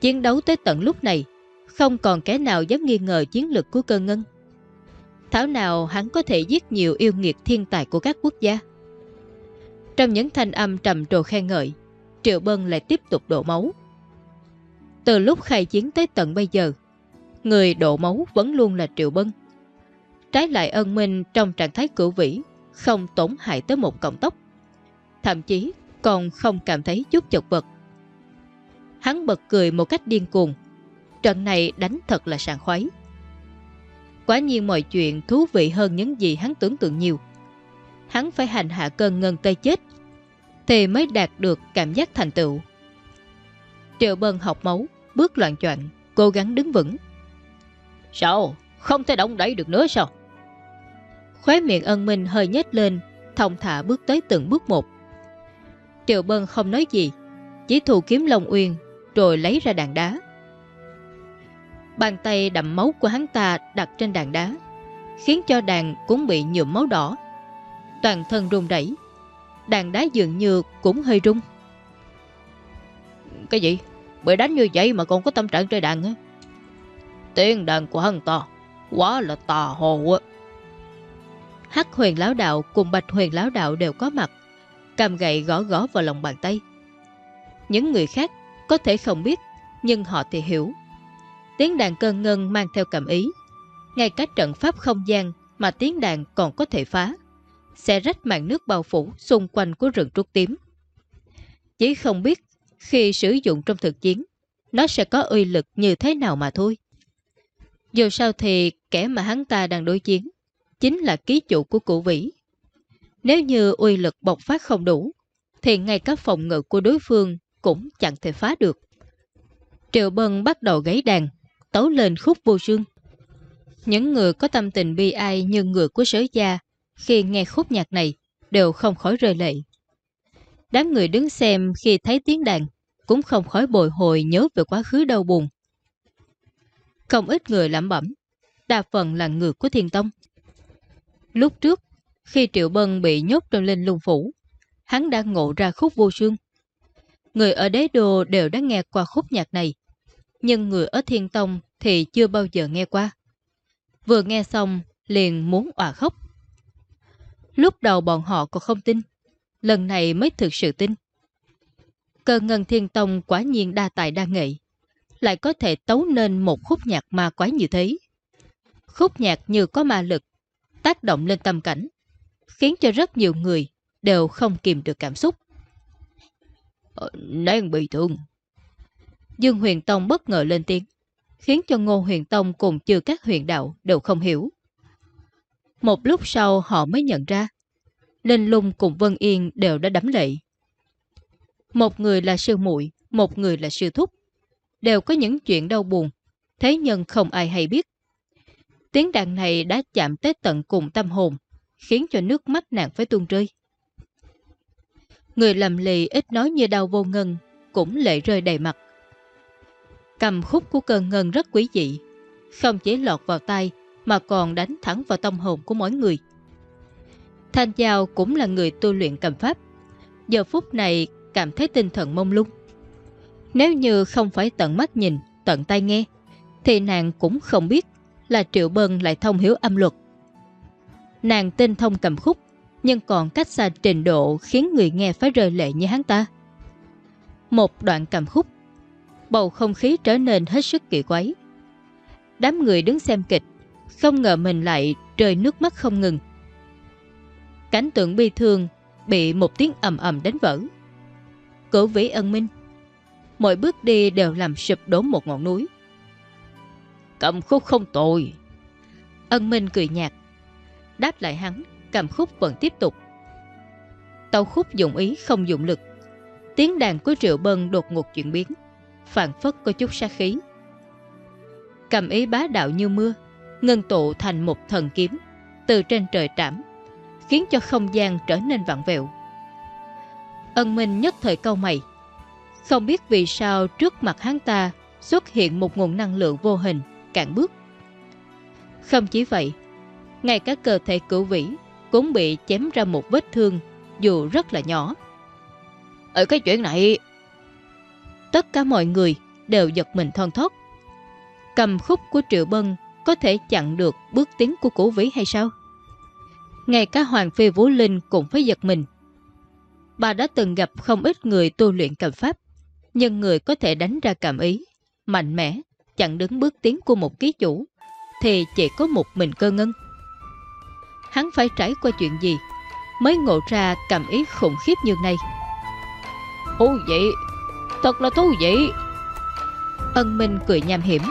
Chiến đấu tới tận lúc này, không còn kẻ nào dám nghi ngờ chiến lược của cơ ngân. Thảo nào hắn có thể giết nhiều yêu nghiệt thiên tài của các quốc gia. Trong những thanh âm trầm trồ khen ngợi, Triệu Bân lại tiếp tục đổ máu. Từ lúc khai chiến tới tận bây giờ, người đổ máu vẫn luôn là Triệu Bân. Trái lại ân minh trong trạng thái cửu vĩ, không tổn hại tới một cọng tóc. Thậm chí còn không cảm thấy chút chật vật. Hắn bật cười một cách điên cuồng. Trận này đánh thật là sảng khoái. quá nhiên mọi chuyện thú vị hơn những gì hắn tưởng tượng nhiều. Hắn phải hành hạ cơn ngân tây chết thì mới đạt được cảm giác thành tựu. Triệu Bân học máu, bước loạn choạng, cố gắng đứng vững. Sao? Không thể động đẩy được nữa sao? Khóe miệng ân minh hơi nhếch lên, thông thả bước tới từng bước một. Triệu Bân không nói gì, chỉ thù kiếm Long Uyên, rồi lấy ra đàn đá. Bàn tay đậm máu của hắn ta đặt trên đàn đá, khiến cho đàn cũng bị nhuộm máu đỏ. Toàn thân run rẩy, đàn đá dường như cũng hơi rung. Cái gì? Bị đánh như vậy mà còn có tâm trạng chơi đàn á? Tiếng đàn của hắn ta quá là tà hồ á. Hắc huyền lão đạo cùng bạch huyền lão đạo đều có mặt, cầm gậy gõ gõ vào lòng bàn tay. Những người khác có thể không biết, nhưng họ thì hiểu. Tiếng đàn cơn ngân mang theo cảm ý. Ngay cả trận pháp không gian mà tiếng đàn còn có thể phá sẽ rách màn nước bao phủ xung quanh của rừng trúc tím. Chỉ không biết khi sử dụng trong thực chiến, nó sẽ có uy lực như thế nào mà thôi. Dù sao thì kẻ mà hắn ta đang đối chiến chính là ký chủ của cụ vĩ. Nếu như uy lực bộc phát không đủ, thì ngay các phòng ngự của đối phương cũng chẳng thể phá được. Triệu Bân bắt đầu gáy đàn, tấu lên khúc vô sương. Những người có tâm tình bi ai như người của sở gia khi nghe khúc nhạc này đều không khỏi rơi lệ. Đám người đứng xem khi thấy tiếng đàn cũng không khỏi bồi hồi nhớ về quá khứ đau buồn. Không ít người lẩm bẩm, đa phần là người của thiên tông. Lúc trước, khi Triệu Bân bị nhốt trong linh lung phủ, hắn đã ngộ ra khúc vô sương. Người ở đế đô đều đã nghe qua khúc nhạc này, nhưng người ở thiên tông thì chưa bao giờ nghe qua. Vừa nghe xong, liền muốn òa khóc. Lúc đầu bọn họ còn không tin, lần này mới thực sự tin. Cơ ngân thiên tông quả nhiên đa tài đa nghệ, lại có thể tấu nên một khúc nhạc ma quái như thế. Khúc nhạc như có ma lực, tác động lên tâm cảnh, khiến cho rất nhiều người đều không kìm được cảm xúc. Ờ, Đang bị thương. Dương Huyền Tông bất ngờ lên tiếng, khiến cho Ngô Huyền Tông cùng chư các huyền đạo đều không hiểu. Một lúc sau họ mới nhận ra, Linh Lung cùng Vân Yên đều đã đắm lệ. Một người là sư muội, một người là sư thúc, đều có những chuyện đau buồn, thế nhưng không ai hay biết. Tiếng đàn này đã chạm tới tận cùng tâm hồn, khiến cho nước mắt nàng phải tuôn rơi. Người lầm lì ít nói như đau vô ngân, cũng lệ rơi đầy mặt. Cầm khúc của cơn ngân rất quý dị, không chỉ lọt vào tay mà còn đánh thẳng vào tâm hồn của mỗi người. Thanh Giao cũng là người tu luyện cầm pháp. Giờ phút này cảm thấy tinh thần mông lung. Nếu như không phải tận mắt nhìn, tận tay nghe, thì nàng cũng không biết là Triệu Bân lại thông hiểu âm luật. Nàng tinh thông cầm khúc, nhưng còn cách xa trình độ khiến người nghe phải rơi lệ như hắn ta. Một đoạn cầm khúc, bầu không khí trở nên hết sức kỳ quái. Đám người đứng xem kịch Không ngờ mình lại rơi nước mắt không ngừng. Cảnh tượng bi thương bị một tiếng ầm ầm đánh vỡ. Cửu vĩ ân minh. Mỗi bước đi đều làm sụp đổ một ngọn núi. Cầm khúc không tồi. Ân minh cười nhạt. Đáp lại hắn, cầm khúc vẫn tiếp tục. Tàu khúc dụng ý không dụng lực. Tiếng đàn của Triệu Bân đột ngột chuyển biến, phản phất có chút sát khí. Cầm ý bá đạo như mưa, ngân tụ thành một thần kiếm, từ trên trời trảm, khiến cho không gian trở nên vặn vẹo. Ân Minh nhất thời câu mày. Không biết vì sao trước mặt hắn ta xuất hiện một nguồn năng lượng vô hình, cản bước. Không chỉ vậy, ngay cả cơ thể cửu vĩ cũng bị chém ra một vết thương dù rất là nhỏ. Ở cái chuyện này... Tất cả mọi người đều giật mình thon thót. Cầm khúc của Triệu Bân có thể chặn được bước tiến của cổ vĩ hay sao? Ngay cả Hoàng Phi Vũ Linh cũng phải giật mình. Bà đã từng gặp không ít người tu luyện cầm pháp, nhưng người có thể đánh ra cảm ý, mạnh mẽ, chặn đứng bước tiến của một ký chủ, thì chỉ có một mình cơ ngân. Hắn phải trải qua chuyện gì mới ngộ ra cảm ý khủng khiếp như này? Thú vị, thật là thú vị. Ân Minh cười nham hiểm,